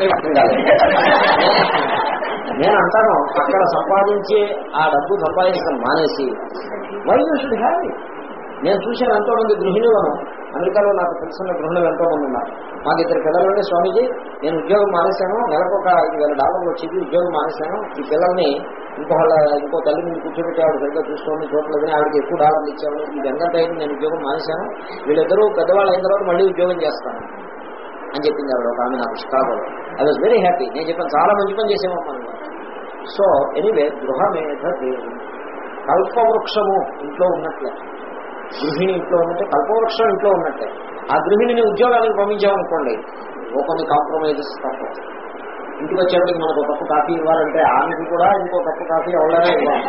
నేను అర్థం కాలేదు. నేను అంటాను అక్కడ సంపాదించి ఆ డబ్బు సంపాదించడం మానేసి వై యూ షుడ్ హ్యావ్ నేను చూశాను ఎంతో మంది గృహిణులను అమెరికాలో నాకు తెలిసిన గృహిణులు ఎంతో మంది ఉన్నారు. మాకు ఇద్దరు పిల్లలుండే స్వామీజీ నేను ఉద్యోగం మానేశాను నెలకు ఒక ఐదు వేల డాలర్లు వచ్చేది ఉద్యోగం మానేశాను. ఈ పిల్లల్ని ఇంకోళ్ళ వాళ్ళ ఇంకో తల్లి మీద కూర్చోబెట్టి ఆవిడ సరిగ్గా చూసుకోండి చూడలేదని ఆవిడకి ఎక్కువ డాలర్లు ఇచ్చాను. ఇది వెంకట నేను ఉద్యోగం మానేశాను. వీళ్ళిద్దరూ పెద్దవాళ్ళు అయిన తర్వాత మళ్ళీ ఉద్యోగం చేస్తాను అని చెప్పింది ఆవిడ ఒక ఆమె నాకు చికాగోలో ఐ వాజ్ వెరీ హ్యాపీ నేను చెప్పాను చాలా మంచి పని చేసాము సో ఎనీవే గృహమేధ దేవుడు కల్పవృక్షము ఇంట్లో ఉన్నట్లే. గృహిణి ఇంట్లో ఉన్నట్టే కల్పవృక్షం ఇంట్లో ఉన్నట్టే. ఆ గృహిణిని ఉద్యోగానికి పంపించామనుకోండి ఓ కొన్ని కాంప్రమైజెస్ తప్ప. ఇంటికి వచ్చేప్పటికి మనకు తప్పు కాఫీ ఇవ్వాలంటే ఆమెకి కూడా ఇంకో తప్పు కాఫీ ఎవరైనా ఇవ్వాలి.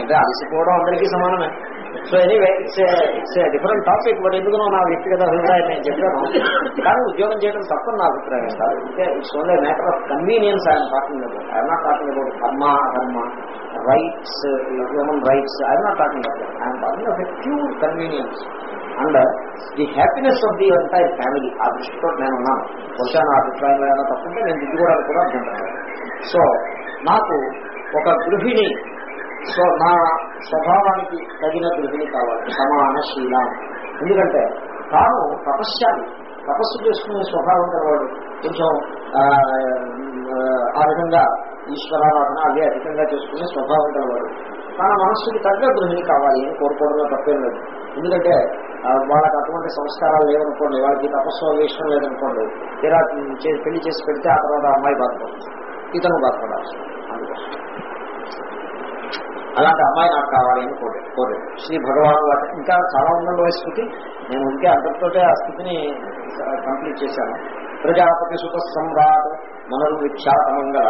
అంటే అలసిపోవడం అందరికీ సమానమే. So anyway it's it's different topic but ఎందుకు నా వ్యక్తిగత అభిప్రాయం నేను చెప్పాను. కానీ ఉద్యోగం చేయడం తప్పని నా అభిప్రాయం కాదు. అంటే it's only matter of convenience I'm talking about I'm not talking about dharma akarma rights human rights I'm not talking about I'm talking of a pure convenience and the happiness of the entire family ఆ దృష్టితో నేను ఉన్నాను. బహుశా నా అభిప్రాయంలో ఏమైనా తప్పుంటే నేను దిద్దుకోవడానికి కూడా అభ్యంతరం సో నాకు ఒక గృహిణి సో నా స్వభావానికి తగిన గృహిణి కావాలి? సమానశీల ఎందుకంటే తాను తపశ్శాలి. తపస్సు చేసుకునే స్వభావం కలవాడు కొంచెం ఆ, విధంగా ఈశ్వరారాధన అదే అధికంగా చేసుకునే స్వభావం కలవాడు తన మనస్సుకి తగ్గ గృహిణి కావాలి? అని కోరుకోవడంలో తప్పేం లేదు. ఎందుకంటే వాళ్ళకి అటువంటి సంస్కారాలు లేవనుకోండి వాళ్ళకి తపస్సు ఇష్టం లేదనుకోండి ఇలా పెళ్ళి చేసి పెడితే ఆ తర్వాత అమ్మాయి బాధపడుతుంది. ఇతను బాధపడాల్సి అందుకోసం. అలాంటి అమ్మాయి నాకు కావాలని అని కోరాడు. శ్రీ భగవాన్ వాటి ఇంకా చాలా ఉందండి స్థితి. నేను ఇంకే అంతటితోటే ఆ స్థితిని కంప్లీట్ చేశాను. ప్రజాపతి సుఖ సమ్రాట్ మనరు విఖ్యాత మంగళ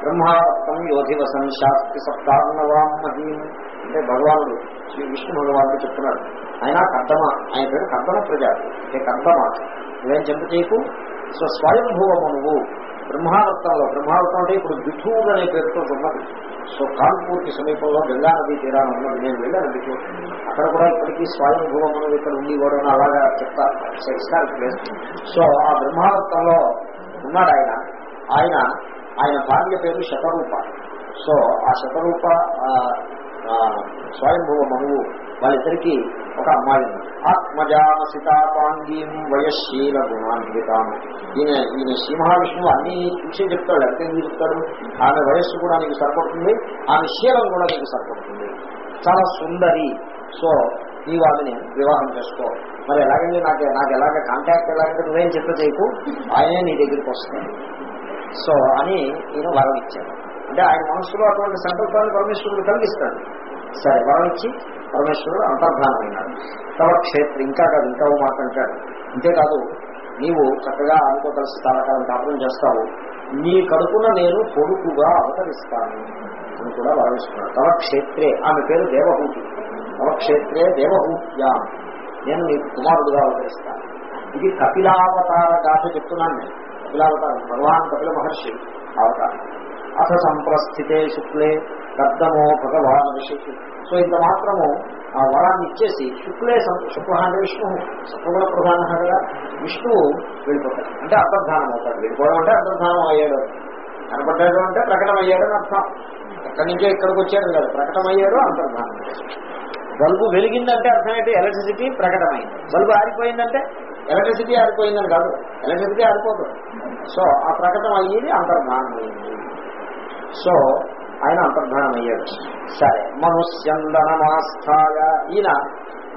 బ్రహ్మావర్తం యోధివసం శాస్త్రి సప్తాన్నవాం మహీం. అంటే భగవానుడు శ్రీ విష్ణు భగవానుడు చెప్తున్నాడు. ఆయన కర్దమ. ఆయన పేరు కర్దమ ప్రజాపతి. అంటే కర్దమ. నువ్వేం చెంత చేయకు? సో స్వయంభూవము నువ్వు బ్రహ్మావర్తంలో బ్రహ్మావర్తం అంటే ఇప్పుడు బిఠూర్ అనే పేరుతో ఉన్నది. సో కాన్పూర్కి సమీపంలో గంగా నది తీరాన ఉన్నది. నేను వెళ్ళాను బిఠూర్ అక్కడ కూడా ఇప్పటికీ స్వయంభూవం అనేది ఇక్కడ ఉండేవాడు అని అలాగా చెప్తారు హిస్టారిక్ ప్లేస్ సో ఆ బ్రహ్మావర్తంలో ఉన్నాడు ఆయన. ఆయన ఆయన భార్య పేరు శతరూప. సో ఆ శతరూప స్వయంభవ మనువు వాళ్ళిద్దరికీ ఒక అమ్మాయి ఉంది. సీతాపాంగీం వయశీల గుణాన్వితాం ఈయన ఈయన శ్రీ మహావిష్ణువు అన్ని చూసి చెప్తాడు ఎంత చెప్తాడు. ఆమె వయస్సు కూడా నీకు సరిపడుతుంది. ఆమె శీలం కూడా నీకు సరిపడుతుంది. చాలా సుందరి. సో నీవు ఆమెని వివాహం చేసుకో. మరి ఎలాగంటే నాకు నాకు ఎలాగ కాంటాక్ట్ ఎలాగంటే నువ్వేం చెప్ప చేయకు ఆయనే నీ దగ్గరికి వస్తాడు. సో అని నేను వరం ఇచ్చాను అంటే ఆయన మనసులో అటువంటి సంకల్పాన్ని పరమేశ్వరుడు కలిగిస్తాడు. సరే వరం ఇచ్చి పరమేశ్వరుడు అంతర్ధానమైనాడు. తవ క్షేత్రం ఇంకా కాదు ఇంకా ఓ మాట అంటాడు. అంతేకాదు నీవు చక్కగా ఆమెతో కలిసి తాళకాలం కాపురం చేస్తావు. నీ కడుపున నేను కొడుకుగా అవతరిస్తాను అని కూడా భావిస్తున్నాడు. తవ క్షేత్రే ఆమె పేరు దేవహూతి. తవ క్షేత్రే దేవహూత్యా. నేను నీకు కుమారుడుగా అవతరిస్తాను. ఇది కపిలావతార గాథ చెప్తున్నాను నేను. కపిలావతారం భగవాన్ కపిల మహర్షి అవతారం. అథ సంప్రస్థితే శుక్లే కర్దమో భగవాన్ ఋషి సో ఇంత మాత్రము ఆ వరాన్ని ఇచ్చేసి శుక్లే సం- శుక్ల అంటే విష్ణువు శుక్ల ప్రధాన కదా విష్ణువు వెళ్ళిపోతాడు. అంటే అంతర్ధానం అవుతాడు. వెళ్ళిపోవడం అంటే అంతర్ధానం అయ్యాడు. కనపడ్డాడు అంటే ప్రకటన అయ్యాడని అర్థం. ఎక్కడి నుంచో ఇక్కడికి వచ్చాడు కాదు. ప్రకటన అయ్యాడు. అంతర్ధానం బల్బు వెలిగిందంటే అర్థమైతే ఎలక్ట్రిసిటీ ప్రకటమైంది. బల్బు ఆరిపోయిందంటే ఎలక్ట్రిసిటీ ఆరిపోయిందని కాదు. ఎలక్ట్రిసిటీ ఆరిపోతుంది సో ఆ ప్రకటన అయ్యేది అంతర్ధానం అయ్యింది. సో ఆయన అంతర్ధానం అయ్యాడు సరే మనుష్యందనమాస్థాయ ఈయన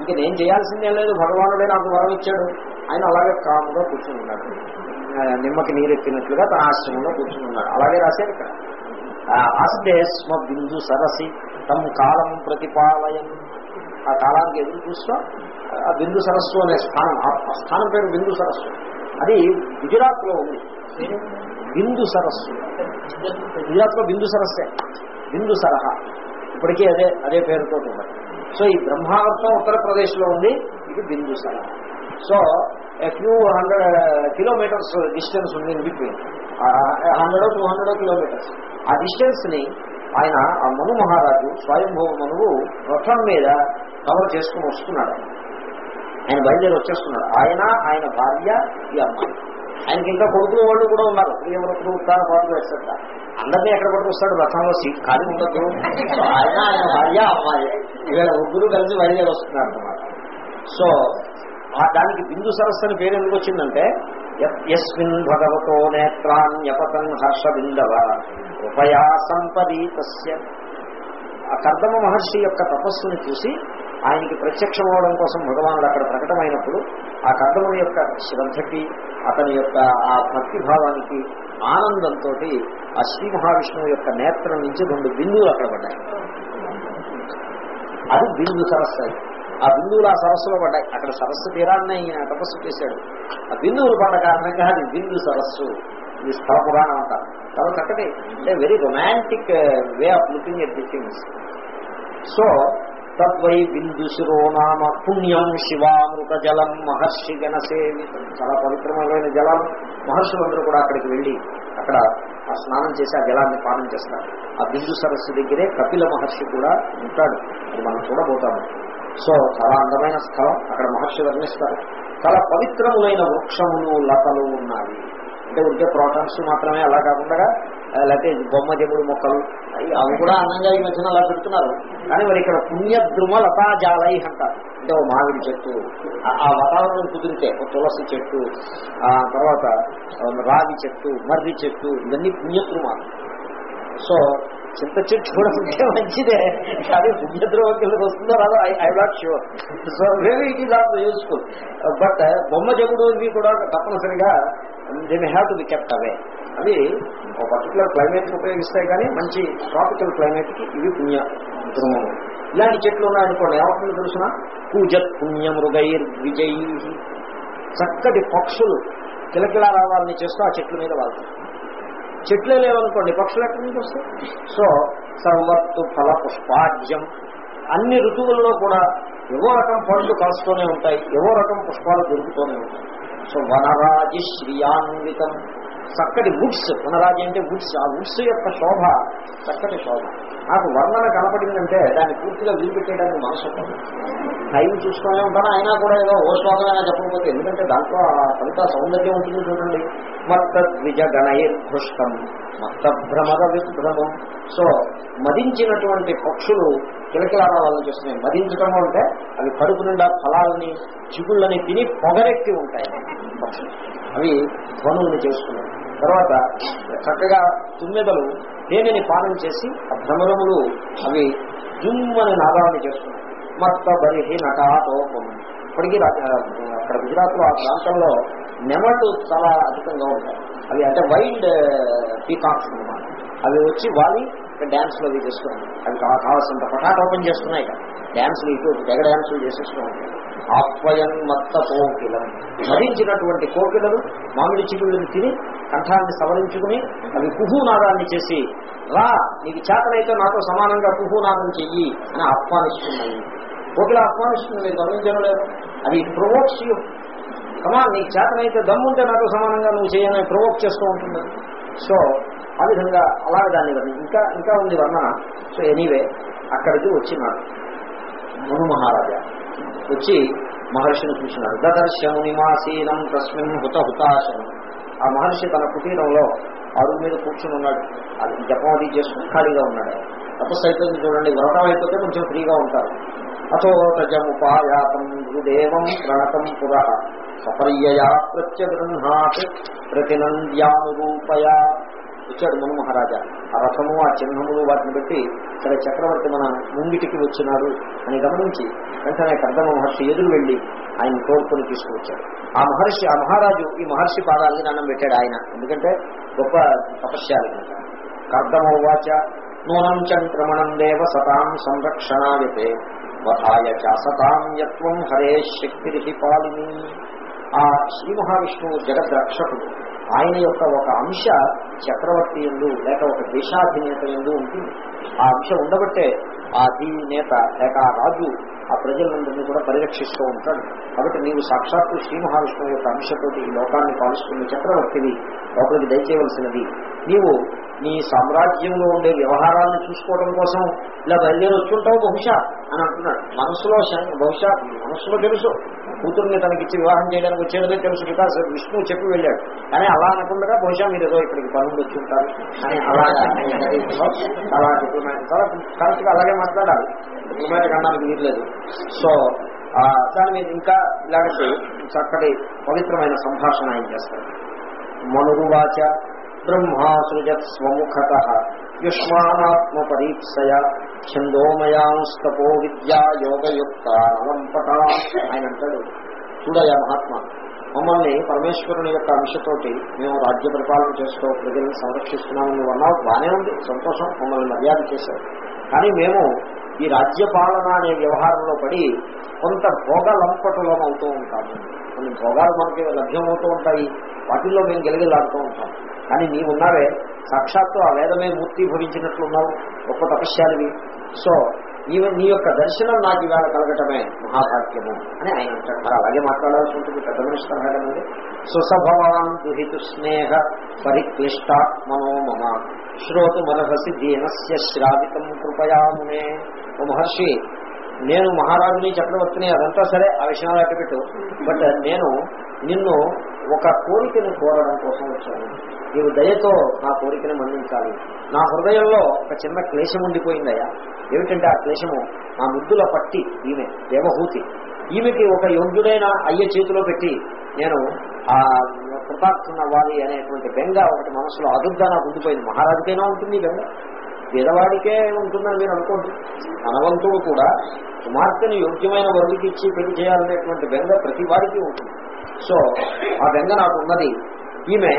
ఇంక నేను చేయాల్సిందేం లేదు భగవానుడే నాకు వరం ఇచ్చాడు. ఆయన అలాగే కాముగా కూర్చుని ఉన్నాడు నిమ్మకి నీరెత్తినట్లుగా తన ఆశ్రమంలో కూర్చుని ఉన్నాడు అలాగే రాశారు ఇక్కడ. ఆస్తే స్మ బిందు సరసి తమ కాలం ప్రతిపాలయం. ఆ కాలానికి ఎదురు చూస్తూ? ఆ బిందు సరస్సు అనే స్థానం ఆ ఆ స్థానం పేరు బిందు సరస్సు. అది గుజరాత్లో ఉంది. బిందు సరస్సు. గుజరాత్లో బిందు సరస్సే. బిందు సరహా. ఇప్పటికీ అదే అదే పేరుతో ఉంది సో ఈ బ్రహ్మావర్తం ఉత్తరప్రదేశ్లో ఉంది ఇది బిందు సరహ. So few hundred kilometres distance ఉంది in between hundred to hundred kilometres ఆ డిస్టెన్స్ని ఆయన ఆ మను మహారాజు స్వయంభవ మనువు రథం మీద కవర్ చేసుకుని వస్తున్నాడు. ఆయన ఆయన బయలుదేరి వచ్చేస్తున్నాడు. ఆయన ఆయన భార్య ఈ అమ్మాయి. ఆయనకి ఇంకా కొడుకులు వాళ్ళు కూడా ఉన్నారు. ప్రియవ్రతులు ఉత్తాన పాటలు ఎట్సెట్రా అందరినీ ఎక్కడ పట్టుకొస్తాడు? రథంలో సీట్ ఖాళీ ఉండదు. ఆయన ఆయన భార్య అమ్మాయి. వీళ్ళ ముగ్గురు కలిసి బయలుదేరి వస్తున్నారు అనమాట సో దానికి బిందు సరస్సు అని పేరు ఎందుకు వచ్చిందంటే ఎస్మిన్ భగవతో నేత్రాన్యపతన్ హర్ష బిందవ. కృపయా సంపరీతస్య ఆ కర్దమ మహర్షి యొక్క తపస్సుని చూసి ఆయనకి ప్రత్యక్షమవడం కోసం భగవానుడు అక్కడ ప్రకటమైనప్పుడు ఆ కర్దముని యొక్క శ్రద్ధకి అతని యొక్క ఆ భక్తి భావానికి ఆనందంతో ఆ శ్రీ మహావిష్ణువు యొక్క నేత్రం నుంచి రెండు బిందువులు అక్కడ పడ్డాయి. అది బిందు సరస్సు. ఆ బిందువులు ఆ సరస్సులో పడ్డాయి. అక్కడ సరస్సు తీరాన్ని ఈయన తపస్సు చేశాడు. ఆ బిందువులు పడ్డ కారణంగా అది బిందు సరస్సు. ఇది స్థల పురాణం అంటారు చాలా చక్కటి అంటే very romantic way of looking at the things so తద్వై బిందు శిరోనామ పుణ్యం శివామృత జలం మహర్షి గణసేవి చాలా పవిత్రమైన జలం. మహర్షులందరూ కూడా అక్కడికి వెళ్ళి అక్కడ ఆ స్నానం చేసి ఆ జలాన్ని పానం చేస్తారు. ఆ బిందు సరస్సు దగ్గరే కపిల మహర్షి కూడా ఉంటాడు. అది మనం చూడబోతాము. సో చాలా అందమైన స్థలం. అక్కడ మహర్షి వర్ణిస్తారు. చాలా పవిత్రములైన వృక్షములు లతలు ఉన్నాయి. అంటే ఉంటే ప్రోటాన్స్ మాత్రమే అలా కాకుండా లేకపోతే బొమ్మ జముడు మొక్కలు. అవి- అవి కూడా అందంగా ఈ మధ్యన అలా పెడుతున్నారు కానీ మరి ఇక్కడ పుణ్యద్రుమ లతాజాలై అంటారు. అంటే ఓ మామిడి చెట్టు ఆ- ఆ వాతావరణం కుదిరితే ఒక తులసి చెట్టు ఆ తర్వాత రావి చెట్టు మర్రి చెట్టు ఇవన్నీ పుణ్యద్రుమాలు సో చింత చెట్టు కూడా ఉంటే మంచిదే. కానీ పుణ్యద్రోహం కిందకి వస్తుందో రాదో I I not sure so maybe it is also useful but బొమ్మ జగుడు ఇవి కూడా తప్పనిసరిగా they have to be kept away అవి ఒక పర్టికులర్ క్లైమేట్ ఉపయోగిస్తాయి కానీ మంచి ట్రాపికల్ క్లైమేట్కి ఇవి పుణ్య ద్రుమము ఇలాంటి చెట్లు ఉన్నాయనుకోండి ఏమవుతుందో తెలిసిన? పూజత్ పుణ్య మృగైర్ విజయీ చక్కటి పక్షులు కిలకిలా రావాలని చేస్తూ ఆ చెట్ల మీద వాళ్తారు చెట్లే లేవనుకోండి పక్షులు ఎక్కడి నుంచి వస్తాయి? సో సర్వత్తు ఫల పుష్పాఢ్యం అన్ని ఋతువుల్లో కూడా ఏవో రకం పండ్లు కలుస్తూనే ఉంటాయి ఏవో రకం పుష్పాలు దొరుకుతూనే ఉంటాయి. సో వనరాజి శ్రియాన్వితం. చక్కటి వుడ్స్ పునరాజి అంటే వుడ్స్ ఆ వుడ్స్ యొక్క శోభ చక్కటి శోభ. నాకు వర్ణన కనపడిందంటే దాన్ని పూర్తిగా వదిలిపెట్టేయడానికి మనసు టైం చూసుకునే ఉంటాను? అయినా కూడా ఏదో ఓ శ్లోకమైనా చెప్పకపోతే ఎందుకంటే దాంట్లో ఆ సౌందర్యం ఉంటుంది చూడండి. మత్త ద్విజ గణయర్భృష్టం మత్త భ్రమర విభ్రమం. సో మదించినటువంటి పక్షులు కిలకిలారాలను చేస్తున్నాయి. మదించడం అంటే అవి కడుపు నిండా ఫలాలని చిగుళ్ళని తిని పొగరెక్కి ఉంటాయి పక్షులు. అవి ధ్వనుల్ని చేసుకున్నాయి తర్వాత చక్కగా తుమ్మెదలు తేనెని పానం చేసి ఆ భ్రమరములు అవి జుమ్మని నాదాన్ని చేస్తున్నాయి. మత్త బరిహి నటాతోపం ఇప్పటికీ రా- అక్కడ గుజరాత్లో ఆ ప్రాంతంలో నెమళ్ళు చాలా అధికంగా ఉంటాయి. అవి అంటే వైల్డ్ పీకాక్స్ అనమాట అవి వచ్చి వాలి డ్యాన్స్లు అవి చేస్తున్నాయి అవి కావాల్సినంత పటాట ఓపెన్ చేస్తున్నాయి కదా డ్యాన్సులు ఇటు తెగ డ్యాన్సులు చేసేస్తూ ఉంటాయి మత్త కోకిలం. మరించినటువంటి కోకిలలు మామిడి చిగుళ్ళని తిని కంఠాన్ని సవరించుకుని అవి కుహూనాదాన్ని చేసి రా నీకు చేతనైతే నాతో సమానంగా కుహూనాదం చెయ్యి అని ఆహ్వానిస్తున్నాయి. కోకిల ఆహ్వానిస్తుంది మీరు గమనించడం లేదు అది ప్రొవోక్స్ యూ కమా నీకు చేతనైతే దమ్ముంటే నాతో సమానంగా నువ్వు చేయని ప్రొవోక్ చేస్తూ ఉంటుంది. సో ఆ విధంగా అలాగే దాన్ని వర్ణి ఇంకా ఇంకా ఉంది వర్ణన సో ఎనీవే అక్కడికి వచ్చినాడు మను మహారాజా. వచ్చి మహర్షిని చూసినాడు దదర్శమునిమాసీనం తస్మిన్ హుత హుతాశనం ఆ మహర్షి తన కుటీరంలో అరుగు మీద కూర్చుని ఉన్నాడు. అది జపం అది చేసుకుని ఖాళీగా ఉన్నాడు. తపస్సు అయిపోయింది చూడండి. వ్రతం అయిపోతే కొంచెం ఫ్రీగా ఉంటారు. అథోతజముపాయాతం గురుదేవం ప్రణతం పుర. సపర్యయా ప్రత్యగృహాత్ ప్రతినంద్యానురూపయా. వచ్చాడు మను మహారాజా. ఆ రథము ఆ చిహ్నములు వాటిని బట్టి సరే చక్రవర్తి మన ముంగిటికి వచ్చినాడు అని గమనించి వెంటనే కర్దమ మహర్షి ఎదురు వెళ్ళి ఆయన కోరుకొని తీసుకువచ్చాడు. ఆ మహర్షి ఆ మహారాజు ఈ మహర్షి పాదాలని దండం పెట్టాడు ఆయన. ఎందుకంటే గొప్ప తపస్యాలు. కర్దమోవాచ నూనం చంక్రమణం దేవ సతాం సంరక్షణాయతే వధాయ చ సతాం యత్వం హరే శక్తి పాలిని. ఆ శ్రీ మహావిష్ణువు జగద్రక్షకుడు. ఆయన యొక్క ఒక అంశ చక్రవర్తి ఎందు లేక ఒక దేశాధినేత ఎందు ఉంటుంది. ఆ అంశం ఉండబట్టే ఆ అధినేత లేక ఆ రాజు ఆ ప్రజలందరినీ కూడా పరిరక్షిస్తూ ఉంటాడు. కాబట్టి నీవు సాక్షాత్తు శ్రీ మహావిష్ణువు యొక్క అంశతోటి ఈ లోకాన్ని పాలిస్తున్న చక్రవర్తివి. లోపలికి దయచేయవలసినది. నీవు నీ సామ్రాజ్యంలో ఉండే వ్యవహారాలను చూసుకోవడం కోసం ఇలా బయలుదేరి వచ్చుంటావు బహుశా అని అంటున్నాడు. మనసులో బహుశా మనసులో తెలుసు. కూతుర్ని తనకిచ్చి వివాహం చేయడానికి వచ్చేదనే తెలుసు బికాస్ విష్ణువు చెప్పి వెళ్ళాడు. కానీ అలా అనకుండా బహుశా మీరు ఏదో ఇక్కడికి పనులు వచ్చి ఉంటారు అని అలా అలా డిప్లొమాట్ చాలా కరెక్ట్గా అలాగే మాట్లాడాలి. డిప్లొమాట్ అనడానికి వీర్లేదు సో దాని మీద ఇంకా ఇలాంటి చక్కటి పవిత్రమైన సంభాషణ ఆయన చేస్తారు. మనుగువాచ బ్రహ్మాసృజత్ స్వముఖత యుష్మానాత్మ పరీక్షయ ఛందోమయాంస్తపో విద్యా యోగయుక్త నవంపట ఆయన అంటాడు చూడయా మహాత్మ మమ్మల్ని పరమేశ్వరుని యొక్క అంశతోటి మేము రాజ్య పరిపాలన చేస్తూ ప్రజల్ని సంరక్షిస్తున్నామని నువ్వు అన్నావు బాగానే ఉంది సంతోషం మమ్మల్ని మర్యాద చేశావు. కానీ మేము ఈ రాజ్య పాలన అనే వ్యవహారంలో పడి కొంత భోగ లంపటులం అవుతూ ఉంటాము. కొన్ని భోగాలు మనకి లభ్యమవుతూ ఉంటాయి. వాటిల్లో మేము గెలిగలాడుతూ ఉంటాం. కానీ నీవున్నారే సాక్షాత్తు ఆ వేదమే మూర్తి భవించినట్లున్నావు గొప్ప తపస్యాలివి. సో నీవు నీ యొక్క దర్శనం నాకు ఇవాళ కలగటమే మహాభాగ్యము అని ఆయన మరి అలాగే మాట్లాడాల్సి ఉంటుంది. పెద్ద మనిషి తరగడమండి సుసభవాన్ దుహితు స్నేహ పరిక్లిష్టాత్మనో మనోమమ శ్రోతు మనహసి దీనస్య శ్రావితం కృపయామునే ఓ మహర్షి నేను మహారాజుని చక్రవర్తిని అదంతా సరే ఆ విషయాలు అట్టపెట్టు బట్ నేను నిన్ను ఒక కోరికను కోరడం కోసం వచ్చాను. నీవు దయతో నా కోరికను మన్నించాలి. నా హృదయంలో ఒక చిన్న క్లేశం ఉండిపోయిందయ్యా. ఏమిటంటే ఆ క్లేశము? నా ముద్దుల పట్టి ఈమె దేవహూతి. ఈమెకి ఒక యోగ్యుడైన అయ్య చేతిలో పెట్టి నేను ఆ కృతార్థున్నవ్వాలి అనేటువంటి బెంగ ఒకటి మనసులో అదుగ్గా నాకు ఉండిపోయింది. మహారాజుకైనా ఉంటుంది బెంగ. పేదవాడికే ఉంటుందని మీరు అనుకోండి. ధనవంతుడు కూడా కుమార్తెను యోగ్యమైన వరుడికి ఇచ్చి పెళ్ళి చేయాలనేటువంటి బెంగ ప్రతి వాడికి ఉంటుంది. సో ఆ బెంగ నాకున్నది ఈమె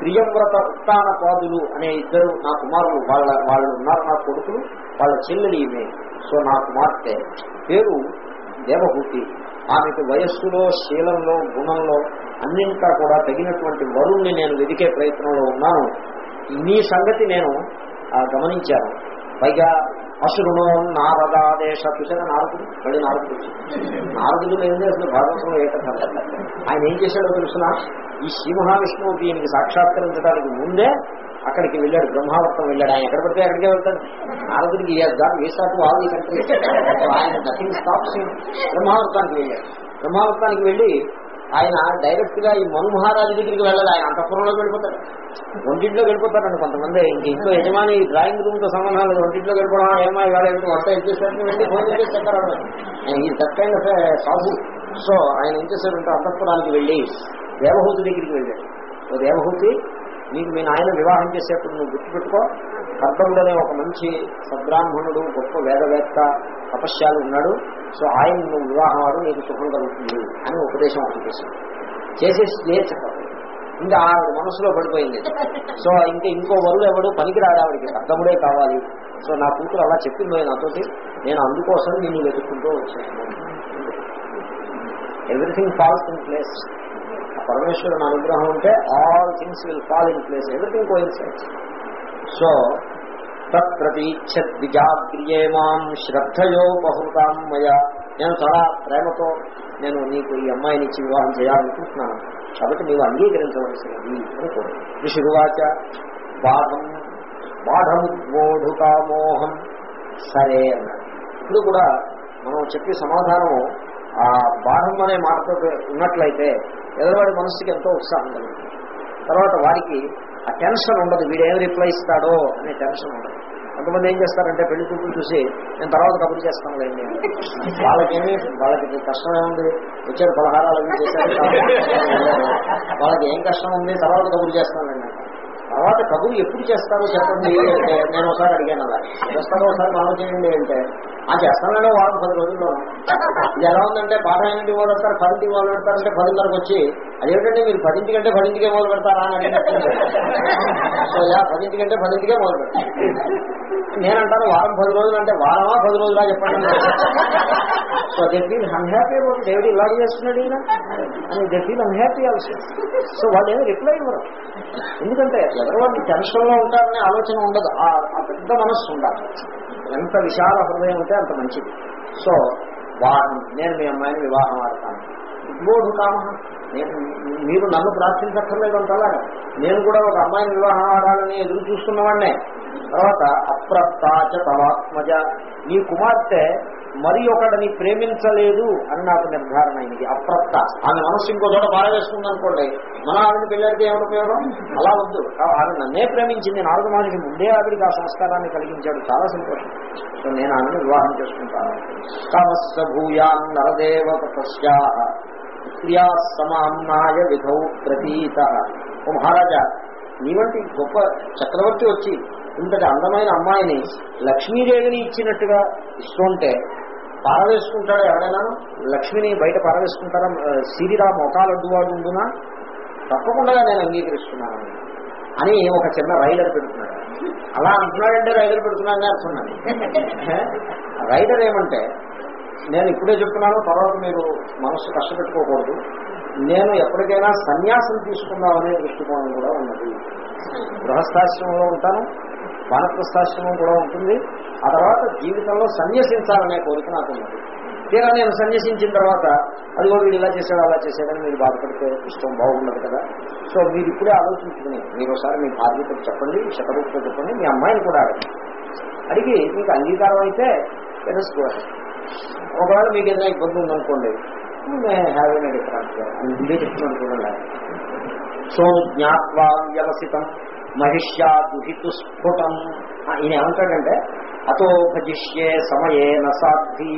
ప్రియంవ్రత ఉత్తాన పాదులు అనే ఇద్దరు నా కుమారులు వాళ్ళ వాళ్ళు ఉన్నారు నా కొడుకులు వాళ్ళ చెల్లెలు ఈమె. సో నా కుమార్తె పేరు దేవహూతి ఆమెకు వయస్సులో శీలంలో గుణంలో అన్నింటా కూడా తగినటువంటి వరుణ్ణి నేను వెతికే ప్రయత్నంలో ఉన్నాను. నీ సంగతి నేను గమనించారు. పైగా అసురుణో నారదాదేశ చూసారా నారదుడు మళ్ళీ నారదుడు. నారదుడు లేదే అసలు భాగవతంలో ఏ కథ ఆయన ఏం చేశాడో తెలుసిన? ఈ శ్రీ మహావిష్ణువు దీనికి సాక్షాత్కరించడానికి ముందే అక్కడికి వెళ్ళాడు. బ్రహ్మావర్తం వెళ్ళాడు. ఆయన ఎక్కడ పడితే అక్కడికే వెళ్తాడు. నారదుడికి వేసాటు వాళ్ళు కంట్రీ? ఆయన నథింగ్ స్టాప్స్ బ్రహ్మావర్తానికి వెళ్ళాడు. బ్రహ్మావర్తానికి వెళ్ళి ఆయన డైరెక్ట్గా ఈ మను మహారాజు దగ్గరికి వెళ్ళాలి. ఆయన అంతఃపురంలోకి వెళ్ళిపోతారు ఒంటింట్లో వెళ్ళిపోతారండి కొంతమంది. ఇంక ఇంట్లో యజమాని డ్రాయింగ్ రూమ్తో సంబంధం లేదు. ఒంటింట్లో వెళ్ళిపోవడం ఏమో ఇవాళ ఏంటి వంట ఇచ్చేసరికి వెళ్ళి భోజనం చేసేస్తారు ఈ దక్కైన eh, సాధు. సో ఆయన ఏం చేశారంటే అంతఃపురానికి వెళ్ళి దేవహూతి దగ్గరికి వెళ్ళాడు. ఓ దేవహూతి నీకు మీ నాయన వివాహం చేసేప్పుడు నువ్వు గుర్తుపెట్టుకో. కర్తవుడనే ఒక మంచి సద్బ్రాహ్మణుడు గొప్ప వేదవేత్త తపస్యాలు ఉన్నాడు. సో ఆయన నువ్వు వివాహం వాడు నీకు సుఖం కలుగుతుంది అని ఉపదేశం ఒకటి చేసేసి లేచకపోతే ఇంకా ఆవిడ మనసులో పడిపోయింది. సో ఇంకా ఇంకో వరుడు ఎవడు? పనికి ఆవిడికి. అర్థముడే కావాలి. సో నా కూతురు అలా చెప్పింది నాతోటి. నేను అందుకోసం నిన్ను వెతుక్కుంటూ వచ్చాను. ఎవ్రీథింగ్ ఫాల్స్ ఇన్ ప్లేస్ పరమేశ్వరుని అనుగ్రహం ఉంటే all things will fall in place everything coincides so తత్ప్రతీచ్ఛద్విజాగ్రియే మాం శ్రద్ధయో బహుతాం మయా. నేను చాలా ప్రేమతో నేను నీకు ఈ అమ్మాయిని ఇచ్చి వివాహం చేయాలనుకుంటున్నాను. కాబట్టి నీవు అంగీకరించవలసినది అనుకోండి. ఋషిరువాచ బాధం మోహం సరే అన్నాడు. ఇప్పుడు కూడా మనం చెప్పే సమాధానము ఆ బాధం అనే మాటతో ఉన్నట్లయితే ఎదరవాడి మనస్సుకి ఎంతో ఉత్సాహం కలుగుతుంది. తర్వాత వారికి ఆ టెన్షన్ ఉండదు. వీడు ఏం రిప్లై ఇస్తాడో అనే టెన్షన్ ఉండదు. కొంతమంది ఏం చేస్తారంటే పెళ్ళి చూపులు చూసి నేను తర్వాత కబుర్ చేస్తాను లేండి. వాళ్ళకేమి వాళ్ళకి కష్టమే ఉంది వచ్చారు పలహారాలు అవి చేశారు వాళ్ళకి ఏం కష్టం ఉంది? తర్వాత కబురు చేస్తానండి తర్వాత కబురు ఎప్పుడు చేస్తారో చెప్పండి. అంటే నేను ఒకసారి అడిగాను అలా. చేస్తారో ఒకసారి ఆలోచనండి అంటే ఆ చేస్తానండి వారం పది రోజుల్లో. ఇది ఎలా ఉందంటే పాఠం ఎన్నింటికి మొదలు పెడతారు పదింటికి మొదలు పెడతారంటే పదిన్నరకు వచ్చి అదేంటంటే మీరు పదింటి కంటే పదింటికే మొదలు పెడతారా? అని సో యా పదింటి కంటే పదింటికే మొదలు పెడతారు. నేనంటాను వారం పది రోజులు అంటే వారమా పది రోజులా చెప్పండి. So they feel unhappy about దేవుడు ఇలాగే చేస్తున్నాడు ఈయన. అని they feel unhappy also so వాళ్ళు ఏమి రిప్లై ఇవ్వరు ఎందుకంటే ఎవరో వాళ్ళు టెన్షన్లో ఉంటారనే ఆలోచన ఉండదు. ఆ పెద్ద మనస్సు ఉండాలి. ఎంత విశాల హృదయం ఉంటే అంత మంచిది. సో వారం నేను మీ అమ్మాయిని వివాహం ఆడతాను. ఉద్బోధు కామ నేను మీరు నన్ను ప్రార్థించక్కర్లేదు అంతలాగా నేను కూడా ఒక అమ్మాయిని వివాహం ఆడాలని ఎదురు చూస్తున్నవాడినే తర్వాత అప్రత్తాచ తవాత్మజ నీ కుమార్తె మరి ఒకడిని ప్రేమించలేదు అని నాకు నిర్ధారణ అయింది. అప్రత్త ఆమె మనస్సు ఇంకో చోట పారవేసుకుంది అనుకోండి. మన ఆవిడని పెళ్ళాడితే ఏమిటి ఉపయోగం అలా వద్దు. ఆమె నన్నే ప్రేమించింది. నాలుగు మనిషి ముందే ఆవిడికి ఆ సంస్కారాన్ని కలిగించాడు. చాలా సంతోషం. సో నేను ఆమెను వివాహం చేసుకుంటాను. కామస్య భూయాన్ నరదేవ తస్యా సమాన్నాయ విధౌ ప్రతీత. ఓ మహారాజా నీ వంటి గొప్ప చక్రవర్తి వచ్చి ఇంతటి అందమైన అమ్మాయిని లక్ష్మీదేవిని ఇచ్చినట్టుగా ఇస్తుంటే పారవేసుకుంటాడా ఎవరైనా? లక్ష్మిని బయట పారవేసుకుంటారా? సిరిరా మొఖాలు అడ్డువాడు ఉండునా? తప్పకుండా నేను అంగీకరిస్తున్నాను అని ఒక చిన్న రైడర్ పెడుతున్నాడు. అలా అంటున్నాడంటే రైడర్ పెడుతున్నాడని అర్థం రైడర్ ఏమంటే నేను ఇప్పుడే చెప్తున్నాను తర్వాత మీరు మనస్సు కష్టపెట్టుకోకూడదు. నేను ఎప్పటికైనా సన్యాసం తీసుకుందామనే దృష్టికోణం కూడా ఉన్నది. గృహస్థాశ్రమంలో ఉంటాను వానప్రస్థాశ్రమం కూడా ఉంటుంది. ఆ తర్వాత జీవితంలో సన్యసించాలనే కోరిక నాకు ఉన్నది తీరా నేను సన్యసించిన తర్వాత అదిగో వీడు ఇలా చేశాడు అలా చేశాడని మీరు బాధపడితే ఇష్టం బాగుండదు కదా. సో మీరు ఇప్పుడే ఆలోచించుకుని మీరు ఒకసారి మీ బాధ్యతకు చెప్పండి శతరూపంతో చెప్పండి మీ అమ్మాయిని కూడా అడగండి. అడిగి మీకు అంగీకారం అయితే తెలుసుకోవాలి. ఒకవేళ మీకు ఏదైనా ఇబ్బంది ఉందనుకోండి హ్యావ్ ఎన్ డిఫరెన్స్ ముందే చెప్తున్నాను చూడండి. సో జ్ఞాత్వా వ్యవసితం. మహిష్యా దుహితు స్ఫుటం. ఈయన ఏమంటాడంటే అతో భజిష్యే సమయేన సాధ్వీ.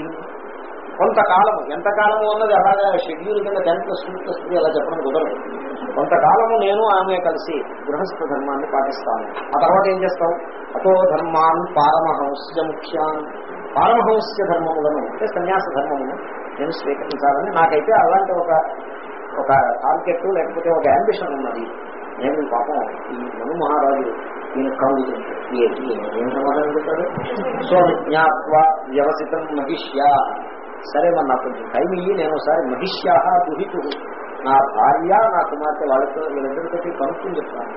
కొంతకాలము ఎంతకాలము అన్నది అలాగా షెడ్యూల్ కింద టెన్త్ ప్లస్ వస్తుంది అలా చెప్పడం కుదరదు. కొంతకాలము నేను ఆమె కలిసి గృహస్థ ధర్మాన్ని పాటిస్తాను ఆ తర్వాత ఏం చేస్తాం అతో ధర్మాన్ పారమహంస్య ముఖ్యాన్. పారమహంస్య ధర్మములను అంటే సన్యాస ధర్మమును నేను స్వీకరించాలని నాకైతే అలాంటి ఒక ఒక టార్గెట్ లేకపోతే ఒక అంబిషన్ ఉన్నది. నేను పాపం ఈ మను మహారాజు ఈయన కౌలు ఏం సమాధానం చెప్పాడు సో జ్ఞాత్వ వ్యవసితం మహిష్యా. సరే మరి నాకు కొంచెం టైం ఇయ్యి నేను ఒకసారి మహిష్యా దుహితు నా భార్య నా కుమార్తె వాళ్ళతో వీళ్ళందరితో కనుక్కుని చెప్తాను.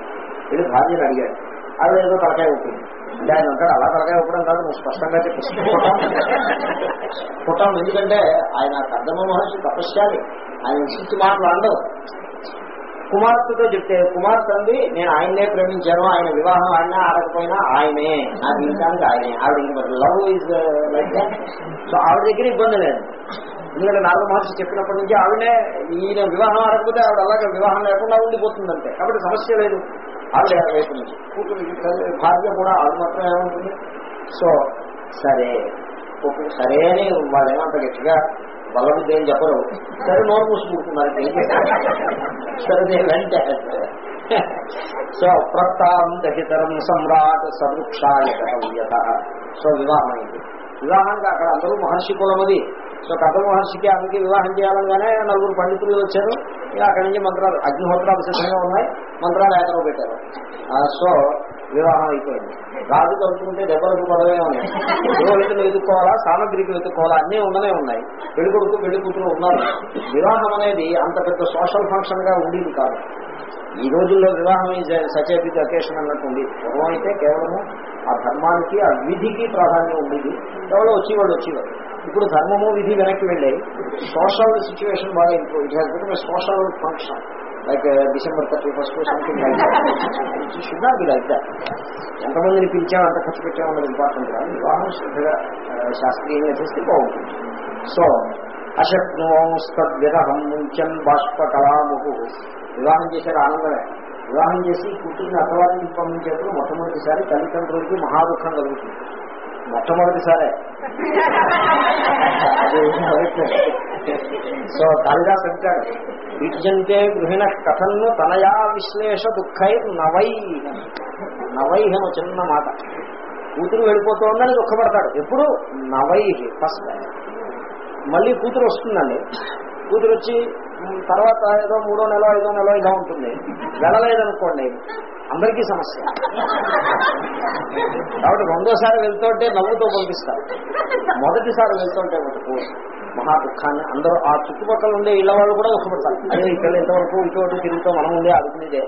వీళ్ళు భార్యను అడిగాడు. అది ఏదో తలకాయ ఊపింది. అంటే ఆయన అంటాడు అలా తలకాయ ఊపడం కాదు నువ్వు స్పష్టంగా చెప్పేసి పుట్టాం ఎందుకంటే ఆయన కర్దమ మహర్షి తపస్యాలి ఆయన ఇచ్చి మాటలు కుమార్తెతో చెప్తే కుమార్తె అంది నేను ఆయన్నే ప్రేమించాను ఆయన వివాహం ఆడినా ఆడకపోయినా ఆయనే నా జీవితానికి ఆయనే. ఆవిడ love is like uh, so ఆవిడ దగ్గర ఇబ్బంది లేదు. ఎందుకంటే నాలుగు మహర్షి చెప్పినప్పటి నుంచి ఆవిడే ఈయన వివాహం ఆడకపోతే ఆవిడ అలాగే వివాహం లేకుండా ఉండిపోతుందంటే. కాబట్టి సమస్య లేదు. ఆవిడ వైపు నుంచి. కూతురు భార్య కూడా ఆవిడ మాత్రం ఏముంటుంది సో సరే. సరే అని వాళ్ళు ఏమంత గట్టిగా బలబుద్ధి ఏం చెప్పరు. సరే నోరు మూసుకుంటున్నారు సరే వెంటే. సో ప్రస్తాం దహితరం సమ్రాట్ సవృక్షాయ సో వివాహం అయింది. వివాహానికి అక్కడ అందరూ మహర్షి కులమది. సో కథ మహర్షికి ఆమెకి వివాహం చేయాలంగానే నలుగురు పండితులు వచ్చారు. ఇక అక్కడి నుంచి మంత్రాలు అగ్నిహోత్రాలు సిద్ధంగా ఉన్నాయి. మంత్రాలు ఏకరవ పెట్టారు. సో వివాహం అయిపోయింది. రాజు కలుపుకుంటే దెబ్బలకు పడవే ఉన్నాయి పురోహితులు వెతుక్కోవాలా? సామగ్రికి వెతుక్కోవాలా? అన్నీ ఉండనే ఉన్నాయి. పెళ్ళి కొడుకు పెళ్ళి కూతురు ఉన్నారు. వివాహం అనేది అంత పెద్ద సోషల్ ఫంక్షన్గా ఉండేది కాదు. ఈ రోజుల్లో వివాహం సచేపిత అకేషన్ అన్నట్టుంది పూర్వం అయితే కేవలము ఆ ధర్మానికి ఆ విధికి ప్రాధాన్యం ఉండేది. ఎవరో వచ్చేవాళ్ళు వచ్చేవాళ్ళు ఇప్పుడు ధర్మము విధి వెనక్కి వెళ్ళాయి. సోషల్ సిచ్యువేషన్ బాగా improve it has become social function like December thirty first something like should not be like that ఎంతమందిని పిలిచాం ఎంత ఖర్చు పెట్టామన్నది ఇంపార్టెంట్ కాదు. వివాహం శ్రద్ధగా uh, శాస్త్రీయంగా చేస్తే బాగుంటుంది. సో అశక్నోస్తద్విరహం ముంచం బాష్ప కళాముహు వివాహం చేశారు ఆనందమే. వివాహం చేసి కూతుర్ని అత్తవారికి పంపించేప్పుడు మొట్టమొదటిసారి తల్లిదండ్రులకి మహాదుఖం కలుగుతుంది. మొట్టమొదటిసారే. సో కాళిదాస్ అంటాడు విద్యంతే గృహిణ కథన్ను తనయా విశ్లేష దుఃఖై నవై. నవై అని చిన్న మాట. కూతురు వెళ్ళిపోతుందని దుఃఖపడతాడు. ఎప్పుడు? నవై ఫస్ట్. మళ్ళీ కూతురు వస్తుందండి. కూతురు వచ్చి తర్వాత ఏదో మూడో నెల ఐదో నెల ఇలా ఉంటుంది. వెళ్ళలేదనుకోండి అందరికీ సమస్య. కాబట్టి రెండోసారి వెళ్తుంటే నవ్వుతో పంపిస్తారు. మొదటిసారి వెళ్తుంటే మటుకు మహా దుఃఖాన్ని. అందరూ ఆ చుట్టుపక్కల ఉండే ఇళ్ళ వాళ్ళు కూడా దుఃఖపడతారు. అదే ఇక్కడ ఇంతవరకు ఇటువంటి తిరుగుతూ మనం ఉండే అడుగునేదే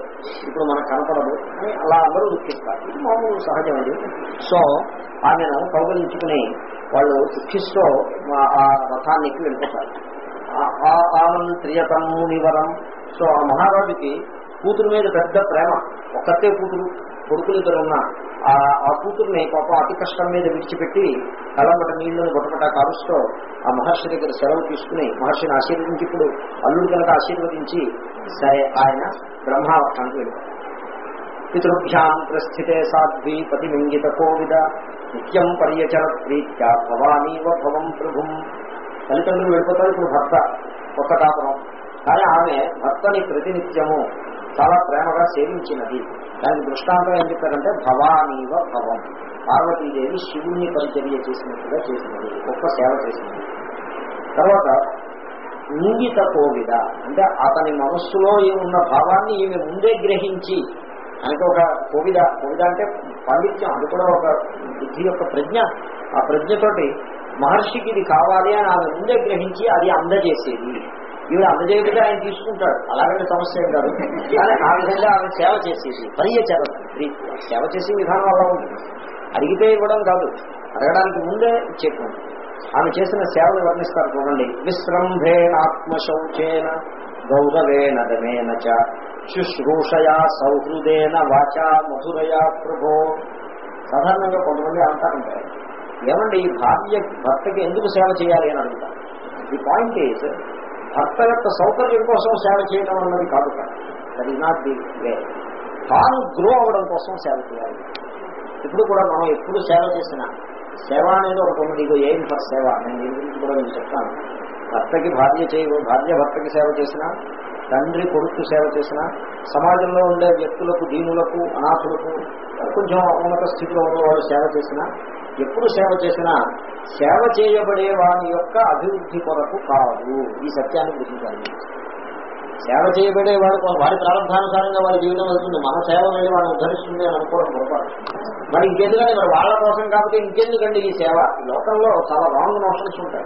ఇప్పుడు మనకు కనపడదు. అని అలా అందరూ దుఃఖిస్తారు. ఇది మామూలు సహజమండి సో ఆమెను కౌగలించుకుని వాళ్ళు దుఃఖిస్తూ ఆ రథాన్ని ఎక్కి వెళ్ళిపోతారు. ఆమంత్రియతం మునివరం సో ఆ మహారాజుకి కూతురు మీద పెద్ద ప్రేమ. ఒక్కతే కూతురు కొడుకులు ఇద్దరు ఉన్న. ఆ ఆ కూతుర్ని పాపం అతి కష్టం మీద విడిచిపెట్టి కలంబట నీళ్ళను బొటపట కారుస్తూ ఆ మహర్షి దగ్గర సెలవు తీసుకుని మహర్షిని ఆశీర్వదించి ఇప్పుడు అల్లుడు కనుక ఆశీర్వదించి సరే ఆయన బ్రహ్మావస్థానికి వెళ్ళారు పితృభ్యాం ప్రస్థితే సాధ్వి పతిమింగిత కోవిద. నిత్యం పర్యచర ప్రీత్యా భవానీవ భవం ప్రభుం. తల్లిదండ్రులు వెళ్ళిపోతారు. ఇప్పుడు భర్త కొత్త కాపురం. కానీ ఆమె భర్తని ప్రతినిత్యము చాలా ప్రేమగా సేవించినది. దానికి దృష్టాంతం ఏం చెప్పారంటే భవానీవ భవం. పార్వతీదేవి శివుణ్ణి పరిచర్య చేసినట్టుగా చేసినది. గొప్ప సేవ చేసినది. తర్వాత ఇంగిత కోవిద. అంటే అతని మనస్సులో ఉన్న భావాన్ని ఈమె ముందే గ్రహించి అంటే ఒక కోవిద కోవిద అంటే పాండిత్యం. అది కూడా ఒక బుద్ధి యొక్క ప్రజ్ఞ. ఆ ప్రజ్ఞతోటి మహర్షికి ఇది కావాలి అని ఆమె ముందే గ్రహించి అది అందజేసేది. ఈవిడ అందజేయకుండా ఆయన తీసుకుంటాడు. అలాగే సమస్య ఏం కాదు. కానీ ఆ విధంగా ఆమె సేవ చేసేది. పరిచరం సేవ చేసే విధానం అలా ఉంటుంది అడిగితే ఇవ్వడం కాదు. అడగడానికి ముందే ఇచ్చేటువంటి ఆమె చేసిన సేవలు వర్ణిస్తారు చూడండి. విశ్రంభేణాత్మశౌచేన గౌరవేణ దమేన చ శుశ్రూషయా సౌహృదేన వాచా మధురయా ప్రభో. సాధారణంగా కొంతమంది అంటారంటే ఏమండి ఈ భార్య భర్తకి ఎందుకు సేవ చేయాలి అని అడుగుతారు ది పాయింట్ ఈజ్ భర్త యొక్క సౌకర్యం కోసం సేవ చేయడం అన్నది కాదు that is not the way తాను గ్రో అవ్వడం కోసం సేవ చేయాలి. ఇప్పుడు కూడా మనం ఎప్పుడు సేవ చేసినా సేవ అనేది ఒక తొమ్మిది ఏం ఫర్ సేవ? నేను దీని గురించి కూడా నేను చెప్తాను. భర్తకి భార్య చేయ భార్య భర్తకి సేవ చేసినా తండ్రి కొడుకు సేవ చేసిన సమాజంలో ఉండే వ్యక్తులకు దీనులకు అనాథులకు కొంచెం ఉన్నత స్థితిలో ఉన్న వాళ్ళు సేవ చేసిన ఎప్పుడు సేవ చేసినా సేవ చేయబడే వారి యొక్క అభివృద్ధి కొరకు కాదు. ఈ సత్యాన్ని గుర్తించాలి. సేవ చేయబడే వాడు వారి ప్రారంభానుసారంగా వారి జీవితం వెళ్తుంది. మన సేవ వెళ్ళి వాడు ఉద్ధరిస్తుంది అని అనుకోవడం పొరపాటు. మరి ఇంకెందుకంటే మరి వాళ్ళ కోసం కాబట్టి ఇంకెందుకండి ఈ సేవ లోకంలో చాలా రాంగ్ నోషన్స్ ఉంటాయి.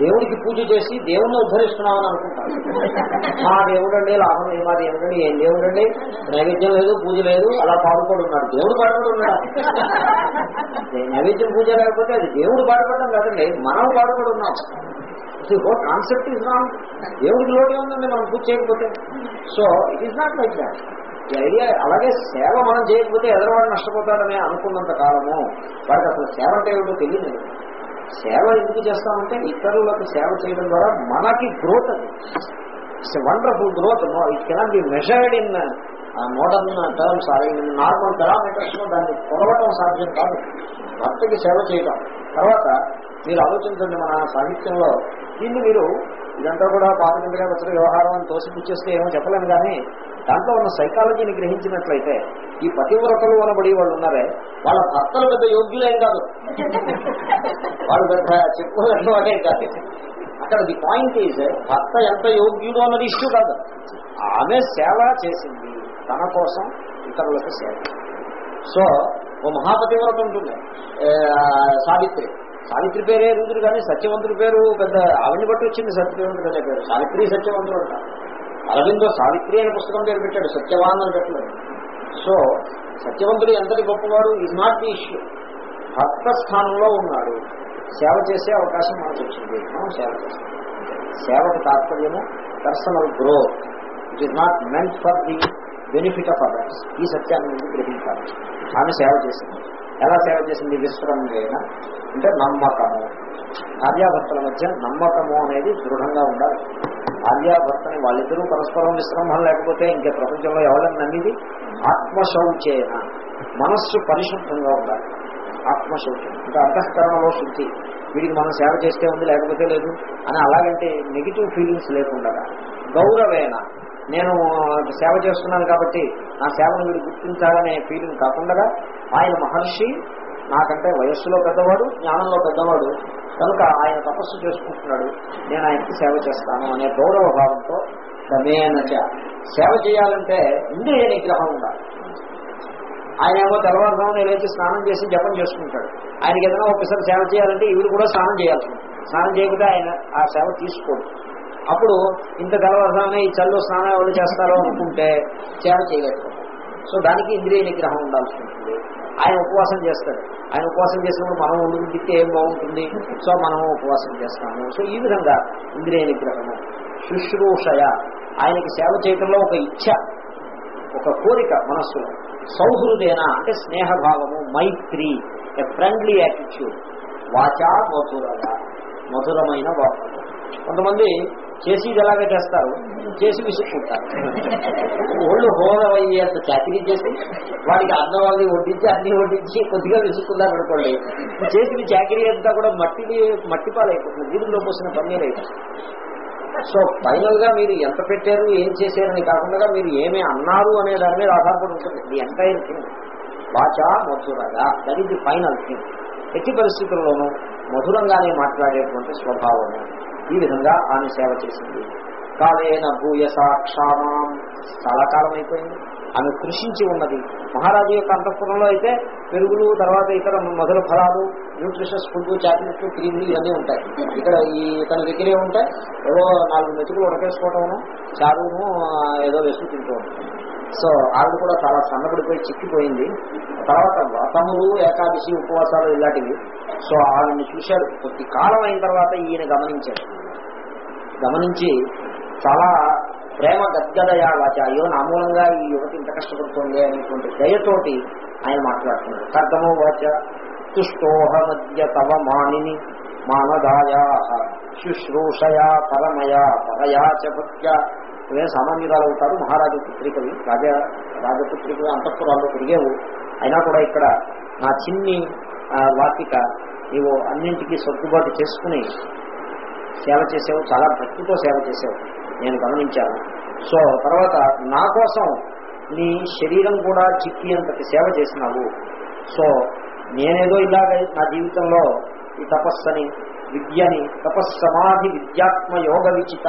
దేవుడికి పూజ చేసి దేవుణ్ణి ఉద్ధరిస్తున్నామని అనుకుంటారు మా దేవుడండి లాభం లేదు మాది ఏమిటండి ఏం దేవుడండి? నైవేద్యం లేదు పూజ లేదు అలా పాడుకోడు ఉన్నాడు. దేవుడు పాడుకోడు ఉన్నాడు? నైవేద్యం పూజ లేకపోతే అది దేవుడు పాడుకోవడం కాదండి మనం పాడుకోడు ఉన్నాం. హోల్ కాన్సెప్ట్ ఇస్ నాట్ దేవుడికి లోటే ఉందండి మనం పూజ చేయకపోతే. So it is not like that idea అలాగే సేవ మనం చేయకపోతే ఎదరవాడు నష్టపోతాడని అనుకున్నంత కాలము వాడికి అసలు సేవ అంటే ఏమిటో తెలియదు. సేవ ఎందుకు చేస్తామంటే ఇతరులకు సేవ చేయడం ద్వారా మనకి గ్రోత్ అది. It's wonderful growth it cannot be measured in modern terms in normal పెరామీటర్స్లో దాన్ని కొలవటం సాధ్యం కాదు. భర్తకి సేవ చేయడం తర్వాత మీరు ఆలోచించండి మన సాహిత్యంలో దీన్ని మీరు ఇదంతా కూడా పాతకంగా వచ్చిన వ్యవహారం అని తోసిపుచ్చేస్తే ఏమో చెప్పలేము కానీ దాంట్లో ఉన్న సైకాలజీని గ్రహించినట్లయితే ఈ పతివ్రతలు అనబడి వాళ్ళు ఉన్నారే వాళ్ళ భర్తలు పెద్ద యోగ్యులేం కాదు. వాళ్ళు పెద్ద చెప్పుకోలేని కాదు. అక్కడ ది పాయింట్ ఈజ్ భర్త ఎంత యోగ్యుడు అన్నది ఇష్యూ కాదు. ఆమె సేవ చేసింది తన కోసం ఇతరులకు సేవ. సో ఓ మహాపతివ్రత ఉంటుంది. సావిత్రి. సావిత్రి పేరే రుదురు కానీ సత్యవంతుడి పేరు పెద్ద ఆవిడ్ని బట్టి వచ్చింది సత్యవంతుడు అనే పేరు. సావిత్రి సత్యవంతుడు అంటారు. అరవిందో సావిత్రి అనే పుస్తకం పేరు పెట్టాడు సత్యవాన్ అని పెట్టలేదు సో సత్యవంతుడు ఎంతటి గొప్పవాడు? ఈజ్ నాట్ ది ఇష్యూ భక్త స్థానంలో ఉన్నాడు. సేవ చేసే అవకాశం మనకు వచ్చింది. మనం సేవ చేస్తాం. సేవకు తాత్పర్యము personal growth it is not meant for the benefit of others ఈ సత్యాన్ని గ్రహించాలి. ఆమె సేవ చేసింది. ఎలా సేవ చేసింది విశ్రమంగా అంటే నమ్మకము. భార్యాభర్తల మధ్య నమ్మకము అనేది దృఢంగా ఉండాలి. భార్యాభర్తని వాళ్ళిద్దరూ పరస్పరం విశ్రమం లేకపోతే ఇంకా ప్రపంచంలో ఎవరైనా నమ్మిది? ఆత్మశౌచేన. మనస్సు పరిశుద్ధంగా ఉండాలి. ఆత్మశౌచం ఇంకా అంతఃకరణలో శుద్ధి. వీడికి మనం సేవ చేస్తే ఉంది లేకపోతే లేదు అని అలాగంటే నెగిటివ్ ఫీలింగ్స్ లేకుండా. గౌరవేణ నేను సేవ చేస్తున్నాను కాబట్టి నా సేవను వీడు గుర్తించాలనే ఫీలింగ్ కాకుండా ఆయన మహర్షి నాకంటే వయస్సులో పెద్దవాడు జ్ఞానంలో పెద్దవాడు కనుక ఆయన తపస్సు చేసుకుంటున్నాడు నేను ఆయనకి సేవ చేస్తాను అనే గౌరవ భావంతో దమేనచ సేవ చేయాలంటే ఇంద్రియ నిగ్రహం ఉండాలి. ఆయన ఏమో తెల్లవారుజామున లేచి స్నానం చేసి జపం చేసుకుంటాడు. ఆయనకి ఏదైనా ఒకసారి సేవ చేయాలంటే ఈవిడ కూడా స్నానం చేయాల్సి స్నానం చేయకపోతే ఆయన ఆ సేవ తీసుకోడు. అప్పుడు ఇంత తెల్లవారుజామున ఈ చల్లు స్నానం ఎవరు చేస్తారో అనుకుంటే సేవ చేయలేకపోతాడు సో దానికి ఇంద్రియ నిగ్రహం ఉండాల్సి ఉంటుంది. ఆయన ఉపవాసం చేస్తాడు. ఆయన ఉపవాసం చేసినప్పుడు మనం ఉండి ఏం బాగుంటుంది? సో మనం ఉపవాసం చేస్తాము. సో ఈ విధంగా ఇంద్రియ నిగ్రహము శుశ్రూషయ ఆయనకి సేవ చేయడంలో ఒక ఇచ్ఛ ఒక కోరిక మనస్సులో. సౌహృదేన అంటే స్నేహభావము మైత్రి ఎ ఫ్రెండ్లీ యాటిట్యూడ్ వాచా మధురగా మధురమైన వాక్యం కొంతమంది చేసేది ఎలాగే చేస్తారు? చేసి విసుక్కుంటారు. ఒళ్ళు హోదమయ్యేంత చాతికి చేసి వాడికి అన్న వాళ్ళని వడ్డించి అన్ని వడ్డించి కొద్దిగా విసుక్కున్నారు అనుకోండి. చేసిన చాకరీ అంతా కూడా మట్టిని మట్టి పాలైపోతుంది. వీధుల్లో పోసిన పన్నీర్ అయిపోతుంది సో ఫైనల్గా మీరు ఎంత పెట్టారు ఏం చేశారని కాకుండా మీరు ఏమి అన్నారు అనే దాని మీద ఆధారపడి ఉంటుంది. The entire thing. వాచా మధురగా. That is the final thing. ఎట్టి పరిస్థితుల్లోనూ మధురంగానే మాట్లాడేటువంటి స్వభావము ఈ విధంగా ఆమె సేవ చేసింది. కాలేన భూయసాక్షామం చాలా కాలం అయిపోయింది. ఆమె కృషించి ఉన్నది. మహారాజు యొక్క అంతఃపురంలో అయితే పెరుగులు తర్వాత ఇతర మధుర ఫలాలు న్యూట్రిషస్ ఫుడ్ చాక్లెట్లు క్రీములు ఇవన్నీ ఉంటాయి. ఇక్కడ ఈ తన దగ్గరే ఉంటాయి. ఏదో నాలుగు మెతుకులు ఉడకేసుకోవటము చారును ఏదో వేసుకు తింటూ ఉంటాయి. సో ఆవిడ కూడా చాలా సన్నబడిపోయి చిక్కిపోయింది. తర్వాత వ్రతములు ఏకాదశి ఉపవాసాలు ఇలాంటివి. సో ఆవిడని చూశాడు. కొద్ది కాలం అయిన తర్వాత ఈయన గమనించాడు. గమనించి చాలా ప్రేమ గద్గదయా వాచ అయ్యో నా మూలంగా ఈ యువతి ఇంత కష్టపడుతోంది అనేటువంటి దయతోటి ఆయన మాట్లాడుతున్నాడు. కర్దమో వాచ తుష్టోహ మధ్య తవ మానిని మానదాయా శుశ్రూషయా పరమయా పరయా చ ఇవే సామాన్యురాలు అవుతారు మహారాజు పుత్రికవి రాజ రాజపుత్రికవి అంతఃపురాల్లో పెరిగావు. అయినా కూడా ఇక్కడ నా చిన్ని ఆ, వాటిక నీవు అన్నింటికీ సర్దుబాటు చేసుకుని సేవ చేసావు చాలా భక్తితో సేవ చేసావు. నేను గమనించాను. సో తర్వాత నా కోసం నీ శరీరం కూడా చిక్కి అంతటి సేవ చేసినావు. సో నేనేదో ఇలాగ నా జీవితంలో ఈ తపస్సని విద్యని తపస్సమాధి విద్యాత్మ యోగ విచిత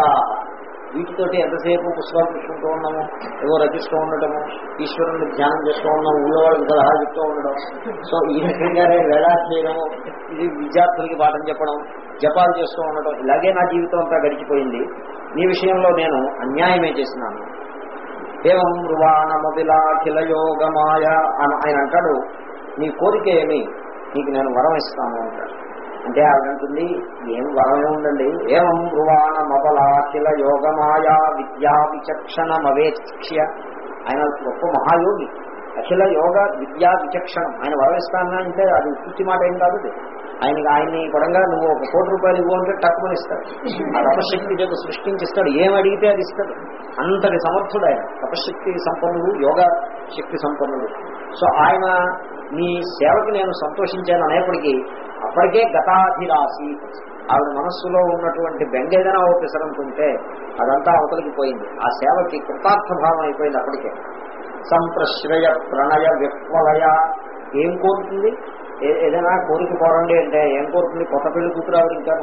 వీటితోటి ఎంతసేపు పుస్తకాలు చూసుకుంటూ ఉన్నాము ఏవో రచిస్తూ ఉండటము ఈశ్వరుని ధ్యానం చేస్తూ ఉన్నాము ఊళ్ళో వాళ్ళకి సలహా చెప్తూ ఉండడం. సో ఈ రకంగానే వేళాలు చేయడము ఇది విద్యార్థులకి పాఠం చెప్పడం జపాలు చేస్తూ ఉండటం ఇలాగే నా జీవితం అంతా గడిచిపోయింది. నీ విషయంలో నేను అన్యాయమే చేసినాను. ఏవం మృవాణమభిలాఖిల యోగమాయ అని ఆయన అంటాడు నీ కోరిక ఏమి? నీకు నేను వరం ఇస్తాను అంటాడు. అంటే ఆవిడ ఏం ఏం వరం ఏమం ఏవం మృవాణమబలాఖిల యోగమాయా విద్యా విచక్షణమవేక్ష్య ఆయన గొప్ప మహాయోగి. అఖిల యోగ విద్యా విచక్షణం. ఆయన వరం అంటే అది పూర్తి మాట ఏం కాదు ఆయనకి ఆయన్ని పడంగా నువ్వు ఒక కోటి రూపాయలు ఇవ్వు అంటే తక్కువని ఇస్తాడు. ఆ తపశక్తి చేత సృష్టించిస్తాడు. ఏం అడిగితే అది ఇస్తాడు. అంతటి సమర్థుడు ఆయన. తపశక్తి సంపన్నుడు యోగ శక్తి సంపన్నుడు. సో ఆయన నీ సేవకి నేను సంతోషించాను అనేప్పటికీ అప్పటికే గతాధిరాశి ఆవిడ మనస్సులో ఉన్నటువంటి బెంగ ఏదైనా ఓ అనుకుంటే అదంతా అవతలికి పోయింది. ఆ సేవకి కృతార్థ భావం అయిపోయింది అప్పటికే. సంప్రశ్రయ ప్రణయ విఫలయ ఏం కోరుతుంది? ఏ- ఏదైనా కోరిక కోరండి అంటే ఏం కోరుతుంది? కొత్త పెళ్ళి కూతురు ఆవిడ ఇంకా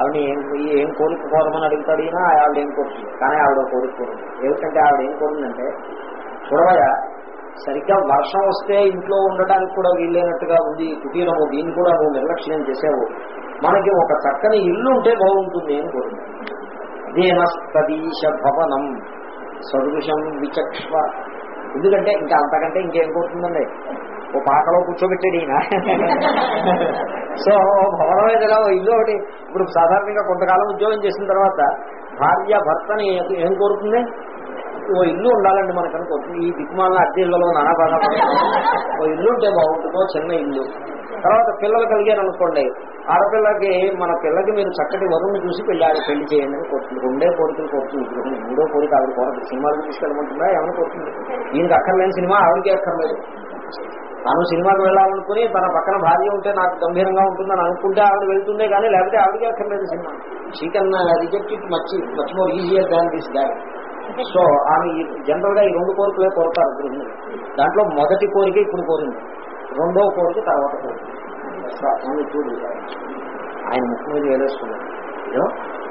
ఆవిడ ఏం ఏం కోరిక కోరమని అడుగుతాడు ఈయన ఆవిడ ఏం కోరుతుంది? కానీ ఆవిడ కోరిక కోరుతుంది ఏమిటంటే ఆవిడ ఏం కోరిందంటే చూడవయ్యా సరిగ్గా వర్షం వస్తే ఇంట్లో ఉండడానికి కూడా వీల్లేనట్టుగా ఉంది కుటీరము దీన్ని కూడా నువ్వు నిర్లక్ష్యం చేసావు మనకి ఒక చక్కని ఇల్లు ఉంటే బాగుంటుంది అని కోరింది దీనస్తదీశ భవనం. సదృశం విచక్ష్వ. ఎందుకంటే ఇంకా అంతకంటే ఇంకేం కోరుతుందండి ఓ పాకలో కూర్చోబెట్టాడు ఈయన. సో భవనం ఏదైనా ఇల్లు ఒకటి. ఇప్పుడు సాధారణంగా కొంతకాలం ఉద్యోగం చేసిన తర్వాత భార్య భర్తని ఏం కోరుతుంది ఓ ఇల్లు ఉండాలండి మనకు అనుకోవచ్చు ఈ దిక్కుమాల అద్దె ఇళ్ళలో నానా బాగా ఓ ఇల్లు ఉంటే బాగుంటుందో చిన్న ఇల్లు. తర్వాత పిల్లలు కలిగారు అనుకోండి ఆడపిల్లకి మన పిల్లకి మీరు చక్కటి వరుణ్ణి చూసి పెళ్ళి పెళ్ళి చేయండి అని కోరుతుంది. రెండే కోరికలు కోరుతుంది ఇప్పుడు. మూడో కోరిక ఆవిడ కోరదు. సినిమాలకు తీసుకెళ్ళమంటుందా? ఏమని కోరుతుంది? ఈయనకి అక్కర్లేని సినిమా ఆవిడకి అక్కర్లేదు. తాను సినిమాకి వెళ్ళాలనుకుని తన పక్కన భార్య ఉంటే నాకు గంభీరంగా ఉంటుందని అనుకుంటే ఆవిడ వెళ్తుండే కానీ లేకపోతే ఆవిడకి అక్కర్లేదు cinema. She can reject it much much more easier than this that so ఆమె జనరల్గా ఈ రెండు కోరికలే కోరుతారు గృహిణులు. దాంట్లో మొదటి కోరిక ఇప్పుడు కోరింది. రెండవ కోరిక తర్వాత కోరిక. సో చూడు. ఆయన ముక్కు మీద వేలేసుకున్నాడు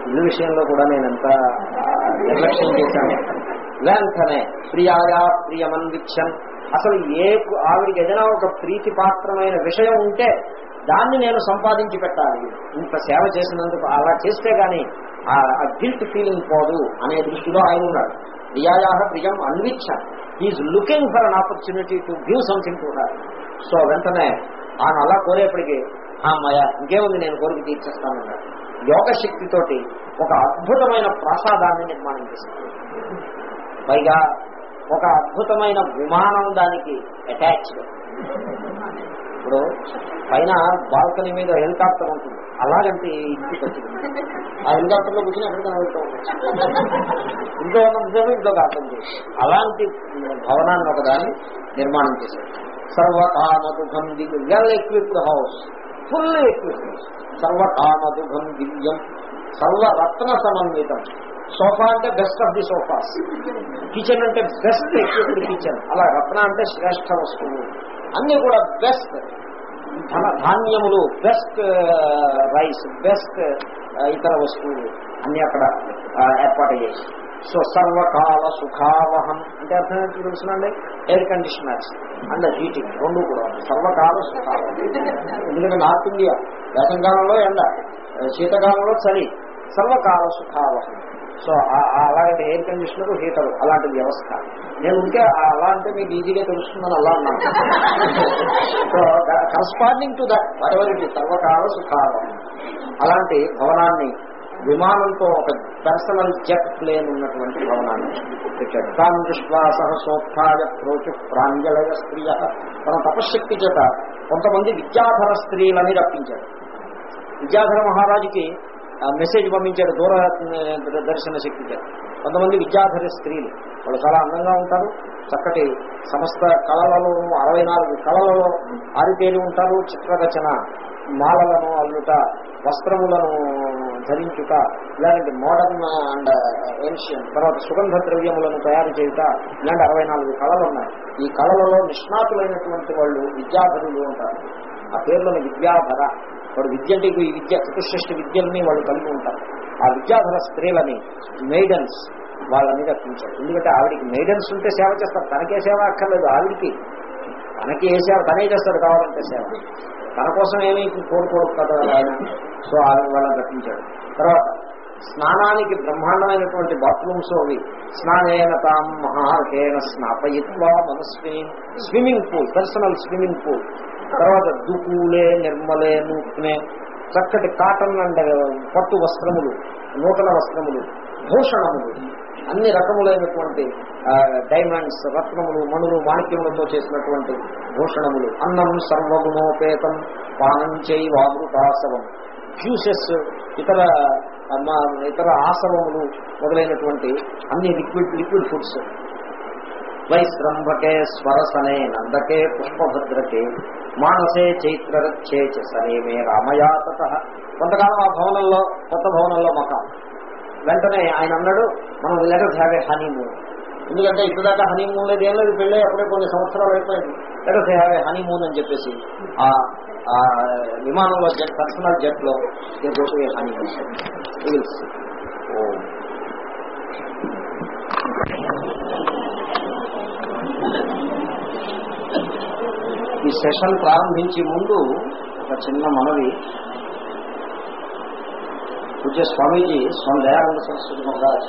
ఇల్లు విషయంలో కూడా నేను ఎంత నిర్లక్ష్యం చేశాను. వెంటనే ప్రియాయా ప్రియమన్విక్షన్ అసలు ఏ ఆవిడికి ఏదైనా ఒక ప్రీతి పాత్రమైన విషయం ఉంటే దాన్ని నేను సంపాదించి పెట్టాలి. ఇంత సేవ చేసినందుకు అలా చేస్తే గాని ఆ గిల్ట్ ఫీలింగ్ పోదు అనే దృష్టిలో ఆయన ఉన్నాడు. ప్రియాయా ప్రియం అన్విచ్చ is looking for an opportunity to give something to her so వెంటనే ఆయన అలా కోరేప్పటికీ మాయా ఇంకేముంది నేను కోరిక తీర్చేస్తానన్నాడు. యోగ శక్తితోటి ఒక అద్భుతమైన ప్రసాదాన్ని నిర్మాణం చేశాడు. పైగా ఒక అద్భుతమైన విమానం దానికి అటాచ్డ్ ఇప్పుడు పైన బాల్కనీ మీద హెలికాప్టర్ ఉంటుంది. అలాగంటే ఇంటికి వచ్చింది? ఆ హెలికాప్టర్లో కూర్చొని ఎక్కడికైనా వెళ్తూ ఇంట్లో ఉన్నంతసేపు ఇంట్లో అర్థం చేసి అలాంటి భవనాన్ని ఒకదాన్ని నిర్మాణం చేశారు. సర్వకామదుఘం దివ్యం. Well equipped house full equipped సర్వకామదుఘం దివ్యం. సర్వరత్న సమన్వితం. సోఫా అంటే best of the sofas kitchen అంటే బెస్ట్ ఎక్విప్డ్ కిచెన్ అలా రత్న అంటే శ్రేష్ఠ వస్తువు. అన్ని కూడా బెస్ట్ ధన ధాన్యములు బెస్ట్ రైస్ బెస్ట్ ఇతర వస్తువులు అన్ని అక్కడ ఏర్పాటు చేసి. సో సర్వకాల సుఖావహం అంటే అర్థం ఏంటి తెలుసునండి? ఎయిర్ కండిషనర్స్ అండ్ హీటింగ్ రెండు కూడా సర్వకాల సుఖావహం. ఎందుకంటే నార్త్ ఇండియా వేసంకాలంలో ఎండ శీతకాలంలో చలి సర్వకాల సుఖావహం. సో ఆ- అలాంటి ఎయిర్ కండిషనర్ హీటర్ అలాంటి వ్యవస్థ. నేను ఉంటే అలా అంటే మీకు ఈజీగా తెలుస్తుందని అలా అన్నాను. సో కరస్పాండింగ్ టు దట్ వరవరికి సర్వకాల సుఖాలం అలాంటి భవనాన్ని విమానంతో ఒక పర్సనల్ జెట్ ప్లేన్ ఉన్నటువంటి భవనాన్ని పెట్టాడు. తాను దృష్ట్వా సహసోత్థాయ ప్రోచు ప్రాంజలయ స్త్రీయ. తన తపశ్శక్తి చేత కొంతమంది విద్యాధర స్త్రీలని రప్పించారు విద్యాధర మహారాజుకి మెసేజ్ పంపించారు దూర దర్శన శక్తి చేత. కొంతమంది విద్యాధర స్త్రీలు. వాళ్ళు చాలా అందంగా ఉంటారు. చక్కటి సమస్త కళలలో అరవై నాలుగు కళలలో ఆరితేరి ఉంటారు చిత్రరచన. మాలలను అల్లుట వస్త్రములను ధరించుట ఇలాంటి మోడర్న్ అండ్ ఏన్షియన్ తర్వాత సుగంధ ద్రవ్యములను తయారు చేయుట ఇలాంటి అరవై నాలుగు కళలు ఉన్నాయి ఈ కళలలో నిష్ణాతులైనటువంటి వాళ్ళు విద్యాధరులు ఉంటారు. ఆ పేర్లను విద్యాధర. వాడు విద్య అంటే ఈ విద్య చతుశ్రేష్ఠ విద్యల్ని వాళ్ళు కలిగి ఉంటారు. ఆ విద్యాధర స్త్రీలని మెయిడన్స్ వాళ్ళని రక్షించాడు ఎందుకంటే ఆవిడికి మెయిడన్స్ ఉంటే సేవ చేస్తారు. తనకే సేవ అక్కర్లేదు. ఆవిడికి తనకి ఏ సేవ తనే చేస్తాడు కావాలంటే సేవ. తన కోసం ఏమీ కోరుకోడు కదా ఆయన సో వాళ్ళని రక్షించాడు తర్వాత స్నానానికి బ్రహ్మాండమైనటువంటి బాత్రూమ్స్ అవి. స్నానేన తాం మహాకేన స్నాపయిత్వా మనస్వి. Swimming pool personal swimming pool. తర్వాత దుకూలే నిర్మలే నూత్నే చక్కటి కాటన్ అండ్ పట్టు వస్త్రములు నూతన వస్త్రములు భూషణములు. అన్ని రకములైనటువంటి డైమండ్స్ రత్నములు మణులు మాణిక్యములతో చేసినటువంటి భూషణములు. అన్నం సర్వగుణోపేతం పానం చేయి వామృతాసవం జ్యూసెస్ ఇతర మా- ఇతర ఆసవములు మొదలైనటువంటి అన్ని లిక్విడ్ లిక్విడ్ ఫుడ్స్ వైశ్రంభకే స్వరసనే నందకే పుష్పభద్రకే మానసే చైత్రరచ్చే చ సరేమే రామయాతత. కొంతకాలం ఆ భవనంలో కొత్త భవనంలో మకాం. వెంటనే ఆయన అన్నాడు మనం లెటర్ హ్యావ్ ఏ హనీమూన్ ఎందుకంటే ఇప్పటిదాకా హనీమూన్ లేదు ఏం లేదు పెళ్ళి అప్పుడే కొన్ని సంవత్సరాలు అయిపోయింది. లెటర్ హ్యావ్ ఏ హనీమూన్ అని చెప్పేసి ఆ ఆ విమానంలో జెట్ పర్సనల్ జెట్లో హనీమూన్ ఓ ఈ సెషన్ ప్రారంభించే ముందు ఒక చిన్న మనవి. Pujya Swamiji Swami Dayananda Saraswati Maharaj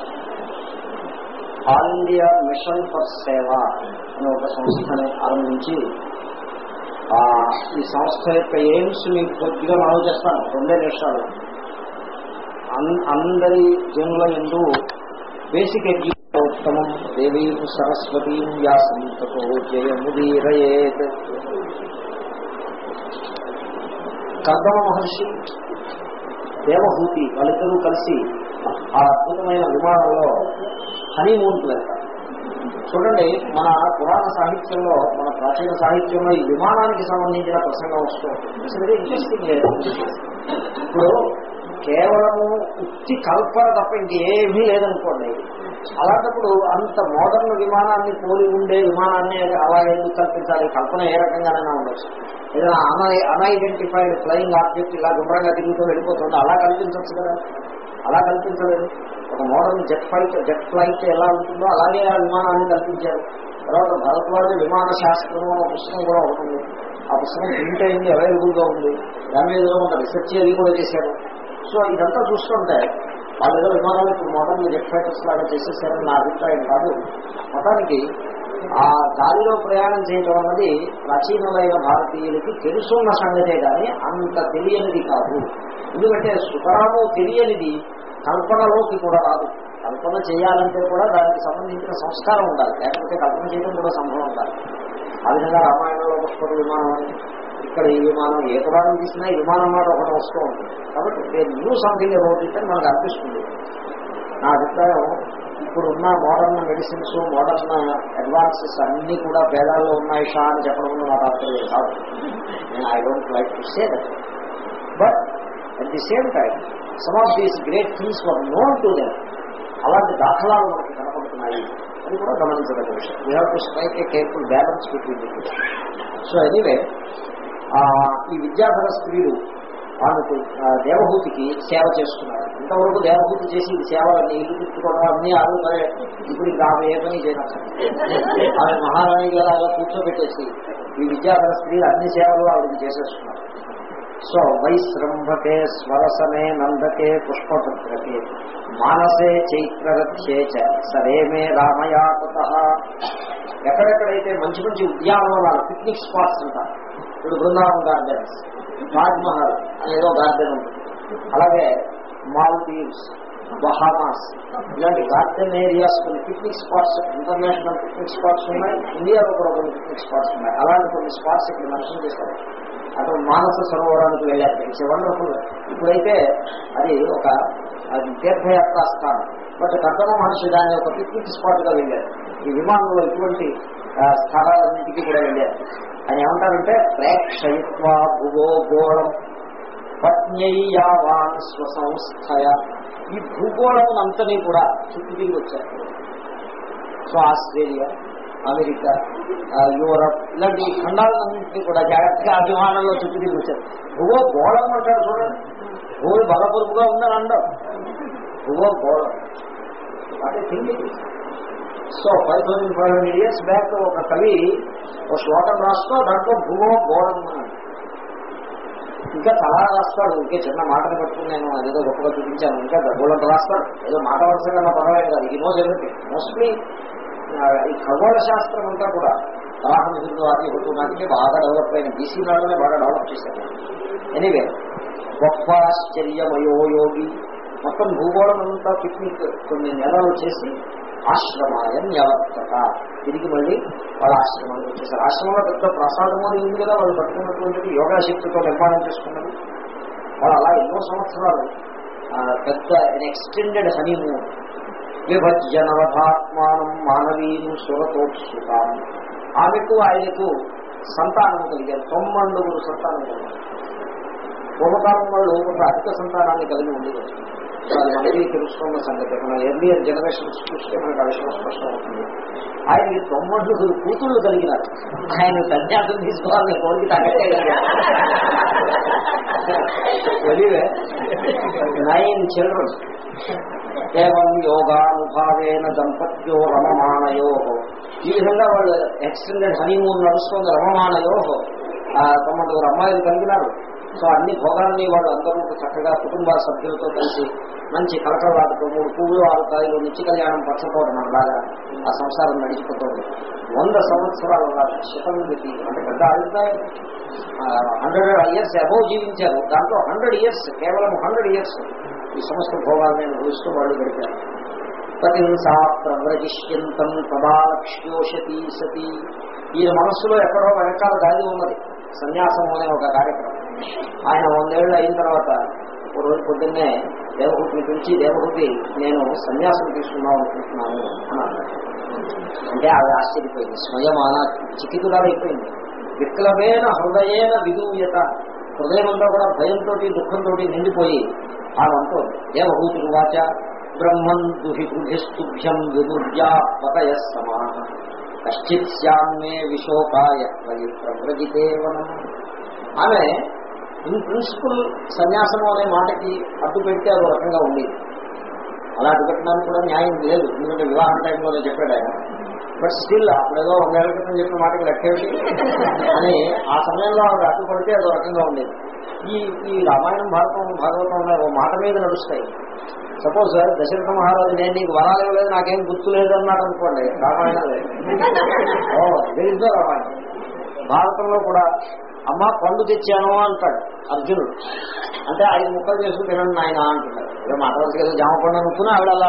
all India mission for seva అనే ఒక సంస్థని ఆరంభించి ఆ, ఈ సంస్థ యొక్క ఎయిమ్స్ మీకు కొద్దిగా మనం చేస్తాను రెండే నిమిషాలు. అన్- అందరి జనుల ఎందు బేసిక్ ఎడ్యుకేషన్ దేవీం సరస్వతీం వ్యాసం తతో జయముదీరయేత్. కర్దమ మహర్షి దేవహూతి వాళ్ళిద్దరూ కలిసి ఆ అద్భుతమైన విమానంలో హనీమూన్కి వెళ్తారు. చూడండి మన పురాణ సాహిత్యంలో మన ప్రాచీన సాహిత్యంలో ఈ విమానానికి సంబంధించిన ప్రసంగం వస్తుంది ఇంట్రెస్టింగ్ లేదు. ఇప్పుడు కేవలము ఉత్తి కల్పన తప్ప ఇంకేమీ లేదనుకోండి అలాంటప్పుడు అంత మోడర్న్ విమానాన్ని పోలి ఉండే విమానాన్ని అలా ఎందుకు కల్పించాలి? కల్పన ఏ రకంగానైనా ఉండొచ్చు. ఏదైనా అన అన్ఐడెంటిఫైడ్ ఫ్లయింగ్ ఆబ్జెక్ట్ ఇలా గుమ్రంగా తిరుగుతూ వెళ్ళిపోతుంది అలా కల్పించవచ్చు కదా? అలా కల్పించలేదు. ఒక modern jet flight jet flight ఎలా ఉంటుందో అలాగే ఆ విమానాన్ని కల్పించారు. తర్వాత భరద్వాజ విమాన శాస్త్రం అనే పుస్తకం కూడా ఉంటుంది. ఆ పుస్తకం ప్రింట్ అయింది అవైలబుల్గా ఉంది. దాని మీద ఏదో కొంత రీసెర్చ్ అది కూడా చేశారు. సో ఇదంతా చూస్తుంటే వాళ్ళు ఏదో విమానాలు ఇప్పుడు మోడర్న్ జెట్ లాగా చేసేసారని నా అభిప్రాయం కాదు. మొత్తానికి ఆ గాలిలో ప్రయాణం చేయడం అన్నది ప్రాచీనమైన భారతీయులకి తెలుసున్న సంగతే కానీ అంత తెలియనిది కాదు. ఎందుకంటే సుతరాము తెలియనిది కల్పనలోకి కూడా రాదు. కల్పన చేయాలంటే కూడా దానికి సంబంధించిన సంస్కారం ఉండాలి. లేకపోతే కల్పన చేయడం కూడా సంభవం ఉండాలి ఆ విధంగా రామాయణంలో పుష్పక విమానం ఇక్కడ ఈ విమానం ఏ పదాన్ని తీసినా ఈ విమానం మాట ఒకటి వస్తూ ఉంటుంది. కాబట్టి నేను న్యూ సంథింగ్ అబౌట్ ఇట్ అని మనకు అనిపిస్తుంది. నా అభిప్రాయం ఇప్పుడున్న మోడర్న్ మెడిసిన్స్ మోడర్న్ అడ్వాన్సెస్ అన్ని కూడా భేదాల్లో ఉన్నాయి షా అని చెప్పడం నా తాత్పర్యం కాదు. నేను I don't like to say that but at the same time some of these great things were known to them అలాంటి దాఖలాలు మనకి కనపడుతున్నాయి. అది కూడా గమనించదగ్గ విషయం. We have to strike a careful balance between so anyway ఈ విద్యాధర స్త్రీలు ఆమెకు ఆ, దేవహూతికి సేవ చేస్తున్నారు. ఇంతవరకు దేవహూతి చేసి ఇది సేవలన్నీ ఇల్లు తిట్టుకోవడం అన్ని ఆరు ఇప్పుడు ఇంకా ఆమె ఏ పని చేయనక్కర్లేదు. ఆమె మహారాణి గారు అలా కూర్చోబెట్టేసి ఈ విద్యాధర స్త్రీలు అన్ని సేవలు ఆవిడకి చేసేస్తున్నారు. సో వైశ్రంభకే స్వరసమే నందకే పుష్పభద్రకే మానసే చైత్రరథ్యే చ సరేమే రామయాపత ఎక్కడెక్కడైతే మంచి మంచి ఉద్యానవనాలు పిక్నిక్ స్పాట్స్ ఉంటారు ఇప్పుడు బృందావన్ గార్డెన్స్ తాజ్ మహల్ అనేదో గార్డెన్ ఉంటుంది అలాగే మాల్దీవ్స్ బహామాస్ ఇలాంటి గార్డెన్ ఏరియాస్ కొన్ని picnic spots international picnic spots ఉన్నాయి. ఇండియాలో కూడా కొన్ని పిక్నిక్ స్పాట్స్ ఉన్నాయి. అలాంటి కొన్ని స్పాట్స్ ఇక్కడ మెన్షన్ చేశారు. అక్కడ మానస సరోవరానికి వెళ్ళారు. ఇట్స్ వండర్ఫుల్ ఇప్పుడైతే అది ఒక అది తీర్థయాత్రా స్థానం బట్ కర్తమ మహర్షి దాన్ని ఒక పిక్నిక్ స్పాట్గా వెళ్ళారు. ఈ విమానంలో ఇటువంటి ఆ, స్థలాలన్నింటికి కూడా వెళ్ళారు. ఆయన ఏమంటారంటే ప్రేక్షయిత్వ భువో గోళం పత్న్యయ్యావాన్ స్వసంస్థయ. ఈ భూగోళం అంతని కూడా చుట్టూ తిరిగి వచ్చారు. సో ఆస్ట్రేలియా అమెరికా యూరప్ ఇలాంటి ఖండాలన్నింటినీ కూడా జాగ్రత్తగా అభిమానంలో చుట్టూ తిరిగి వచ్చారు. భూగో గోళం అంటారు చూడండి. భూమి బలపరుపుగా ఉందని అండం భూగో గోళం. అంటే thing so five thousand five hundred years back ఒక కవి ఒక శ్లోకం రాస్తూ దాంట్లో భూమో గోళం ఇంకా చాలా రాస్తాడు ఇంకే చిన్న మాటలు పట్టుకుని నేను అదేదో గొప్పగా చూపించాను ఇంకా గోళంత రాస్తాడు. ఏదో మాట వరుసగా నా పర్వాలేదు కాదు ఈ రోజు ఎవ్రీథింగ్ మోస్ట్లీ ఈ ఖగోళ శాస్త్రం అంతా కూడా రాహం హిందూ అది కుటుంబానికి బాగా డెవలప్ అయిన బీసీ నాడునే బాగా డెవలప్ చేశారు. ఎనీవే గొప్ప ఆశ్చర్యమయో యోగి. మొత్తం భూగోళం అంతా పిక్నిక్ కొన్ని నెలలు చేసి ఆశ్రమాయ న్యవర్తత తిరిగి మళ్ళీ వాళ్ళ ఆశ్రమానికి వచ్చేసారు. ఆశ్రమంలో పెద్ద ప్రసాదం అని ఉంది కదా వాళ్ళు పట్టుకున్నటువంటి యోగా శక్తితో నిర్మాణం చేసుకున్నారు వాళ్ళు అలా ఎన్నో సంవత్సరాలు పెద్ద ఎక్స్టెండెడ్ హనీమూన్ విభజనవధాత్మానం మానవీను సురతోత్సుతాం ఆమెకు ఆయనకు సంతానం కలిగారు. తొమ్మండుగురు సంతానం కలిగారు. పూర్వకాలం వాళ్ళు ఒక అధిక సంతానాన్ని కలిగి ఉండేది అది అడిగి తెలుసుకున్న సంగతి. మన ఎర్లియర్ జనరేషన్స్ చూస్తే మనకు ఆ విషయం స్పష్టం అవుతుంది. ఆయనకి తొమ్మండుగురు కూతుళ్ళు కలిగినారు. ఆయన సన్యాసం తీసుకోవాలని కోరిక తగ్గట్టే నైన్ చిల్డ్రన్ కేవలం యోగానుభావేన దంపత్యో రమమానయో. ఈ విధంగా వాళ్ళు ఎక్స్టెండెడ్ హనీమూన్ నడుస్తుంది రమమానయో. ఆ అమ్మాయిలు కలిగినారు. సో అన్ని భోగాన్ని వాళ్ళు అందరూ చక్కగా కుటుంబ సభ్యులతో కలిసి మంచి కలకలాటతో మూడు పువ్వులు ఆరు కాయలు నిత్య కళ్యాణం పచ్చపోవడం అలాగా ఆ సంసారం నడిచిపోతుంది. వంద సంవత్సరాల శతంగతి అంటే పెద్ద అభిప్రాయం. హండ్రెడ్ ఇయర్స్ అబౌవ్ జీవించారు. దాంట్లో హండ్రెడ్ ఇయర్స్ కేవలం హండ్రెడ్ ఇయర్స్ ఈ సమస్త భోగాల్ని అనుభవిస్తూ వాళ్ళు గడిపారు. ప్రతిహింసా ప్రవ్రజిష్యంతం తదా తదాలక్ష్యోషతి సతి. ఈయన మనస్సులో ఎక్కడో వెనకాల దాగి ఉన్నది. సన్యాసం అనే ఒక కార్యక్రమం. ఆయన వందేళ్ళు అయిన తర్వాత ఒక రోజు పొద్దున్నే దేవహూతిని పిలిచి దేవహూతి నేను సన్యాసం తీసుకుందాం అనుకుంటున్నాను అని అన్నాడు అంటే ఆవిడ ఆశ్చర్యపోయింది. స్వయం ఆనా చికితురాలైపోయింది విక్లవేన హృదయేన విదూయత. హృదయం అంతా కూడా భయంతో దుఃఖంతో నిండిపోయి ఆమె దేవహూతి వాచ బ్రహ్మన్ దుహి బుధిస్తుభ్యం విదుర్యా పతయ సమాన కశ్చిత్ శ్యామ్మే విశోకాయ ప్రవ్రజితేవనం ఆమె ఇన్ ప్రిన్సిపల్ సన్యాసం అనే మాటకి అడ్డు పెడితే అది రకంగా ఉంది. అలా అడ్డు పెట్టడానికి కూడా న్యాయం లేదు. ఎందుకంటే వివాహం టైంలో చెప్పాడు ఆయన. బట్ స్టిల్ అప్పుడేదో వందేళ్ళ క్రితం చెప్పిన మాటకి లెక్కేవి అని ఆ సమయంలో ఆవిడ అడ్డుపడితే అదో రకంగా ఉండేది ఈ ఈ రామాయణం భారతం భాగవతం ఓ మాట మీద నడుస్తాయి. సపోజ్ దశరథ మహారాజు నేను నీకు వరాలు ఇవ్వలేదు నాకేం గుర్తు లేదు అన్నాడు అనుకోండి. రామాయణం లేదు తెలియదో రామాయణం. భారతంలో కూడా అమ్మ పండు తెచ్చాను అంటాడు అర్జునుడు. అంటే ఐదు ముక్కలు చేసుకుని తినండి ఆయన అంటున్నాడు. ఏదో కదా జామ పండు అనుకుని ఆవిడ అలా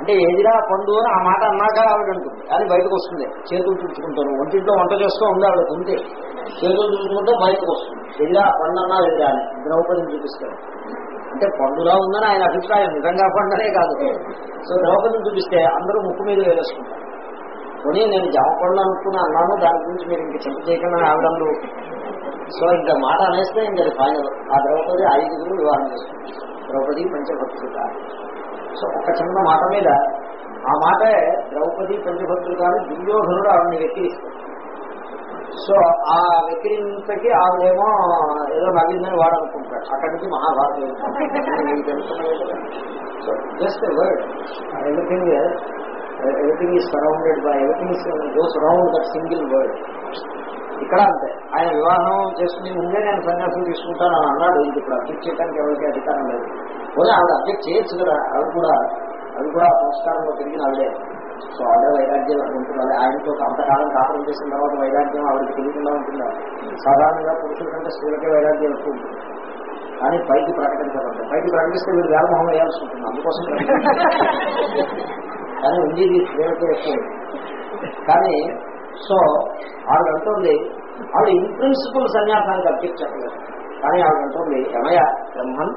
అంటే ఏదిరా పండు అని ఆ మాట అన్నాక ఆవిడ అంటుంది. అది బయటకు వస్తుంది. చేతులు తుడుచుకుంటాను. ఒంటింట్లో వంట చేస్తూ ఉంది ఆవిడ ఉంది చేతులు తుడుచుకుంటే బయటకు వస్తుంది. ఎదిరా పండు అన్నా ఎదిరా అని ద్రౌపదిని చూపిస్తాడు. అంటే పండులా ఉందని ఆయన అభిప్రాయం. నిజంగా పండనే కాదు. సో ద్రౌపదిని చూపిస్తే అందరూ ముక్కు మీద వేసుకుంటారు కొని నేను జామ పండు అనుకుని అన్నాను దాని గురించి మీరు ఇంక చెప్ప చేయకుండా ఆవిడందు సో ఇంకా మాట అనేస్తే ఇంకా ఫైనల్. ఆ ద్రౌపది ఐదుగురు వివాహం చేసుకుంది ద్రౌపది పంచభక్తులు సో ఒక చిన్న మాట మీద ఆ మాటే ద్రౌపది పంచభక్తులు కానీ దుర్యోధనుడు ఆవిడని వెక్కిరిస్తాడు సో ఆ వెక్కిరింతకి ఆవిడేమో ఏదో నవ్విందని వాడు అనుకుంటాడు అక్కడి నుంచి Mahabharatam just word everything everything is surrounded by everything is goes round that single word ఇక్కడ అంతే. ఆయన వివాహం చేసుకుని ముందే నేను సన్యాసం తీసుకుంటాను అని అన్నాడు. ఇది ఇప్పుడు అబ్జెక్ట్ చేయడానికి ఎవరికి అధికారం లేదు. పోనీ ఆవిడ అబ్జెక్ట్ చేయొచ్చు కదా. అది కూడా అది కూడా సంస్కారంలో పెరిగిన ఆవిడే. సో ఆవిడ వైరాగ్యం ఉంటుంది ఆయనతో అంతకాలం కాపురం చేసిన తర్వాత వైరాగ్యం ఆవిడకి తెలియకుండా ఉంటుందా? సాధారణంగా పురుషుల కంటే స్త్రీలకే వైరాగ్యం ఎక్కువ ఉంటుంది. కానీ పైకి ప్రకటించబడ్డాయి పైకి ప్రకటిస్తే మీరు వ్యామోహం వేయాల్సి ఉంటుంది. అందుకోసం కానీ ఉండేది స్త్రీలకే ఎక్కువ కానీ సో ఆవిడ అంటుంది ఆవిడ ఇన్ ప్రిన్సిపల్ సన్యాసానికి అబ్జెక్ట్ కానీ ఆవిడ అంటుంది ఏమయ్య బ్రహ్మన్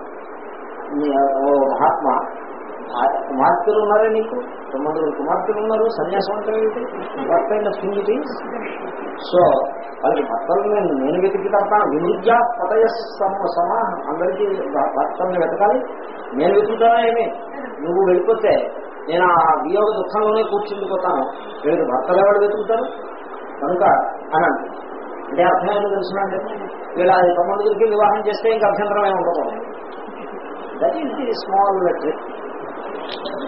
ఓ మహాత్మా కుమార్తెలు ఉన్నారా నీకు? తొమ్మిది కుమార్తెలు ఉన్నారు సన్యాసం అంటే ఏంటి? వర్క్ అయిన థింగ్ సో వాళ్ళకి భర్తలు నేను నేను వెతికి తప్ప వినిద్యా పదయ సమా అందరికీ భర్తల్ని వెతకాలి. నేను వెతుకుతానా ఏమి? నువ్వు వెళ్ళిపోతే నేను ఆ వియోగ దుఃఖంలోనే కూర్చుండిపోతాను వీళ్ళకి భర్తలు ఎవరు వెతుకుతారు? కనుక అని అంటే అర్థం ఏంటో తెలుసునండి వీళ్ళ తొమ్మిదికి వివాహం చేస్తే ఇంకా అభ్యంతరం ఏమి ఉండకూడదు. That is the small trick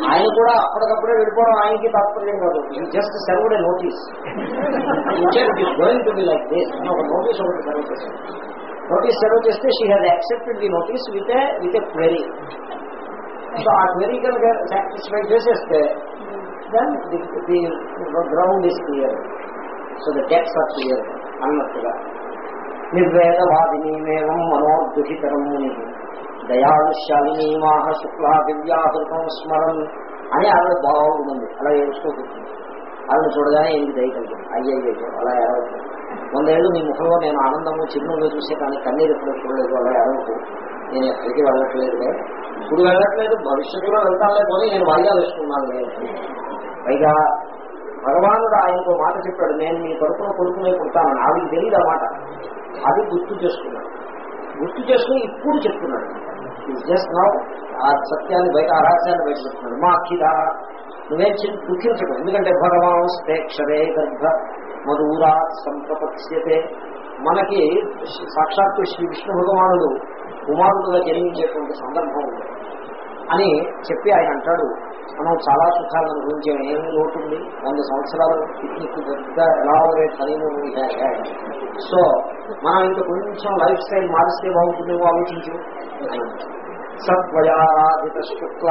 ఆయన కూడా అప్పటికప్పుడే వెళ్ళిపోవడం ఆయనకి తాత్పర్యం కాదు. Just served notice going to be like this ఒక నోటీస్ ఒకటి సర్వ్ చేశాను నోటీస్ సర్వ్ చేస్తే she has accepted the notice with with a query so ఆ క్వెరీ కనుక సాటిస్ఫై చేసేస్తే then the ground is clear so the decks are clear అన్నట్టుగా. నిర్వేదవాదినీమేవం మనోదుహితరం ముని దయాశాలినీమాహ శుక్లా దివ్యాహృతం స్మరన్ అని ఆవిడ బాగుంటుంది. అలా ఏడుస్తూ కూర్చుంది. ఆవిడ చూడగానే ఏంటి దయకలిగింది అయ్యయ్యో అలా ఏడవచ్చు వందేళ్ళు మీ ముఖంలో నేను ఆనందము చిరునవ్వు చూసే కానీ కన్నీరు ఎప్పుడు చూడలేదు అలా ఏడవకు నేను ఎక్కడికి వెళ్ళట్లేదులే. ఇప్పుడు వెళ్ళట్లేదు భవిష్యత్తులో వెళ్తానులే పోనీ నేను వాయిదా వేసుకున్నాను పైగా భగవానుడు ఆయనకు మాట చెప్పాడు నేను మీ తరపున కొడుకునే పుడతానని. ఆవిడ తెలియదు ఆ మాట. అది గుర్తు చేసుకున్నాడు. గుర్తు చేసుకుని ఇప్పుడు చెప్తున్నాడు. జస్ట్ నౌ ఆ సత్యాన్ని బయట ఆ రహస్యాన్ని బయట చెప్తున్నాడు. మా అఖిల నువ్వేం దుఃఖించకు. ఎందుకంటే భగవాన్ క్షరే గర్భ మధురా సంప్రపక్ష్యతే మనకి సాక్షాత్తు శ్రీ విష్ణు భగవానుడు కుమారుడుగా జన్మించేటువంటి సందర్భం ఉంది అని చెప్పి ఆయన అంటాడు. మనం చాలా సుఖాలు అనుభవించాం ఏమి లోటుంది? వంద సంవత్సరాలు పిక్నిక్ పెద్ద ఎలాబరేట్ హనీమూన్ సో మనం ఇంకా కొంచెం లైఫ్ స్టైల్ మారిస్తే బాగుంటుందేమో ఆలోచించు. సత్వయారాధిత శుక్ల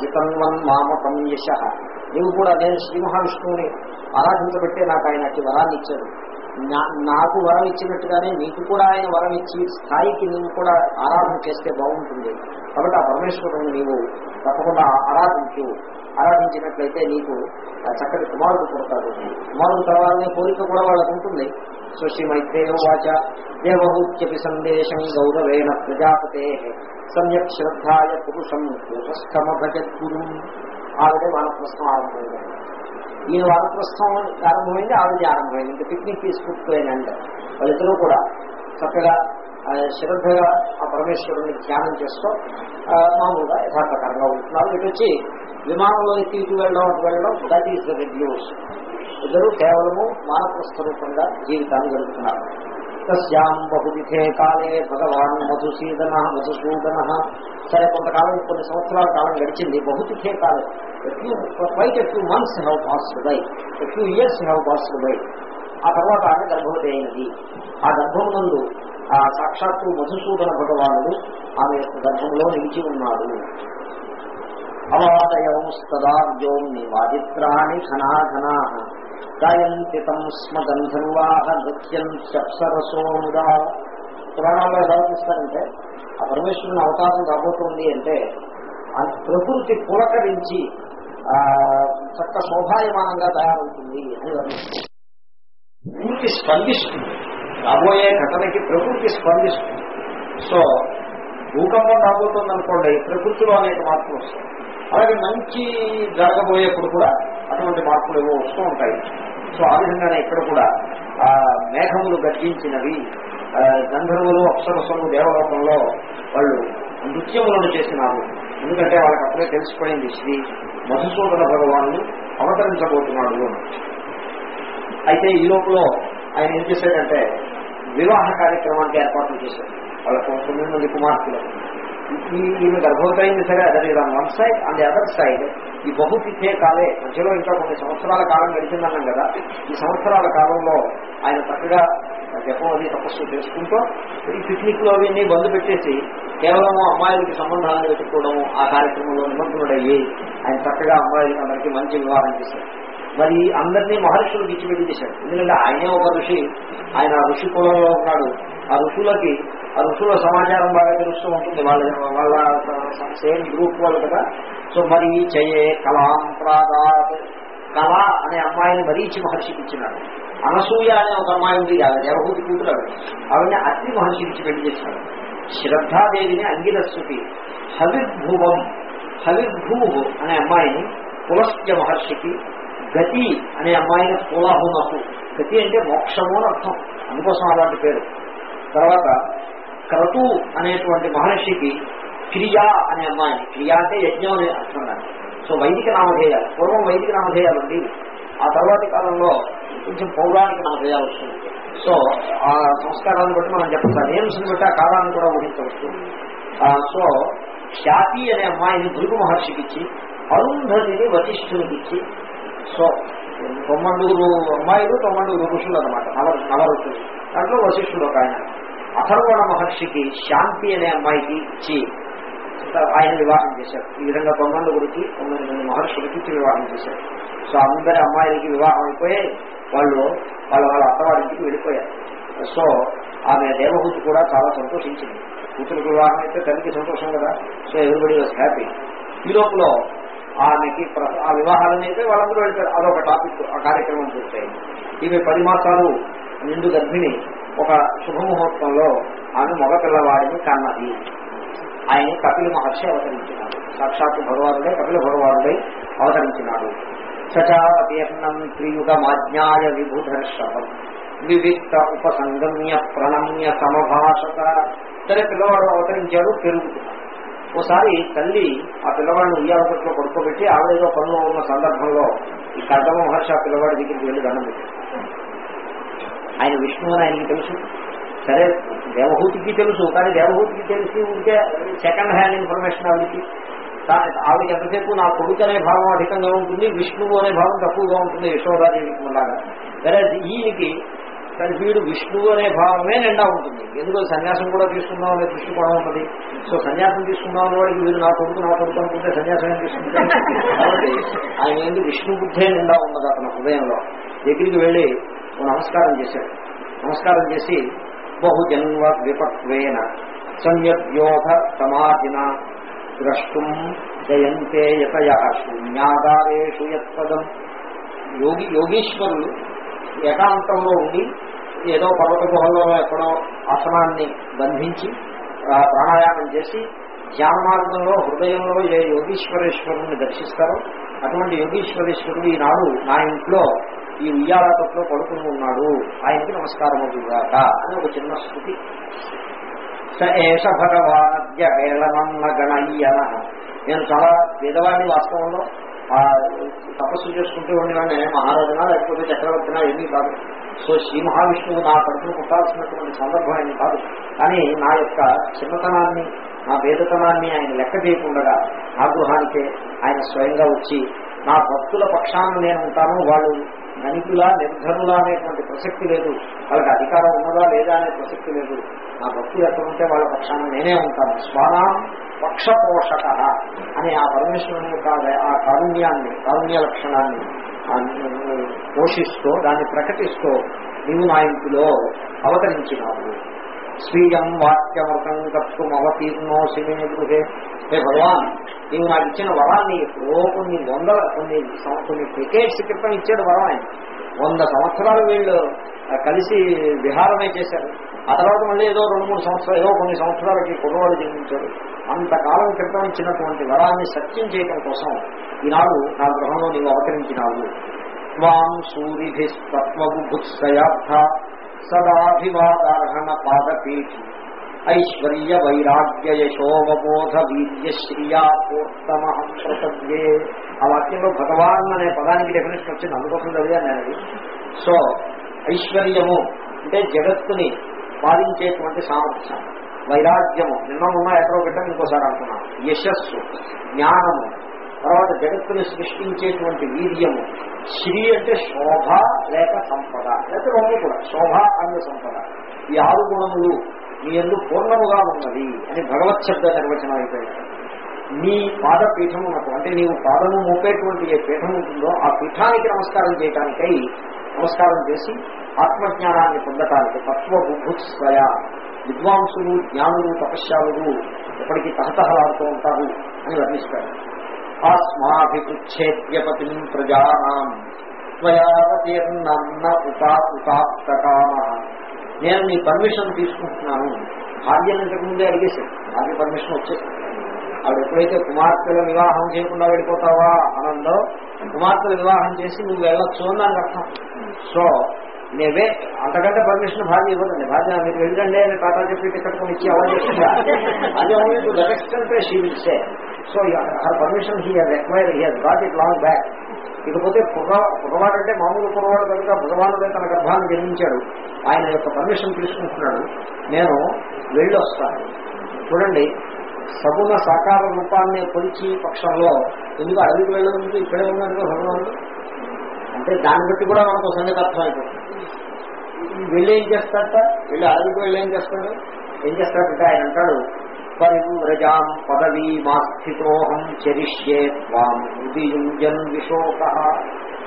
వితన్వన్ మామకం యశ. నీవు కూడా నేను శ్రీ మహావిష్ణువుని ఆరాధించబట్టే నాకు ఆయన అట్టి వరాన్ని ఇచ్చాడు. నాకు వరం ఇచ్చినట్టుగానే నీకు కూడా ఆయన వరం ఇచ్చి స్థాయికి నువ్వు కూడా ఆరాధన చేస్తే బాగుంటుంది. కాబట్టి ఆ పరమేశ్వరుని నీవు తప్పకుండా ఆరాధించు. ఆరాధించినట్లయితే నీకు చక్కటి కుమారుడు పుడతాడు. కుమారుడు తర్వాతనే కోరిక కూడా వాళ్ళకు ఉంటుంది. సో శ్రీ మైత్రేయ వాచ దేవహూత్యపి సందేశం గౌరవేణ ప్రజాపతే. సమ్యక్ శ్రద్ధాయ పురుషం కూటస్థమ భజద్గురు. ఆవిడే వానప్రస్థం ఆరంభమైంది. ఈయన వానప్రస్థం ఆరంభమైంది ఆవిడ ఆరంభమైంది. ఇంకా పిక్నిక్ తీసుకుంటుపోయినంటే వాళ్ళిద్దరూ కూడా చక్కగా శ్రద్ధగా ఆ పరమేశ్వరుని ధ్యానం చేస్తూ మామూలుగా యథాప్రకారంగా ఉంటున్నారు. ఇటు వచ్చి విమానంలో ఎక్కి ఇటు వెళ్ళడం అటు వెళ్ళడం దట్ ఈస్ ద రెడ్యూస్ ఇద్దరు కేవలము మానవ రూపంగా జీవితాన్ని గడుపుతున్నారు. తస్యాం బహుదిథే కాలే భగవాన్ మధుసూదన మధుసూదన. సరే కొంతకాలం కొన్ని సంవత్సరాల కాలం గడిచింది. బహుతిథే కాలే. Quite a few months have passed by a years have passed by ఆ తర్వాత ఆమె గర్భవతి అయింది ఆ నందు ఆ సాక్షాత్తు మధుసూదన భగవానుడు ఆమె యొక్క గర్భంలో నిలిచి ఉన్నాడు. అవాదయోస్తదార్యోమ్ని వాదిత్రాణి ఘనాఘనా గాయంతి తం స్మ గంధర్వాహ నృత్యం చప్సరసోముదా పురాణాల్లో ఎలా చూస్తారంటే ఆ పరమేశ్వరుని అవతారం రాబోతుంది అంటే ఆ ప్రకృతి పులకరించి చక్క శోభాయమానంగా తయారవుతుంది అని వర్ణిస్తుంది. ప్రకృతి స్పందిస్తుంది. రాబోయే ఘటనకి ప్రకృతి స్పందిస్తుంది. సో భూకంపం రాబోతుంది అనుకోండి ప్రకృతిలో అనేక మార్పులు వస్తాయి. అలాగే మంచి జరగబోయేప్పుడు కూడా అటువంటి మార్పులు ఏవో వస్తూ ఉంటాయి. సో ఆ విధంగానే ఇక్కడ కూడా ఆ మేఘములు గర్జించినవి గంధర్వులు అప్సరసలు దేవలోకంలో వాళ్ళు నృత్యములను చేసినారు. ఎందుకంటే వాళ్ళకి అప్పుడే తెలిసిపోయింది శ్రీ మధుసూదన భగవానుడు అవతరించబోతున్నాడు అయితే ఈ లోపల ఆయన ఏం చేశాడంటే వివాహ కార్యక్రమానికి ఏర్పాట్లు చేశారు. వాళ్ళకు తొమ్మిది మంది కుమార్తెలు. ఈ ఈమె గర్భవతైంది సరే అదే one side and other side ఈ బహుతిథే కాలే. మధ్యలో ఇంకా కొన్ని సంవత్సరాల కాలం గడిచిందన్నాం కదా. ఈ సంవత్సరాల కాలంలో ఆయన చక్కగా జపం అది తపస్సు చేసుకుంటూ ఈ పిక్నిక్లో అవన్నీ బంద్ పెట్టేసి కేవలం అమ్మాయిలకి సంబంధాలను వెతుక్కోవడము ఆ కార్యక్రమంలో నిమగ్నుడయ్యి ఆయన చక్కగా అమ్మాయిలకి అందరికీ మంచి వివాహం చేశారు మరి అందరినీ మహర్షులకు ఇచ్చిపెట్టి చేశాడు. ఎందుకంటే ఆయనే ఒక ఋషి ఆయన ఋషి కులంలో ఉన్నాడు. ఆ ఋషులకి ఆ ఋషుల సమాచారం బాగా తెలుస్తూ ఉంటుంది. వాళ్ళ వాళ్ళ సేమ్ గ్రూప్ వాళ్ళు కదా. సో మరి చయే కళాం ప్రాదాత్. కళ అనే అమ్మాయిని మరీచి మహర్షికి ఇచ్చినాడు. అనసూయ అనే ఒక అమ్మాయి ఉంది. ఆవిడ దేవహూతి కూతురు ఆవిడ. ఆవిడని అగ్ని మహర్షికి ఇచ్చి పెళ్ళి చేశాడు. శ్రద్ధాదేవిని అంగిరస్సుకి హవిర్భువం హవిర్భూ అనే అమ్మాయిని పులస్త్య మహర్షికి గతి అనే అమ్మాయిని పులహునకు గతి అంటే మోక్షము అని అర్థం. అందుకోసం అలాంటి పేరు. తర్వాత క్రతు అనేటువంటి మహర్షికి క్రియా అనే అమ్మాయిని. క్రియా అంటే యజ్ఞం అనే అర్థం దాన్ని సో వైదిక నామధేయాలు పూర్వం వైదిక నామధేయాలు ఉంది ఆ తర్వాతి కాలంలో కొంచెం పౌరాణిక నామధేయాలు వస్తుంది సో ఆ సంస్కారాన్ని బట్టి మనం చెప్పచ్చు నేమ్స్ని బట్టి ఆ కాలాన్ని కూడా ఊహించవచ్చు. సో ఖ్యాతి అనే అమ్మాయిని భృగు మహర్షికి ఇచ్చి అరుంధతిని వశిష్ఠునికి ఇచ్చి సో తొమ్మండుగురు అమ్మాయిలు తొమ్మండుగురు ఋషులు అనమాట నవ నవ దాంట్లో వశిష్ఠుడు ఒక ఆయన. అథర్వణ మహర్షికి శాంతి అనే అమ్మాయికి ఇచ్చి ఆయన వివాహం చేశారు. ఈ విధంగా తొమ్మండుగురికి తొమ్మిది మంది మహర్షులకి ఇచ్చి వివాహం చేశారు. సో అందరి అమ్మాయిలకి వివాహం అయిపోయి వాళ్ళు వాళ్ళ వాళ్ళ అత్తవారింటికి వెళ్ళిపోయారు. సో ఆమె దేవహూతి కూడా చాలా సంతోషించింది. కూతురికి వివాహం అయితే తల్లికి సంతోషం కదా. సో ఎవరిబడి వాజ్ హ్యాపీ ఈ లోపల ఆమెకి ప్ర- ఆ వివాహాలను అయితే వాళ్ళందరూ వెళ్తారు. అదొక టాపిక్ ఆ కార్యక్రమం పూర్తయింది. ఈమె పది మాసాలు నిండు గర్భిణి. ఒక శుభముహూర్తంలో ఆమె మగపిల్లవాడిని కన్నది. ఆయన కపిల మహర్షి అవతరించినాడు. సాక్షాత్ భగవానుడే కపిల భగవానుడై అవతరించినాడు. సచాపీర్ణం త్రియుగమాజ్ఞాయ విభుధర్షభం వివిక్త ఉపసంగమ్య ప్రణమ్య సమభాషత. సరే పిల్లవాడు అవతరించాడు పెరుగుతున్నాడు. ఒకసారి తల్లి ఆ పిల్లవాడిని ఉయ్యాలపట్లో పడుకోబెట్టి ఆవిడేదో పనులో ఉన్న సందర్భంలో ఈ కర్దమ మహర్షి ఆ పిల్లవాడి దగ్గరికి వెళ్ళి దండం పెట్టారు ఆయన విష్ణు అని ఆయనకి తెలుసు. సరే దేవహూతికి తెలుసు కానీ దేవహూతికి తెలిసి ఉంటే సెకండ్ హ్యాండ్ ఇన్ఫర్మేషన్ ఆవిడకి. ఆవిడకి ఎంతసేపు నా కొడుకు అనే భావం అధికంగా ఉంటుంది విష్ణువు అనే భావం తక్కువగా ఉంటుంది యశోదాదేవికి అలాగా సరే ఈయనకి కానీ వీడు విష్ణువు అనే భావమే నిండా ఉంటుంది. ఎందుకో సన్యాసం కూడా తీసుకుందాం అనే దృష్టికోణం ఉంటుంది. సో సన్యాసం తీసుకుందాం అనే వాడికి వీడు నా కొడుకు నా కొడుకు అనుకుంటే సన్యాసం తీసుకుంటాడు. కాబట్టి ఆయన ఏంటి విష్ణు బుద్ధే నిండా ఉన్నది అతని హృదయంలో. దగ్గరికి వెళ్ళి నమస్కారం చేశాడు. నమస్కారం చేసి బహుజన్మ విపక్వేన సంయోధ సమాధిన ద్రష్టుం జయంతే యతయ శూన్యాధారేషు యత్పదం. యోగి యోగీశ్వరులు ఏకాంతంలో ఉండి ఏదో పర్వత గుహల్లో ఎక్కడో ఆసనాన్ని బంధించి ప్రాణాయామం చేసి ధ్యాన మార్గంలో హృదయంలో ఏ యోగీశ్వరేశ్వరుని దర్శిస్తారో అటువంటి యోగీశ్వరేశ్వరుడు ఈనాడు నా ఇంట్లో ఈ ఉయ్యాల పడుకుని ఉన్నాడు. ఆయనకి నమస్కారం అవుతుందాక అని ఒక చిన్న స్థుతి. స ఏష భగవానద్య వేళనన్న గణయ్యన. నేను చాలా పేదవాడిని వాస్తవంలో తపస్సు చేసుకుంటూ ఉండేవాడిని. మహారాజునా లేకపోతే చక్రవర్తినా ఏమీ కాదు. సో శ్రీ మహావిష్ణువు నా తరఫున పుట్టాల్సినటువంటి సందర్భం ఆయన కాదు. కానీ నా యొక్క చిన్నతనాన్ని నా వేదతనాన్ని ఆయన లెక్క చేయకుండా నా గృహానికే ఆయన స్వయంగా వచ్చి నా భక్తుల పక్షాన నేను ఉంటాను. వాళ్ళు ధనికులా నిర్ధనులా అనేటువంటి ప్రసక్తి లేదు. వాళ్ళకి అధికారం ఉన్నదా లేదా అనే ప్రసక్తి లేదు. నా భక్తులు ఎక్కడ ఉంటే వాళ్ళ పక్షాన నేనే ఉంటాను. స్వానా పక్ష పోషక అనే ఆ పరమేశ్వరుని యొక్క ఆ కారుణ్యాన్ని కారుణ్య లక్షణాన్ని పోషిస్తూ దాన్ని ప్రకటిస్తూ నీవు నా ఇంటిలో అవతరించినావు. స్వీయం వాక్యవర్తం కర్తుం అవతీర్ణోసి మే గృహే. హే భగవాన్ నీవు నాకు ఇచ్చిన వరాన్ని ఎప్పుడో కొన్ని వందల కొన్ని కొన్ని క్రికెట్స్ క్రితం ఇచ్చాడు వరం ఆయన. వంద సంవత్సరాలు వీళ్ళు కలిసి విహారమే చేశారు. ఆ తర్వాత మళ్ళీ ఏదో రెండు మూడు సంవత్సరాలు ఏదో కొన్ని సంవత్సరాలకి కుర్రవాడు జన్మించారు అంతకాలం క్రితం ఇచ్చినటువంటి వరాన్ని సత్యం చేయడం కోసం ఈనాడు నా గృహంలో నీవు అవతరించినావు. త్వాం సూరిభిస్తత్వబుభుత్సయార్థ సదాభివాదార్హణ పాదపీఠి. ఐశ్వర్య వైరాగ్య యశోవబోధ వీర్య శ్రియా పూర్తమహం ప్రసవ్యే ఆ వాక్యంలో భగవాన్ అనే పదానికి డెఫినేషన్ వచ్చింది. అందుకోసం చదివాను నేను. సో ఐశ్వర్యము అంటే జగత్తుని పాలించేటువంటి సామర్థ్యం. వైరాగ్యము. నిన్న ఉన్న ఎక్కడో పెట్టాను ఇంకోసారి అంటున్నాను యశస్సు జ్ఞానము. తర్వాత జగత్తుని సృష్టించేటువంటి వీర్యము. శ్రీ అంటే శోభ లేక సంపద. లేక రెండు కూడా. శోభ అనే సంపద. ఈ ఆరు గుణములు మీ ఎందు పూర్ణముగా ఉన్నది అని భగవత్ శబ్ద నిర్వచనం అయిపోయింది. నీ పాదపీఠమునకు అంటే నీవు పాదము మోపేటువంటి ఏ పీఠం ఉంటుందో ఆ పీఠానికి నమస్కారం చేయటానికై నమస్కారం చేసి ఆత్మజ్ఞానాన్ని పొందటానికి తత్వ బుభుత్స్వయ విద్వాంసులు జ్ఞానులు తపశ్శాలులు ఎప్పటికీ తహతహలాడుతూ ఉంటారు అని వర్ణిస్తారు. ఆస్మాభిపుచ్ఛేద్యపతి ప్రజానాం స్వయావతీర్ణన్న ఉపా ఉపాప్తకామ. నేను నీ పర్మిషన్ తీసుకుంటున్నాను. భార్యను ఇంతకుముందే అడిగేశాను. భార్య పర్మిషన్ వచ్చేసింది. ఆవిడ ఎప్పుడైతే కుమార్తెలు వివాహం చేయకుండా వెళ్ళిపోతావా? అనందో కుమార్తెలు వివాహం చేసి నువ్వు వెళ్ళొచ్చు అని దానికి అర్థం. సో నేవే అంతకంటే పర్మిషన్ భార్య ఇవ్వదండి. భార్య మీరు వెళ్ళండి అని టాటా చెప్పి టికెట్ కొని ఇచ్చి అలా అది only to that extent she will say so her permission he has acquire he has got it long back ఇకపోతే కుర్ర కుర్రవాడు అంటే మామూలు కుర్రవాడు కనుక భగవానుడే తన గర్భాన్ని జన్మించాడు. ఆయన యొక్క పర్మిషన్ తీసుకుంటున్నాడు. నేను వెళ్ళి వస్తాను చూడండి సగుణ సాకార రూపాన్ని కొలిచి పక్షంలో ఎందుకు అడవికి వెళ్ళడం ఇక్కడే ఉన్నట్టుగా భగవానుడు. అంటే దాన్ని బట్టి కూడా మనకు సంగతి అర్థమైపోతుంది వెళ్ళి ఏం చేస్తాడట వెళ్ళి అడవికి వెళ్ళి ఏం చేస్తాడు ఏం చేస్తాడంటే ఆయన అంటాడు పరివ్రజాం పదవీ మాస్థితోహం చరిష్యే త్వాం హృదియుంజన్ విశోక.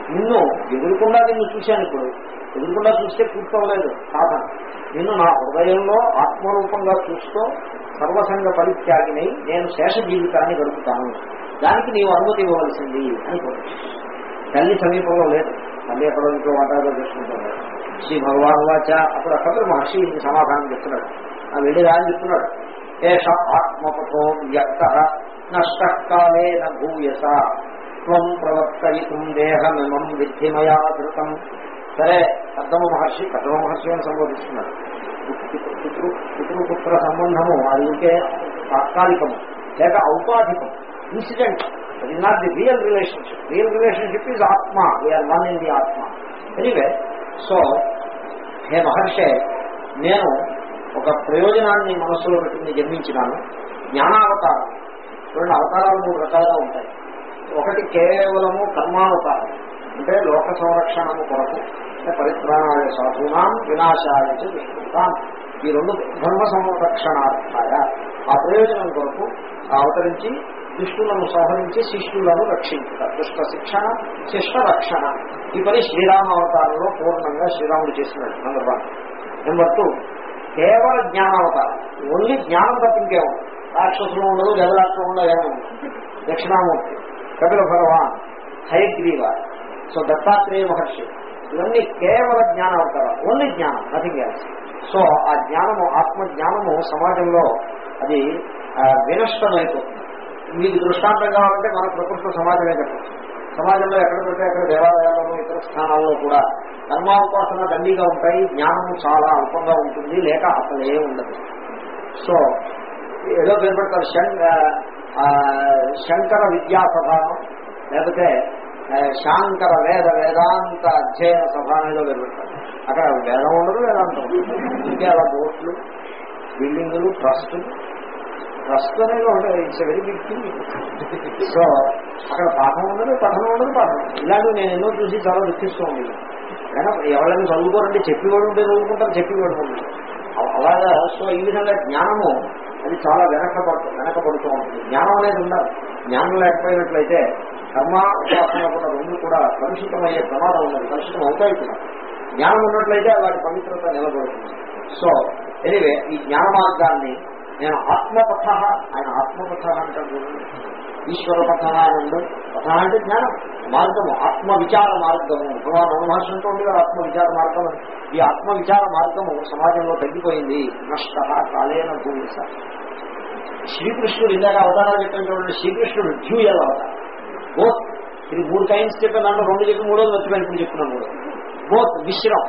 నిన్ను ఎదురుకుండా నిన్ను చూశాను ఇప్పుడు. ఎదురుకుండా చూస్తే కూర్చోలేదు సాధన నిన్ను నా హృదయంలో ఆత్మరూపంగా చూస్తూ సర్వసంగ పరిత్యాగినై నేను శేష జీవితాన్ని గడుపుతాను. దానికి నీవు అనుమతి ఇవ్వవలసింది అని తల్లి సమీపంలో లేదు. తల్లి ఎక్కడో ఇంట్లో వాటాలో చేసుకుంటాడు శ్రీ భగవాన్ వాచ అప్పుడు అక్కడ మహర్షి సమాధానం చెప్తున్నాడు. ఆ వెళ్ళి రాని చెప్తున్నాడు. ఏష ఆత్మపథో వ్యక్త నష్టకాలే నూయస త్వం ప్రవర్తయితుం దేహమిమం విద్ధిమయా ధృతం సరే కర్దమ మహర్షి కర్దమ మహర్షి అని సంబోధిస్తున్నాడు. పితృ పితృపుత్ర సంబంధము అది ఉంటే తాత్కాలికము లేక ఔపాధికము. ఇన్సిడెంట్. అది not the real relationship real relationship is atma. We are one in the atma. Anyway so హే మహర్షే నేను ఒక ప్రయోజనాన్ని మనస్సులో పెట్టుకుని జన్మించినాను. జ్ఞానావతారం. రెండు అవతారాలు మూడు రకాలుగా ఉంటాయి. ఒకటి కేవలము కర్మావతారం. అంటే లోక సంరక్షణము కొరకు అంటే పరిత్రాణాయ సాధునాం వినాశాయ విష్ణుతాం. ఈ రెండు ధర్మ సంరక్షణార్థాయ. ఆ ప్రయోజనం కొరకు అవతరించి కృష్ణులను సంహరించి శిష్యులను రక్షించుతారు దుష్ట శిక్షణ శిష్ట రక్షణ. ఈ పని శ్రీరామ అవతారంలో పూర్ణంగా శ్రీరాముడు చేసినాడు నెంబర్ వన్ నెంబర్ టూ కేవల జ్ఞానావతారం. ఓన్లీ జ్ఞానం తప్పింకే ఉంది రాక్షసులు ఉండదు గదరాక్షం ఉండదు ఏమో దక్షిణామూర్తి. కపిల భగవాన్. హయగ్రీవ సో దత్తాత్రేయ మహర్షి. ఇవన్నీ కేవల జ్ఞానావతారం ఓన్లీ జ్ఞానం నథింగ్ ఎల్స్ సో ఆ జ్ఞానము ఆత్మ జ్ఞానము సమాజంలో అది వినష్టమైపోతుంది. మీకు దృష్టాంతం కావాలంటే మన ప్రకృతి సమాజమే చెప్పచ్చు సమాజంలో ఎక్కడ పెడితే అక్కడ దేవాలయాలలో ఇతర స్థానాల్లో కూడా కర్మావకాశన దండిగా ఉంటాయి జ్ఞానం చాలా అల్పంగా ఉంటుంది లేక అసలే ఉండదు. సో ఏదో పేరు శంకర విద్యా సభానం లేకపోతే శాంకర వేద వేదాంత అధ్యయన సభ అనేదో అక్కడ వేదం ఉండదు వేదాంతం ఉండదు. ఇంకే అలా బోట్లు బిల్డింగులు ట్రస్టులు ట్రస్ట్ అనేది ఉండదు it's very big thing so అక్కడ పాఠం ఉండదు పఠనం ఉండదు పాఠం ఇలాంటివి నేను ఎన్నో చూసి చాలా దుఃఖిస్తూ ఉండేది కానీ ఎవరైనా చదువుకోరండి చెప్పేవాడు ఉంటే చదువుకుంటారు చెప్పేవాడు ఉండదు అలాగా సో ఈ విధంగా జ్ఞానము అది చాలా వెనకబడు వెనకబడుతూ ఉంటుంది. జ్ఞానం అనేది ఉండాలి. జ్ఞానం లేకపోయినట్లయితే కర్మ ఉపాసన కూడా రెండు కూడా కలుషితమయ్యే ప్రమాదం ఉన్నది కలుషితం అవుతాయి కూడా. జ్ఞానం ఉన్నట్లయితే వాటి పవిత్రత నిలబడుతుంది. సో ఎనివే ఈ జ్ఞాన మార్గాన్ని నేను ఆత్మపథ ఆయన ఆత్మపథ అంటారు ఈశ్వర పథ అనండు పథ అంటే జ్ఞానం మార్గము ఆత్మ విచార మార్గము భగవాన్ రమహర్షి ఆత్మ విచార మార్గం ఈ ఆత్మ విచార మార్గము సమాజంలో తగ్గిపోయింది. నష్ట కాలేన భూమి సార్ శ్రీకృష్ణుడు ఇందాక అవతారాలు చెప్పిన చూడండి. శ్రీకృష్ణుడు డ్యూయల్ అవతారం. బోత్. ఇది మూడు టైమ్స్ చెప్పిన దాంట్లో రెండు చెప్పి మూడోది వచ్చిపోయింది ఇప్పుడు చెప్తున్నా మూడు బోత్ మిశ్రం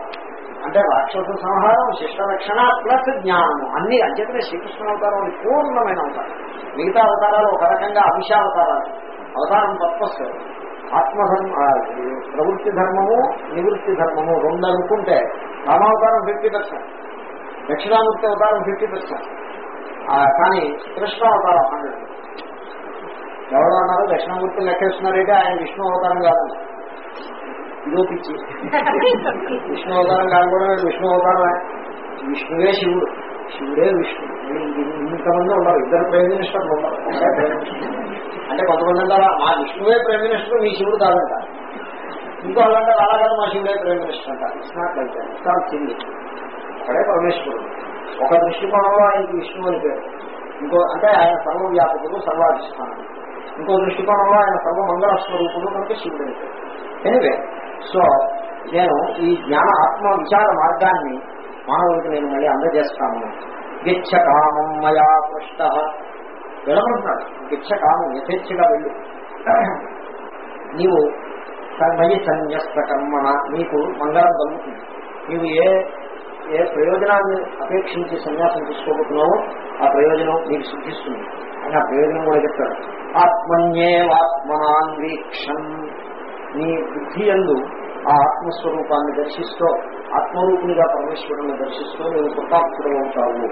అంటే రాక్షస సంహారం శిష్ట రక్షణ ప్లస్ జ్ఞానము. అన్ని అంచేతనే శ్రీకృష్ణ అవతారం పూర్ణమైన అవతారం మిగతా అవతారాలు ఒక రకంగా అభిషావతారాలు అవతారం పర్పస్ ఆత్మధర్మ ప్రవృత్తి ధర్మము నివృత్తి ధర్మము రెండు అనుకుంటే రామావతారం ఫిఫ్టీ పర్సెంట్. దక్షిణామూర్తి అవతారం ఫిఫ్టీ పర్సెంట్. కానీ కృష్ణ అవతారం హండ్రెడ్. ఎవరు అన్నారు దక్షిణామూర్తి లెక్కేస్తున్నారైతే ఆయన విష్ణు అవతారం కాదు. ఇదో పిచ్చి విష్ణు అవతారం కాకుండా విష్ణు అవతారమే విష్ణువే శివుడు. శివుడే విష్ణు. ఇంతమంది ఉన్నారు. ఇద్దరు ప్రైమ్ మినిస్టర్లు ఉన్నారు. అంటే కొంతమంది అంటారా మా విష్ణువే ప్రైమ్ మినిస్టర్ మీ శివుడు కాదంట. ఇంకో వాళ్ళంటే అలా మా శివుడే ప్రైమ్ మినిస్టర్ అంటారు it's not like it's not single అక్కడే పరమేశ్వరుడు. ఒక దృష్టికోణంలో ఆయనకి విష్ణువు అని పేరు. ఇంకో అంటే ఆయన సర్వవ్యాపకుడు సర్వాధిష్టానం. ఇంకో దృష్టికోణంలో ఆయన సర్వమంగళ స్వరూపుడు కనుక శివుడు అని పేరు. ఎనివే సో నేను ఈ జ్ఞాన ఆత్మ విచార మార్గాన్ని మానవుడికి నేను మళ్ళీ అందజేస్తాను. గిచ్చ కామం మయా పృష్ట. వెళ్ళమంటున్నాడు గిచ్చ కామం యథేచ్ఛగా వెళ్ళు. నీవు మయి సన్యస్త కర్మణ నీకు మంగళం దొరుకుతుంది నీవు ఏ ఏ ప్రయోజనాన్ని అపేక్షించి సన్యాసం తీసుకోబోతున్నావో ఆ ప్రయోజనం నీకు సిద్ధిస్తుంది. అని ఆ ప్రయోజనం కూడా చెప్తాడు. ఆత్మన్యేవాత్మనాన్వీక్షం నీ బుద్ధి ఎందు ఆ ఆత్మస్వరూపాన్ని దర్శిస్తూ ఆత్మరూపునిగా పరమేశ్వరుని దర్శిస్తూ నేను కృతార్థుడు అవుతావు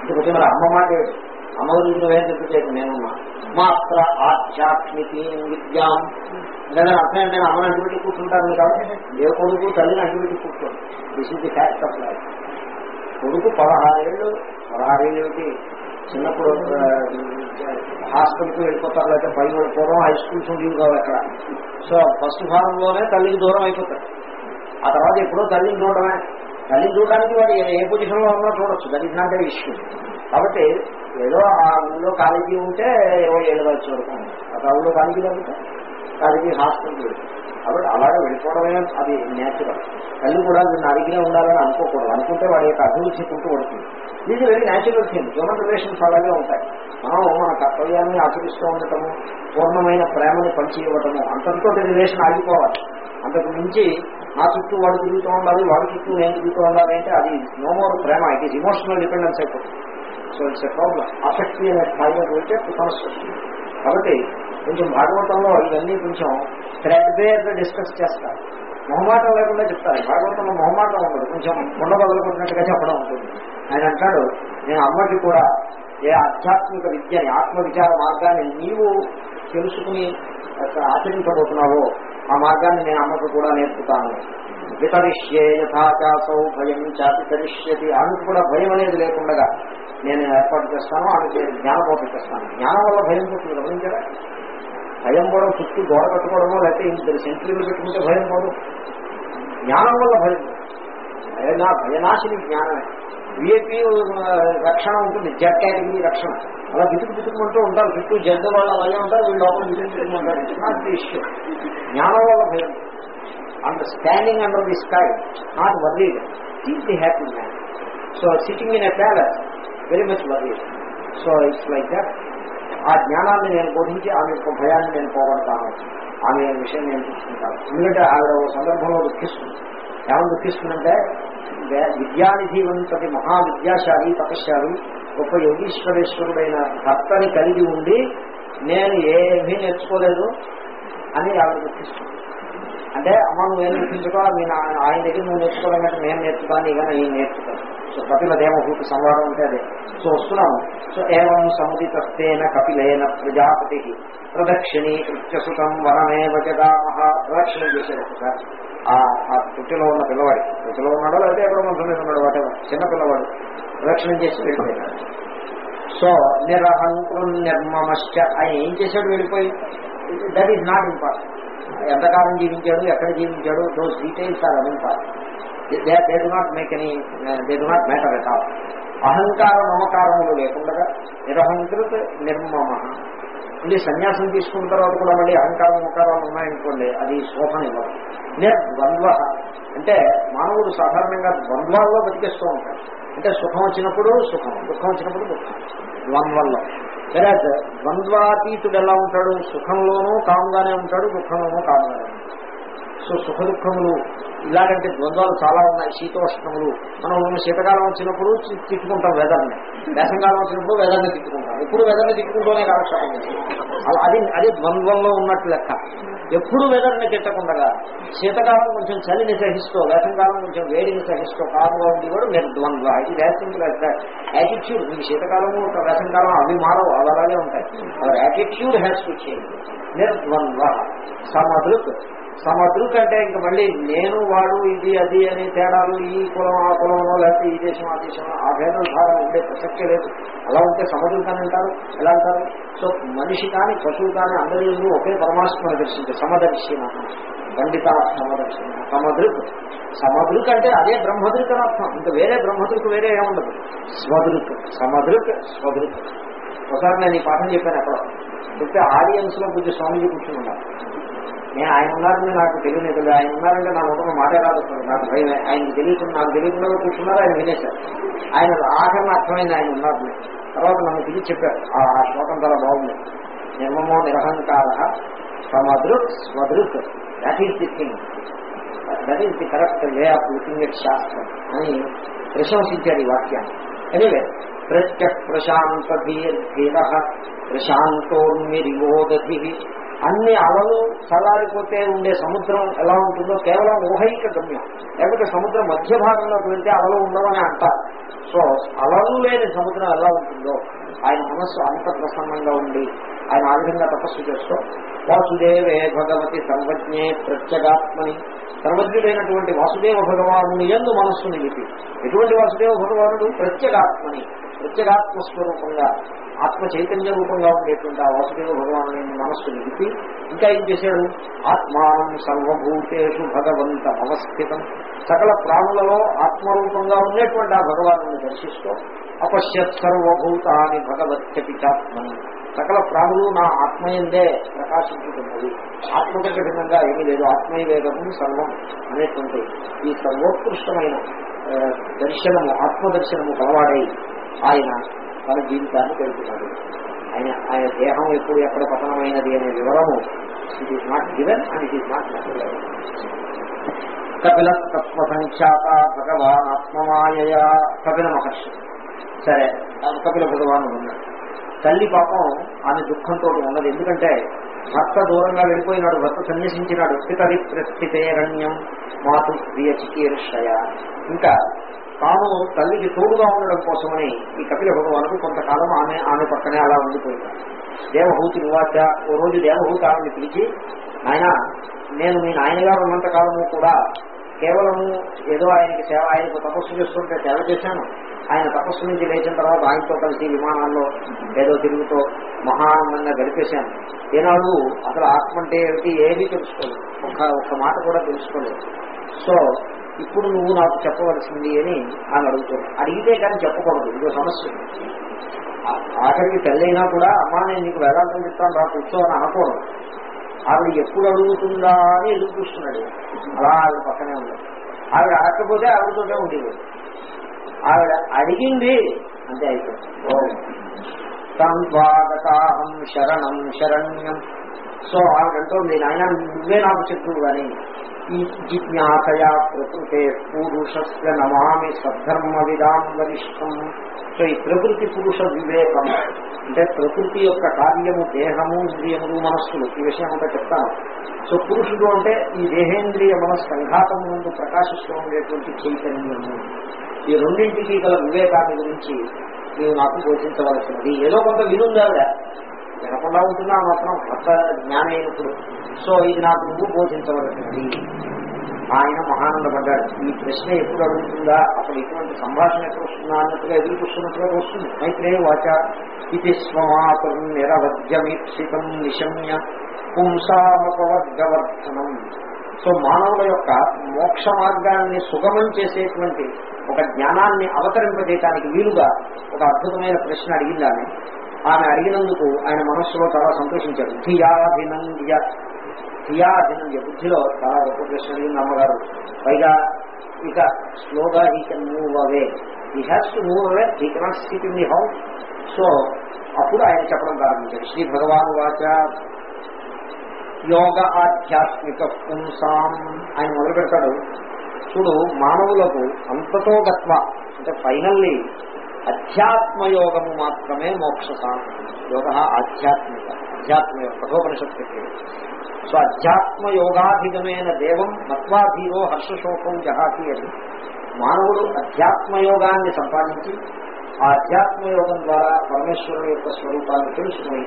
ఇప్పుడు మరి అమ్మ మాట ఏమిటి? అమ్మ గురించి చెప్పేది నేనున్నా. మాత్ర ఆధ్యాత్మికి విద్యాం. లేదా అర్థం ఏంటంటే అమ్మని అడ్డుపెట్టి కూర్చుంటాను కాబట్టి. ఏ కొడుకు తల్లిని అడ్డుపెట్టి కూర్చోండి this is the fact of life కొడుకు పదహారేళ్ళు పదహారేళ్ళకి చిన్నప్పుడు హాస్పిటల్కి వెళ్ళిపోతారు లేకపోతే పై పూర్వం హై స్కూల్స్ ఉండేవి కావు అక్కడ. సో ఫస్ట్ ఫారంలోనే తల్లికి దూరం అయిపోతారు. ఆ తర్వాత ఎప్పుడో తల్లిని చూడడమే. తల్లిని చూడడానికి వాడు ఏ- పొజిషన్లో ఉన్నా చూడొచ్చు. దట్ ఇస్ నాట్ ఇష్యూ కాబట్టి ఏదో ఆ ఊళ్ళో కాలేజీ ఉంటే ఇరవై ఏళ్ళు వచ్చి వరకు. ఆ ఊళ్ళో కాలేజీ లేకపోతే కాలేజీ హాస్పిటల్ కాబట్టి అలాగే వెళ్ళిపోవడమే అది న్యాచురల్ తల్లి కూడా వీడిని అడిగినే ఉండాలని అనుకోకూడదు. అనుకుంటే వాడి యొక్క అభిరుచి కుంటూ పడుతుంది. ఇది very natural thing human relations అలాగే ఉంటాయి. మనం మన కర్తవ్యాన్ని ఆచరిస్తూ ఉండటము పూర్ణమైన ప్రేమను పంచి అంతటితో రిలేషన్ ఆగిపోవాలి. అంతకు మించి నా చుట్టూ వాడు తిరుగుతూ ఉండాలి వాడి చుట్టూ నేను తిరుగుతూ ఉండాలి అంటే అది no more Prema. It is emotional dependence అయిపోతుంది. సో ఇట్స్ ఎ ప్రాబ్లం ఆసక్తి అనే స్థాయిలో పోతే సమస్య వస్తుంది కాబట్టి కొంచెం భాగవతంలో ఇవన్నీ కొంచెం థ్రెడ్ బేర్ డిస్కస్ చేస్తారు మొహమాటం లేకుండా చెప్తారు భాగవతంలో మొహమాటం ఉండదు. కొంచెం కొండ బదులుకుంటున్నట్టుగా చెప్పడం ఉంటుంది. ఆయన అంటాడు నేను అమ్మకి కూడా ఏ ఆధ్యాత్మిక విద్యని ఆత్మ విచార మార్గాన్ని నీవు తెలుసుకుని ఆచరించబోతున్నావో ఆ మార్గాన్ని నేను అమ్మకు కూడా నేర్పుతాను. వితరిష్యే యథాచాసౌ భయం చాపి తరిష్యతి ఆమెకు కూడా భయం అనేది లేకుండా నేను ఏర్పాటు చేస్తాను ఆమెకి జ్ఞానబోధ చేస్తాను. జ్ఞానం వల్ల భయం పుట్టింది గమనించారా భయం కూడా చుట్టూ గోడ కట్టుకోవడమో లేకపోతే ఇద్దరు పెట్టుకుంటే భయం పోదు. జ్ఞానం వల్ల భయం. భయనా భయనాశిని జ్ఞానమే. విఐపి రక్షణ ఉంటుంది. జెడ్ కేటగిరీ రక్షణ. అలా బితుకు బితుకుంటూ ఉంటారు. చుట్టూ జడ్డ వాళ్ళు అలాగే ఉంటారు. వీళ్ళు లోపల బితుకుంటూ ఉంటారు ది జ్ఞానం వల్ల భయం. And standing under the sky not worried seat the happy man so sitting in a palace very much worried so it's like that ఆ జ్ఞానాన్ని నేను బోధించి ఆమె యొక్క భయాన్ని నేను పోగొడతాను ఆమె విషయం నేను చూసుకుంటాను ఎందుకంటే ఆవిడ ఓ సందర్భంలో దుఃఖిస్తుంది ఏమని దుఃఖిస్తుందంటే వే- విద్యానిధి వంటి మహావిద్యాశాలి తపశ్శాలి గొప్ప యోగీశ్వరేశ్వరుడైన భర్తని కలిగి ఉండి నేను ఏమీ నేర్చుకోలేదు అని ఆవిడ దుఃఖిస్తుంది అంటే అమ్మ నువ్వేం నేర్పించుకో మీ ఆయన దగ్గర నువ్వు నేర్చుకోవడం నేర్చుకోవాలంటే నేను నేర్చుకోవాలి ఇక నేను నేర్చుకోను. సో కపిల దేవభూతి సంవాదం అంటే అదే. సో వస్తున్నాము. సో ఏవం సముదితస్తేన కపిలేన ప్రజాపతి ప్రదక్షిణీ కృత్యసుతం వనమేవ జగామహ. ప్రదక్షిణ చేశారు ఒకసారి. ఆ ఆ పుట్టిలో ఉన్న పిల్లవాడి. పుట్టిలో ఉన్నాడో లేకపోతే ఎక్కడ మంచం మీద ఉన్నాడు వాటి చిన్న పిల్లవాడు. ప్రదక్షిణం చేసి వెళ్ళిపోయాడు సో నిరహంకృ నిర్మమశ్చ. ఆయన ఏం చేశాడు వెళ్ళిపోయి? దట్ ఈజ్ నాట్ ఇంపార్టెంట్ ఎంతకాలం జీవించాడు ఎక్కడ జీవించాడు those details are unimportant they they do not make any they do not matter at all అహంకార మమకారములు లేకుండా నిరహంకృత నిర్మమ. అంటే సన్యాసం తీసుకున్న తర్వాత కూడా మళ్ళీ అహంకార మమకారాలు ఉన్నాయనుకోండి అది శోభనివ్వదు నిర్ద్వంద్వ. అంటే మానవుడు సాధారణంగా ద్వంద్వాల్లో బతికేస్తూ ఉంటాడు. అంటే సుఖం వచ్చినప్పుడు సుఖం దుఃఖం వచ్చినప్పుడు దుఃఖం. ద్వంద్వల్లో సరే ద్వంద్వాతీతుడు ఎలా ఉంటాడు? సుఖంలోనూ కాముగానే ఉంటాడు దుఃఖంలోనూ కాముగానే ఉంటాడు. సో సుఖ దుఃఖములు ఇలాగంటే ద్వంద్వాలు చాలా ఉన్నాయి. శీతోష్ణములు. మనం శీతకాలం వచ్చినప్పుడు తిట్టుకుంటాం వేదాన్ని. వేసంకాలం వచ్చినప్పుడు వేదాన్ని తిట్టుకుంటాం. ఎప్పుడు వేదాన్ని తిట్టుకుంటూనే కాలక్షేపం అలా అది అది ద్వంద్వంలో ఉన్నట్టు లెక్క. ఎప్పుడు వెదర్ని తిట్టకుండగా శీతకాలం కొంచెం చలిని సహిస్తూ వేసంకాలం కొంచెం వేడిని సహిస్తూ కారుగా ఉంది కూడా నిర్ద్వంద్వ. ఇది వేసింది యాటిట్యూడ్ మీకు శీతకాలము ఒక వేసంకాలం అవి మారవు అవి అలాగే ఉంటాయి. యాటిట్యూడ్ హ్యాస్ టు చేంజ్ నిర్ద్వంద్వ. సమదృక్ సమదృక్ అంటే ఇంక మళ్ళీ నేను వాడు ఇది అది అని తేడాలు ఈ కులం ఆ కులంలో లేకపోతే ఈ దేశం ఆ దేశం ఆ భేదం భావం ఉండే ప్రసక్తే లేదు. అలా ఉంటే సమదృక్ అని అంటారు? ఎలా అంటారు? సో మనిషి కానీ పశువు కానీ అందరి ఒకే పరమాత్మను దర్శించే సమదర్శిన పండిత సమదర్శిన సమదృక్. సమదృక్ అంటే అదే బ్రహ్మదృక్ అని అర్థం ఇంకా వేరే బ్రహ్మదృక్ వేరే ఏముండదు. స్వదృక్. సమదృక్ స్వదృక్. ఒకసారి నేను ఈ పాఠం చెప్పాను అక్కడ చెప్తే ఆడియన్స్లో కొంచెం స్వామిజీ కూర్చుని ఉన్నారు. నేను ఆయన ఉన్నారని నాకు తెలియలేదు. ఆయన ఉన్నారంటే నా నోటలో మాటే నాకు భయం ఆయన తెలియకుండా నాకు తెలియకుండా కూర్చున్నారు ఆయన వినేశారు. ఆయన ఆఖరణ అర్థమైంది ఆయన ఉన్నారు. తర్వాత నన్ను తిరిగి చెప్పారు. ఆ శ్లోకం చాలా బాగుంది. నిర్మమో నిరహంకార సమదృక్ స్వదృక్. That is the thing that is the correct way of looking at శాస్త్రం అని ప్రశంసించారు ఈ వాక్యాన్ని. ఎనివే ప్రత్యక్ ప్రశాంత ధీర ప్రశాంతోన్మిరివోదధి అన్ని అలలు చల్లారిపోతే ఉండే సముద్రం ఎలా ఉంటుందో కేవలం ఊహైక గమ్యం. లేకపోతే సముద్రం మధ్య భాగంలోకి వెళ్తే అలలు ఉండవని అంటారు. సో అలలు లేని సముద్రం ఎలా ఉంటుందో ఆయన మనస్సు అంత ప్రసన్నంగా ఉండి ఆయన ఆ విధంగా తపస్సు చేస్తూ వాసుదేవే భగవతి సర్వజ్ఞే ప్రత్యగాత్మని. సర్వజ్ఞుడైనటువంటి వాసుదేవ భగవాను ఎందు మనస్సు నిలిపి. ఎటువంటి వాసుదేవ భగవానుడు? ప్రత్యేగాత్మని. ప్రత్యేగాత్మ స్వరూపంగా ఆత్మ చైతన్య రూపంగా ఉండేటువంటి ఆ వాసుదేవ భగవాను మనస్సు నిలిపి ఇంకా ఏం చేశాడు? ఆత్మానం సర్వభూతేషు భగవంత అవస్థితం. సకల ప్రాణులలో ఆత్మరూపంగా ఉండేటువంటి ఆ భగవాను దర్శిస్తూ అపశ్యత్ సర్వభూతాన్ని భగవత్యపిచాత్మని సకల ప్రాణులు నా ఆత్మయందే ప్రకాశించుతున్నది ఆత్మకంటే భిన్నంగా ఏమీ లేదు. ఆత్మయవేదము సర్వం అనేటువంటి ఈ సర్వోత్కృష్టమైన దర్శనము ఆత్మదర్శనము కలవాడై ఆయన తన జీవితాన్ని గడుపుతాడు ఆయన ఆయన దేహం ఎప్పుడు ఎక్కడ పతనమైనది అనే వివరము it is not given and it is not Kapila తత్వ సంఖ్యాత భగవాన్ ఆత్మమాయయా కపిల మహర్షి. సరే కపిల భగవాన్ ఉన్నాడు. తల్లి పాపం ఆమె దుఃఖంతో ఉన్నది. ఎందుకంటే భర్త దూరంగా వెళ్ళిపోయినాడు. భర్త సన్యసించినాడు. స్థితరి ప్రస్థితే రణ్యం మాతృ ప్రియ చికీర్షయ. ఇంకా తాను తల్లికి తోడుగా ఉండడం కోసమని ఈ కపిల భగవానుడు కొంతకాలం ఆమె ఆమె పక్కనే అలా ఉండిపోయింది. దేవహూతి నివాస ఓ రోజు దేవహూతి ఆమెను పిలిచి ఆయన నేను మీ నాయనగారు ఉన్నంత కాలము కూడా కేవలము ఏదో ఆయనకి సేవ ఆయనకు తపస్సు చేస్తుంటే సేవ చేశాను. ఆయన తపస్సు నుంచి లేచిన తర్వాత ఆయనతో కలిసి విమానాల్లో ఏదో తిరుగుతో మహానందంగా గడిపేశాను. ఏనాడు అసలు ఆత్మ అంటే ఏమిటి ఏమీ తెలుసుకోలేదు. ఒక్క ఒక్క మాట కూడా తెలుసుకోలేదు. సో ఇప్పుడు నువ్వు నాకు చెప్పవలసింది అని ఆయన అడుగుతున్నాడు అడిగితే కానీ చెప్పకూడదు. ఇదో సమస్య. ఆఖరికి పెళ్ళైనా కూడా అమ్మా నేను నీకు వేదాంతం చెప్తాను రా కూర్చో అని అనకూడదు. ఆవిడ ఎప్పుడు అడుగుతుందా అని ఎదురు చూస్తున్నాడు. అలా ఆవిడ పక్కనే ఉంది. ఆవిడ అడగకపోతే ఆవిడతోనే ఉండేది. ఆవిడ అడిగింది అంతే అయిపోయింది. సంవాగతాహం శరణం శరణ్యం. సో ఆవిడ అంటుంది నాయన నువ్వే నాకు చెప్పు కానీ జిజ్ఞాసయా ప్రకృతే పురుషస్య నమామి సద్ధర్మ విధాం వరిష్టం. సో ఈ ప్రకృతి పురుష వివేకం అంటే ప్రకృతి యొక్క కార్యము దేహము ఇంద్రియములు మనస్సులు ఈ విషయం అంతా చెప్తాను. సో పురుషుడు అంటే ఈ దేహేంద్రియ మన సంఘాతం ముందు ప్రకాశిస్తూ ఉండేటువంటి చైతన్యము. ఈ రెండింటికి గల వివేకాన్ని గురించి నేను నాకు బోధించవలసినది ఏదో కొంత వినుందా ఆవిడ వినకుండా ఉంటుందా మాత్రం కొత్త జ్ఞానం అయినప్పుడు సో ఇది నాకు నువ్వు బోధించవలసినది ఆయన మహానందపడ్డాడు ఈ ప్రశ్న ఎప్పుడు అడుగుతుందా? అసలు ఇటువంటి సంభాషణ ఎప్పుడు వస్తుందా అన్నట్టుగా ఎదురు చూస్తున్నట్టుగా వస్తుంది. మైత్రే వాచ ఇది స్వమాతు నిరవధ్యమీప్సితం నిశమ్య పుంసామపవర్గవర్ధనం. సో మానవుల యొక్క మోక్ష మార్గాన్ని సుగమం చేసేటువంటి ఒక జ్ఞానాన్ని అవతరింపజేయటానికి వీలుగా ఒక అద్భుతమైన ప్రశ్న అడిగింది ఆమె ఆమె అడిగినందుకు ఆయన మనస్సులో చాలా సంతోషించాడు ధియాభినంద్య ధియాభినంద్య బుద్ధిలో చాలా గొప్ప ప్రశ్న అడిగింది అమ్మగారు పైగా ఇక స్లోగా he can move away. He has to move away he cannot sit in the house so అప్పుడు ఆయన చెప్పడం ప్రారంభించారు. శ్రీ భగవాన్ వాచ యోగ ఆధ్యాత్మిక పుంసాం. ఆయన మొదలు పెడతాడు. చూడు మానవులకు అంతతో గత్వ అంటే ఫైనల్లీ అధ్యాత్మ యోగము మాత్రమే మోక్ష సాంతం యోగ ఆధ్యాత్మిక అధ్యాత్మ యొక్క కఠోపనిషత్తు సో అధ్యాత్మ యోగాధిగమైన దేవం మత్వాధీరో హర్షశోకం జహాతి అని మానవుడు అధ్యాత్మ యోగాన్ని సంపాదించి ఆ అధ్యాత్మ యోగం ద్వారా పరమేశ్వరుని యొక్క స్వరూపాన్ని తెలుసుకుని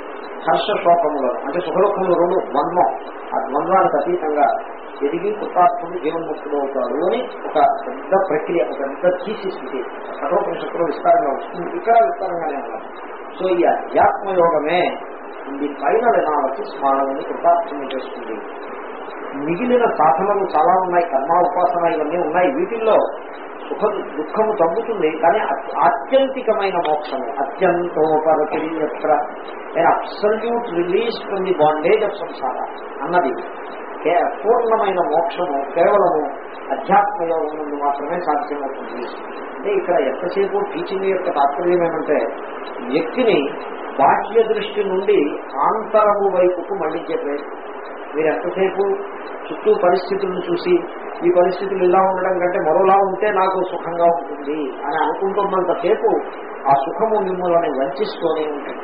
హర్షశోకములను అంటే సుఖదుఖములు రెండు ద్వంద్వం. ఆ ద్వంద్వానికి అతీతంగా ఎదిగి కృతాత్ముడు జీవన్ముక్తుడు అవుతాడు అని ఒక పెద్ద ప్రక్రియ ఒక పెద్ద థీసిస్ కఠోపనిషత్తులో విస్తారంగా వస్తుంది. ఇక్కడ విస్తారంగానే ఉన్నారు సో ఈ అధ్యాత్మ యోగమే ఇది ఫైనల్ ఎనాలసిస్ మానవుని కృతార్థం చేస్తుంది. మిగిలిన సాధనలు చాలా ఉన్నాయి. కర్మ ఉపాసన ఇవన్నీ ఉన్నాయి. వీటిల్లో సుఖ దుఃఖము తగ్గుతుంది. కానీ ఆత్యంతికమైన మోక్షము అత్యంతోపరతియత్ర నేను absolute release from the bondage of samsara అన్నది. పూర్ణమైన మోక్షము కేవలము అధ్యాత్మ యోగం నుండి మాత్రమే సాధ్యమవుతుంది. అంటే ఇక్కడ ఎంతసేపు టీచింగ్ యొక్క తాత్పర్యం ఏమంటే వ్యక్తిని బాహ్య దృష్టి నుండి ఆంతరము వైపుకు మళ్ళించే ప్రయత్నం. మీరు ఎంతసేపు చుట్టూ పరిస్థితులను చూసి ఈ పరిస్థితులు ఇలా ఉండడం కంటే మరోలా ఉంటే నాకు సుఖంగా ఉంటుంది అని అనుకుంటున్నంతసేపు ఆ సుఖము మిమ్మల్ని వంచిస్తూనే ఉంటుంది.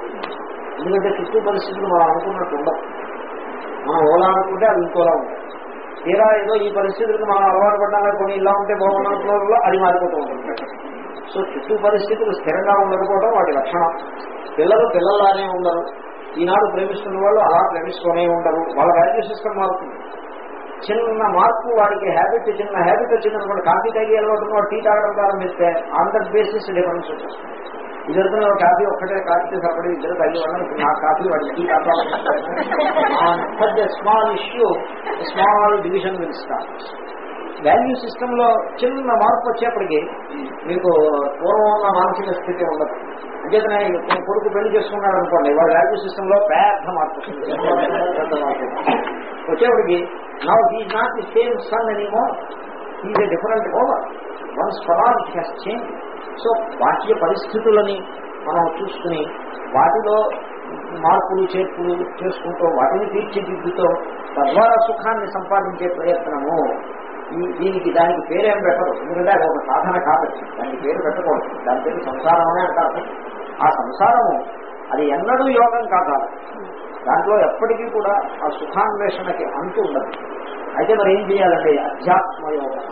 ఎందుకంటే చుట్టూ పరిస్థితులు మనం అనుకున్నట్టు ఉండవు. మనం ఓలా అనుకుంటే అది ఇంకోలా ఉంటుంది. తీరా ఏదో ఈ పరిస్థితులకు మనం అలవాటు పడ్డాక కొన్ని ఇలా ఉంటే బాగున్నట్లో అది మారిపోతూ ఉంటుంది. సో చుట్టూ పరిస్థితులు స్థిరంగా ఉండకపోవడం వాటి లక్షణం. పిల్లలు పిల్లలానే ఉండరు. ఈనాడు ప్రేమిస్తున్న వాళ్ళు అలా ప్రేమిస్తూనే ఉండరు. వాళ్ళ వాల్యూ సిస్టమ్ మారుతుంది. చిన్న మార్పు వాడికి హ్యాబిట్ చిన్న హ్యాబిట్ వచ్చిందనుకోండి కాఫీ తాగి అలవాటు వాడు టీ తాగడం ప్రారంభిస్తే ఆన్ దట్ బేసిస్ డిఫరెన్స్ వచ్చేస్తుంది. ఇద్దరితో కాఫీ ఒక్కటే కాఫీ సరిపడి ఇద్దరు తాగి వాళ్ళని నా కాఫీ వాడి టీ కావాలి small issue small division will start value సిస్టమ్లో చిన్న మార్పు వచ్చేప్పటికి మీకు పూర్వం ఉన్న మానసిక స్థితి ఉండదు. అంచేతనే కొడుకు పెళ్ళి చేసుకున్నాడు అనుకోండి వాళ్ళ వాల్యూ సిస్టమ్లో పెద్ద మార్పు పెద్ద మార్పు. వచ్చేప్పటికి now he not the same son anymore is a different over once for all has change so బాహ్య పరిస్థితులని మనం చూసుకుని వాటిలో మార్పులు చేర్పులు చేసుకుంటూ వాటిని తీర్చిదిద్దుతో తద్వారా సుఖాన్ని సంపాదించే ప్రయత్నము దీనికి దానికి పేరేం పెట్టరు. ఎందుకంటే అది ఒక సాధన కాబట్టి దానికి పేరు పెట్టకూడదు. దాని పేరు సంసారమే అంటారు. ఆ సంసారము అది ఎన్నడూ యోగం కాదాలి దాంట్లో ఎప్పటికీ కూడా ఆ సుఖాన్వేషణకి అంతు ఉండదు. అయితే మరి ఏం చేయాలంటే అధ్యాత్మ యోగం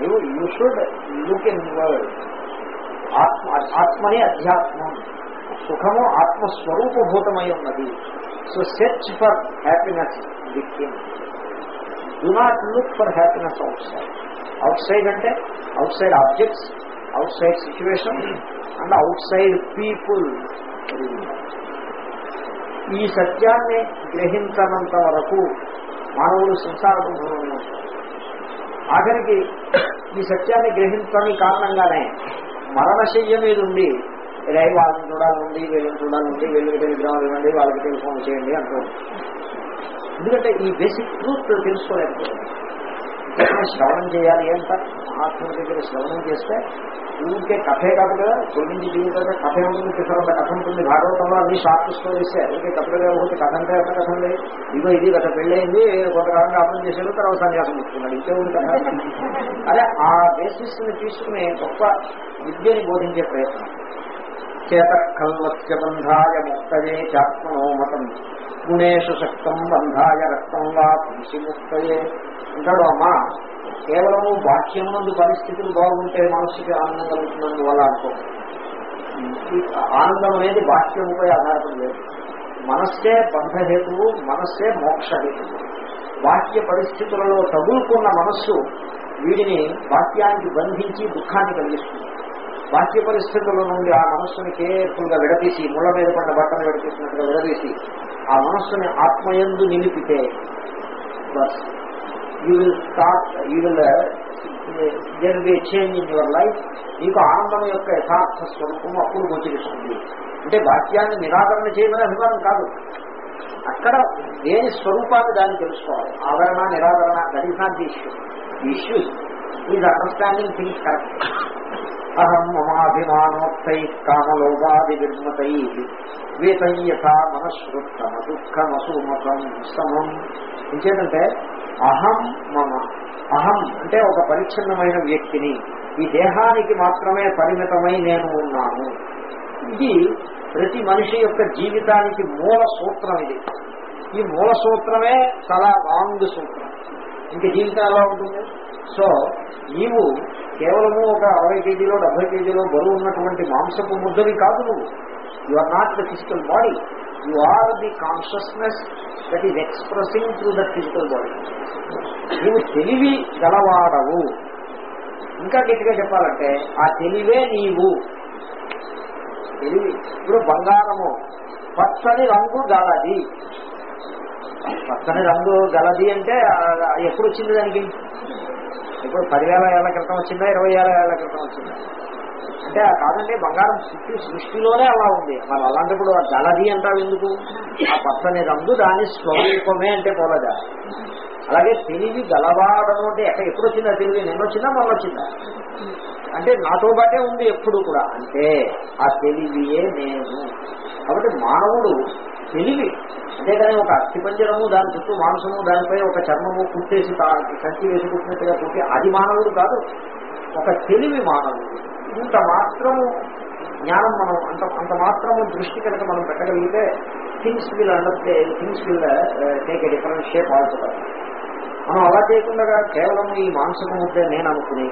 నువ్వు you should look in world ఆత్మ ఆత్మనే అధ్యాత్మం. సుఖము ఆత్మస్వరూపభూతమై ఉన్నది. So search for happiness with do not look for happiness outside outside అంటే outside objects outside situation and outside people ఈ సత్యాన్ని గ్రహించనంత వరకు మానవులు సంసార బంధంలో ఆఖరికి ఈ సత్యాన్ని గ్రహించని కారణంగానే మరణశయ్య మీద ఉండి రైలు వాళ్ళని చూడాలండి వీళ్ళని చూడాలండి వీళ్ళకి టెలిగ్రామ్ ఇవ్వండి వాళ్ళకి టెలిఫోన్ చేయండి అంటూ ఎందుకంటే ఈ బేసిక్ ట్రూత్ తెలుసుకోలేకపోతుంది శ్రవణం చేయాలి అంట మహాత్ముడి దగ్గర శ్రవణం చేస్తే ఊరికే కథే కాదు కదా చూడించి జీవితంలో కథ ఉంటుంది కిసరంత కథ ఉంటుంది భాగవతంలో అన్ని షార్ట్ స్టోరీస్ ఊరికే కథలుగా పోతే కథ అంటే ఎంత కథ ఉంది? ఇగో ఇది కథ పెళ్ళైంది కొంతకాలంగా అర్థం చేశాడు తర్వాత సన్యాసం ఇస్తున్నాడు ఇంకే ఉంది కథ. అదే ఆ బేసిస్ని తీసుకుని గొప్ప విద్యని బోధించే ప్రయత్నం. చేత కల్వస్య బంధాయ ముక్తయే చాత్మనో మతం శక్తం బంధాయ రక్తం వా పుంసి ముక్తయే. అంటాడు అమ్మా కేవలము బాహ్యమునందు పరిస్థితులు బాగుంటే మనస్సుకి ఆనందం కలుగుతున్నందు వాళ్ళ అనుకో. ఆనందం అనేది బాహ్యముపై ఆధారపడి లేదు. మనస్సే బంధహేతువు మనస్సే మోక్షహేతువు. బాహ్య పరిస్థితులలో తగులుకున్న మనస్సు వీడిని బాహ్యానికి బంధించి దుఃఖాన్ని కలిగిస్తుంది. బాహ్య పరిస్థితుల నుండి ఆ మనస్సుని కేర్ఫుల్గా విడదీసి ముళ్ళ మీద పడిన బట్టను విడదీసినట్టుగా విడదీసి ఆ మనస్సుని ఆత్మయందు నిలిపితే bus you will start you will there be change in your life నీకు ఆనందం యొక్క యథార్థ స్వరూపం అప్పుడు గోచరిస్తుంది. అంటే వాక్యాన్ని నిరాకరణ చేయమని అభిమానం కాదు. అక్కడ దేని స్వరూపాన్ని దాన్ని తెలుసుకోవాలి. ఆదరణ నిరాదరణ that is not the issue the issue is understanding things correct అహం మమాభిమానోక్తై కామలోగాది నిర్మతై యథా మనశ్రుత్తమ దుఃఖమసుమతం సమం. ఇంకేంటంటే అహం మమ అహం అంటే ఒక పరిచ్ఛిన్నమైన వ్యక్తిని ఈ దేహానికి మాత్రమే పరిమితమై నేను ఉన్నాను. ఇది ప్రతి మనిషి యొక్క జీవితానికి మూల సూత్రం ఇది. ఈ మూల సూత్రమే చాలా లాంగ్ సూత్రం. ఇంక జీవితం ఎలా ఉంటుంది? సో నీవు కేవలము ఒక అరవై కేజీలో డెబ్బై కేజీలో బరువు ఉన్నటువంటి మాంసపు ముద్దవి కాదు నువ్వు. You are not the physical body you are the consciousness that is expressing through the physical body నీవు తెలివి గలవాడవు. ఇంకా గట్టిగా చెప్పాలంటే ఆ తెలివే నీవు. తెలివి. ఇప్పుడు బంగారము. పచ్చని రంగు గలది. పచ్చని రంగు గలది అంటే ఎప్పుడు వచ్చింది దానికి? ఇప్పుడు పదివేల ఏళ్ళ క్రితం వచ్చిందా ఇరవై ఏళ్ళ ఏళ్ళ క్రితం వచ్చిందా? అంటే కాదండి బంగారం సృష్టి సృష్టిలోనే అలా ఉంది. మరి అలాంటప్పుడు ఆ గలది అంటావు ఎందుకు? ఆ పచ్చని రంగు దాని స్వరూపమే అంటే పోలదా? అలాగే తెలివి గలవాడను అంటే ఎక్కడ ఎప్పుడు వచ్చిందా తెలివి? నేను వచ్చిందా మొన్న వచ్చిందా? అంటే నాతో పాటే ఉంది ఎప్పుడు కూడా. అంటే ఆ తెలివియే నేను. కాబట్టి మానవుడు తెలివి. అంతేగాని ఒక అస్థిపంజరము దాని చుట్టూ మాంసము దానిపై ఒక చర్మము కుట్టేసి తా- కంచి వేసి కుట్టినట్టుగా కుట్టి అది మానవుడు కాదు. ఒక తెలివి మానవుడు. ఇంత మాత్రము జ్ఞానం మనం అంత అంత మాత్రము దృష్టి కనుక మనం పెట్టగలిగితే things will understand things will take a different shape also మనం అలా చేయకుండా కేవలం ఈ మాంసము ఉంటే నేను అనుకుని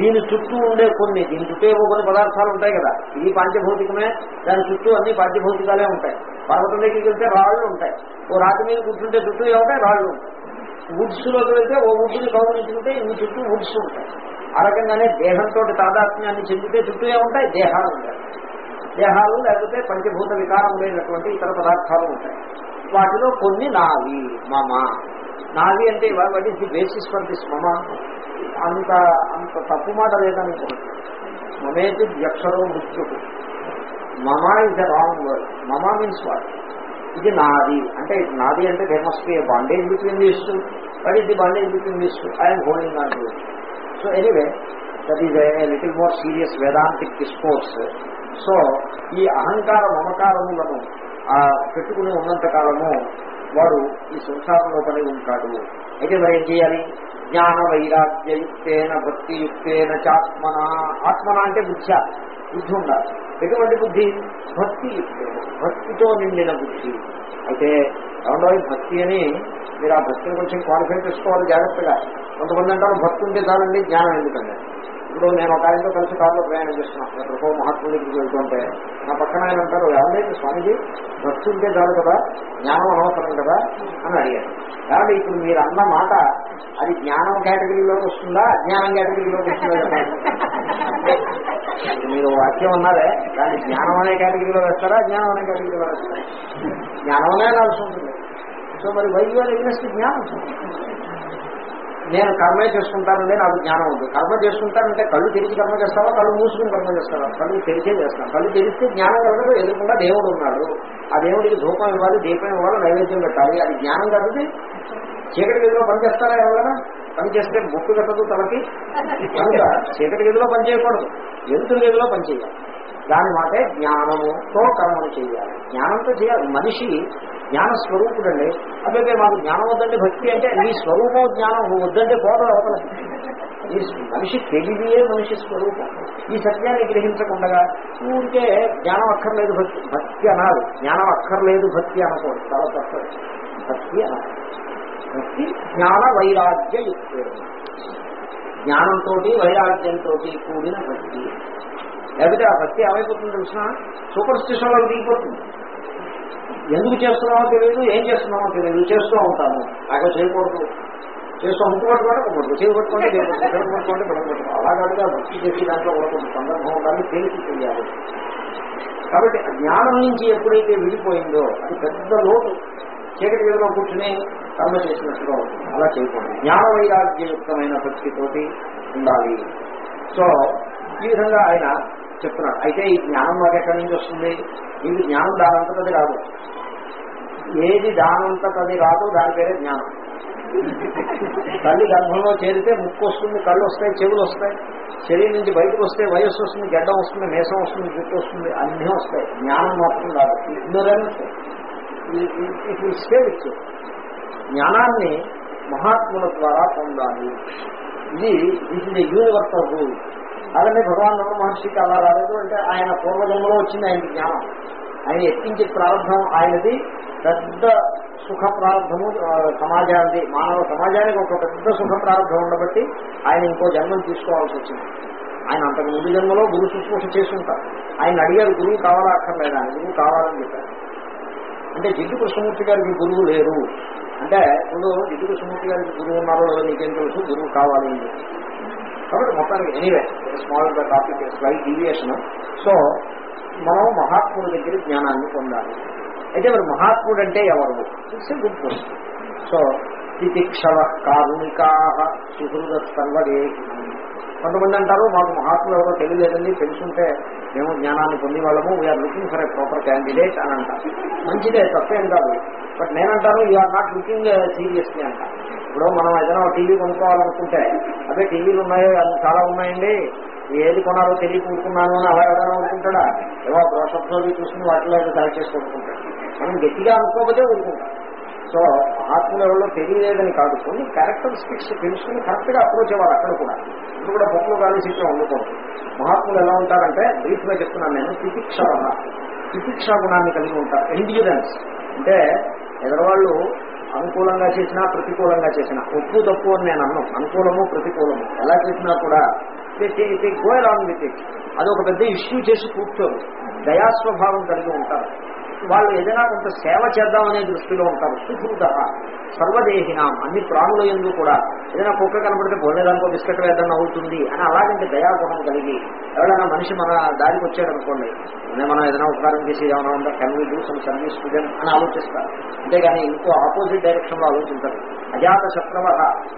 దీని చుట్టూ ఉండే కొన్ని దీని చుట్టూ ఏవో కొన్ని పదార్థాలు ఉంటాయి కదా. ఇది పాంచభౌతికమే దాని చుట్టూ అన్ని పాంచభౌతికాలే ఉంటాయి. పర్వతం దగ్గరికి వెళ్తే రాళ్ళు ఉంటాయి. ఓ రాతి మీద కూర్చుంటే చుట్టూ ఏముంటాయి? రాళ్ళు ఉంటాయి. వుడ్స్లోకి వెళ్తే ఓ వుడ్ని గౌరవించుకుంటే ఈ చుట్టూ వుడ్స్ ఉంటాయి. ఆ రకంగానే దేహంతో తాదాత్మ్యాన్ని చెందితే చుట్టూ ఏముంటాయి? దేహాలు ఉంటాయి. దేహాలు లేకపోతే పంచభూత వికారం లేనటువంటి ఇతర పదార్థాలు ఉంటాయి. వాటిలో కొన్ని నావి మమ. నావి అంటే what is the basis for this మమ. అంత అంత తప్పు మాట లేదనుకోండి మమేది వ్యక్షరో మృత్యుకు. మమ ఇస్ ద రాంగ్ వర్డ్ మమ మీన్స్ వాట్ ఇది నాది. అంటే నాది అంటే they must be bondage between these two what is the bondage between these two I'm holding on to so anyway that is a little more serious Vedantic discourse so ఈ అహంకార మమకారములను ఆ పెట్టుకుని ఉన్నంత కాలము వాడు ఈ సంసారంలో పడి ఉంటాడు. అయితే మరి ఏం చేయాలి? జ్ఞాన వైరాగ్యయుక్తేన భక్తియుక్తేన చాత్మన. ఆత్మన అంటే బుద్ధ బుద్ధి ఉండాలి. ఎటువంటి బుద్ధి? భక్తి భక్తితో నిండిన బుద్ధి. అయితే ఏమన్నా భక్తి అని మీరు ఆ భక్తిని కొంచెం క్వాలిఫై చేసుకోవాలి జాగ్రత్తగా. కొంతమంది అంటారు భక్తి ఉంటే చాలండి జ్ఞానం ఎందుకండి? ఇప్పుడు నేను ఒక ఆయనతో కలిసి కారులో ప్రయాణం చేస్తున్నాను ఎక్కడికో మహాత్ముడి దగ్గరికి వెళ్తుంటే నా పక్కన ఆయన అంటారు ఎవరైతే స్వామిజీ భక్తి ఉంటే చాలు కదా జ్ఞానం అనవసరం కదా అని అడిగారు. కాబట్టి ఇప్పుడు మీరు అన్న మాట అది జ్ఞానం కేటగిరీలోకి వస్తుందా? అజ్ఞానం కేటగిరీలోకి వస్తుందా? మీరు వాక్యం ఉన్నారే దాన్ని జ్ఞానం అనే కేటగిరీలో వేస్తారా? అజ్ఞానం అనే కేటగిరీలో వేస్తారా? జ్ఞానం అనే రాల్సి ఉంటుంది. సో మరి వై ఎగ్నెస్ట్ జ్ఞానం? నేను కర్మే చేసుకుంటానంటే నాకు జ్ఞానం ఉంది. కర్మ చేసుకుంటానంటే కళ్ళు తెరిచి కర్మ చేస్తావా? కళ్ళు మూసుకుని కర్మ చేస్తావా? కళ్ళు తెరిచే చేస్తాను కళ్ళు తెరిస్తే జ్ఞానం కలగదు ఎదురుకుండా దేవుడు ఉన్నాడు. ఆ దేవుడికి ధూపం ఇవ్వాలి దీపం ఇవ్వాలి నైవేద్యం పెట్టాలి. అది జ్ఞానం కాదు చీకటి గదిలో పనిచేస్తారా ఎవరైనా? పని చేస్తే బొట్టు కట్టదు తనకి కనుక చీకటి గదిలో పనిచేయకూడదు చేయకూడదు. గదిలో పనిచేయాలి దాని మాటే జ్ఞానముతో కర్మను చేయాలి. జ్ఞానంతో చేయాలి. మనిషి జ్ఞాన స్వరూపుడండి అదే మాకు జ్ఞానం వద్దంటే భక్తి అంటే నీ స్వరూపం జ్ఞానం వద్దంటే పోదు అవతల ఈ మనిషి తెలివియే మనిషి స్వరూపం. ఈ సత్యాన్ని గ్రహించకుండా ఊరికే జ్ఞానం అక్కర్లేదు భక్తి. భక్తి అనాలి. జ్ఞానం అక్కర్లేదు భక్తి అనకూడదు. చాలా తప్పదు. భక్తి అనాలి. భక్తి జ్ఞాన వైరాగ్య యుక్తే జ్ఞానంతో వైరాగ్యంతో కూడిన భక్తి. లేకపోతే ఆ భక్తి ఏమైపోతుంది తెలిసిన సూపర్ స్టిషన్లో దిగిపోతుంది. ఎందుకు చేస్తున్నామో తెలియదు ఏం చేస్తున్నామో తెలియదు చేస్తూ ఉంటాము. అక్కడ చేయకూడదు. చేస్తూ ముక్కు పట్టుకోండి కుమ్మడు చేయి పట్టుకోండి చేయి పట్టుకోండి పట్టుకోండి భక్తి చేసి దాంట్లో కూడా కొంత సందర్భం ఉండాలి తేలికి తెలియాలి. కాబట్టి జ్ఞానం నుంచి ఎప్పుడైతే విడిపోయిందో అది పెద్ద లోటు. చీకటి గదిలో కూర్చుని కర్మ చేసినట్టుగా ఉంటుంది. అలా చేయకూడదు. జ్ఞాన వైరాగ్యయుక్తమైన భక్తితోటి ఉండాలి. సో ఈ విధంగా ఆయన చెప్తున్నాడు. అయితే ఈ జ్ఞానం మాకు ఎక్కడి నుంచి వస్తుంది? ఇది జ్ఞానం దానంతటది రాదు ఏది దానంతటది రాదు దాని పేరే జ్ఞానం. తల్లి గర్భంలో చేరితే ముక్కు వస్తుంది కళ్ళు వస్తాయి చెవులు వస్తాయి. శరీరం నుంచి బయటకు వస్తే వయస్సు వస్తుంది గడ్డం వస్తుంది మేసం వస్తుంది జుట్టు వస్తుంది అన్నీ వస్తాయి. జ్ఞానం మాత్రం రాదు ఇగ్నోరెన్స్. ఇట్ విల్ సేవ్ జ్ఞానాన్ని మహాత్ముల ద్వారా పొందాలి. ఇది దిస్ ఇస్ యూనివర్సల్ రూల్ అలానే భగవాన్ రమణ మహర్షికి అలా రాలేదు అంటే ఆయన పూర్వజన్మలో వచ్చింది ఆయన జ్ఞానం. ఆయన ఎత్తించే ప్రారంభం ఆయనది. పెద్ద సుఖ ప్రారంభము సమాజానికి మానవ సమాజానికి ఒక పెద్ద సుఖ ప్రారంభం ఉండబట్టి ఆయన ఇంకో జన్మం తీసుకోవాల్సి వచ్చింది. ఆయన అంతకు ముందు జన్మలో గురు శుశ్రూష చేసి ఉంటారు. ఆయన అడిగారు గురువు కావాలా? అక్కర్లేదా అని గురువు కావాలని చెప్పారు. అంటే జిడ్డు కృష్ణమూర్తి గారికి గురువు లేరు. అంటే ఇప్పుడు జిడ్డు కృష్ణమూర్తి గారికి గురువు ఉన్నారో లేదో నీకేం తెలుసు? గురువు కావాలి అని కాబట్టి మొత్తానికి anyway small topic slight deviation so మనం మహాత్ముడి దగ్గర జ్ఞానాన్ని పొందాలి. అయితే మరి మహాత్ముడు అంటే ఎవరు? ఇట్స్ గుడ్ క్వశ్చన్ సో తితిక్షవ కారుణికా సుహృద సర్వదేహి. కొంతమంది అంటారు మాకు మహాత్ములు ఎవరో తెలియలేదండి తెలుసుంటే మేము జ్ఞానాన్ని పొంది వాళ్ళము we are looking for a proper candidate అని అంటారు మంచిదే తప్పేం కాదు. బట్ నేనంటాను you are not looking seriously అంట. ఇప్పుడు మనం ఏదైనా టీవీ కొనుక్కోవాలనుకుంటే అదే టీవీలు ఉన్నాయో అవి చాలా ఉన్నాయండి. ఏది కొనాలో తెలియ కూడుకున్నాను అని అలా ఎవరైనా అనుకుంటాడా? ఏవో ప్రోసెస్ అవి చూసుకుని వాటిలో ఏదో సెలెక్ట్ చేసి కొనుక్కుంటాడు మనం గట్టిగా అనుకోకపోతే ఊరుకుంటాం. సో మహాత్ములు ఎవరో తెలియలేదని కాదు. కొన్ని క్యారెక్టరిస్టిక్స్ తెలుసుకుని కరెక్ట్గా అప్రోచ్ అవ్వాలి అక్కడ కూడా. ఇప్పుడు కూడా బొక్కలు కానీ సీట్లో ఉండకూడదు మహాత్ములు ఎలా ఉంటారంటే బ్రీఫ్గా చెప్తున్నాను నేను తితిక్ష తితిక్షా గుణాన్ని కలిగి ఉంటారు. ఎండ్యూరెన్స్ అంటే ఎదరవాళ్ళు అనుకూలంగా చేసినా ప్రతికూలంగా చేసినా. ఒప్పు తప్పు అని నేను అన్నం. అనుకూలము ప్రతికూలము. ఎలా చేసినా కూడా గో అలాంగ్ విత్ ఇట్ ఒక పెద్ద ఇష్యూ చేసి కూర్చోరు. దయాస్వభావం కలిగి ఉంటారు. వాళ్ళు ఏదైనా కొంత సేవ చేద్దామనే దృష్టిలో ఉంటారు. సుహృద సర్వదేహినాం అన్ని ప్రాణుల ఎందు కూడా. ఏదైనా కుక్క కనపడితే భోజనానికో బిస్కెట్ వేద్దాం అవుతుంది అని అలాగంటే దయాగుణం కలిగి ఎవరైనా మనిషి మన దారికి వచ్చాడు అనుకోండి మనం ఏదైనా ఉపకారం చేసి ఏమైనా ఉందా? Can we do some service to them అని ఆలోచిస్తారు. అంతేగాని ఇంకో ఆపోజిట్ డైరెక్షన్లో ఆలోచించారు. అజాత శత్రువ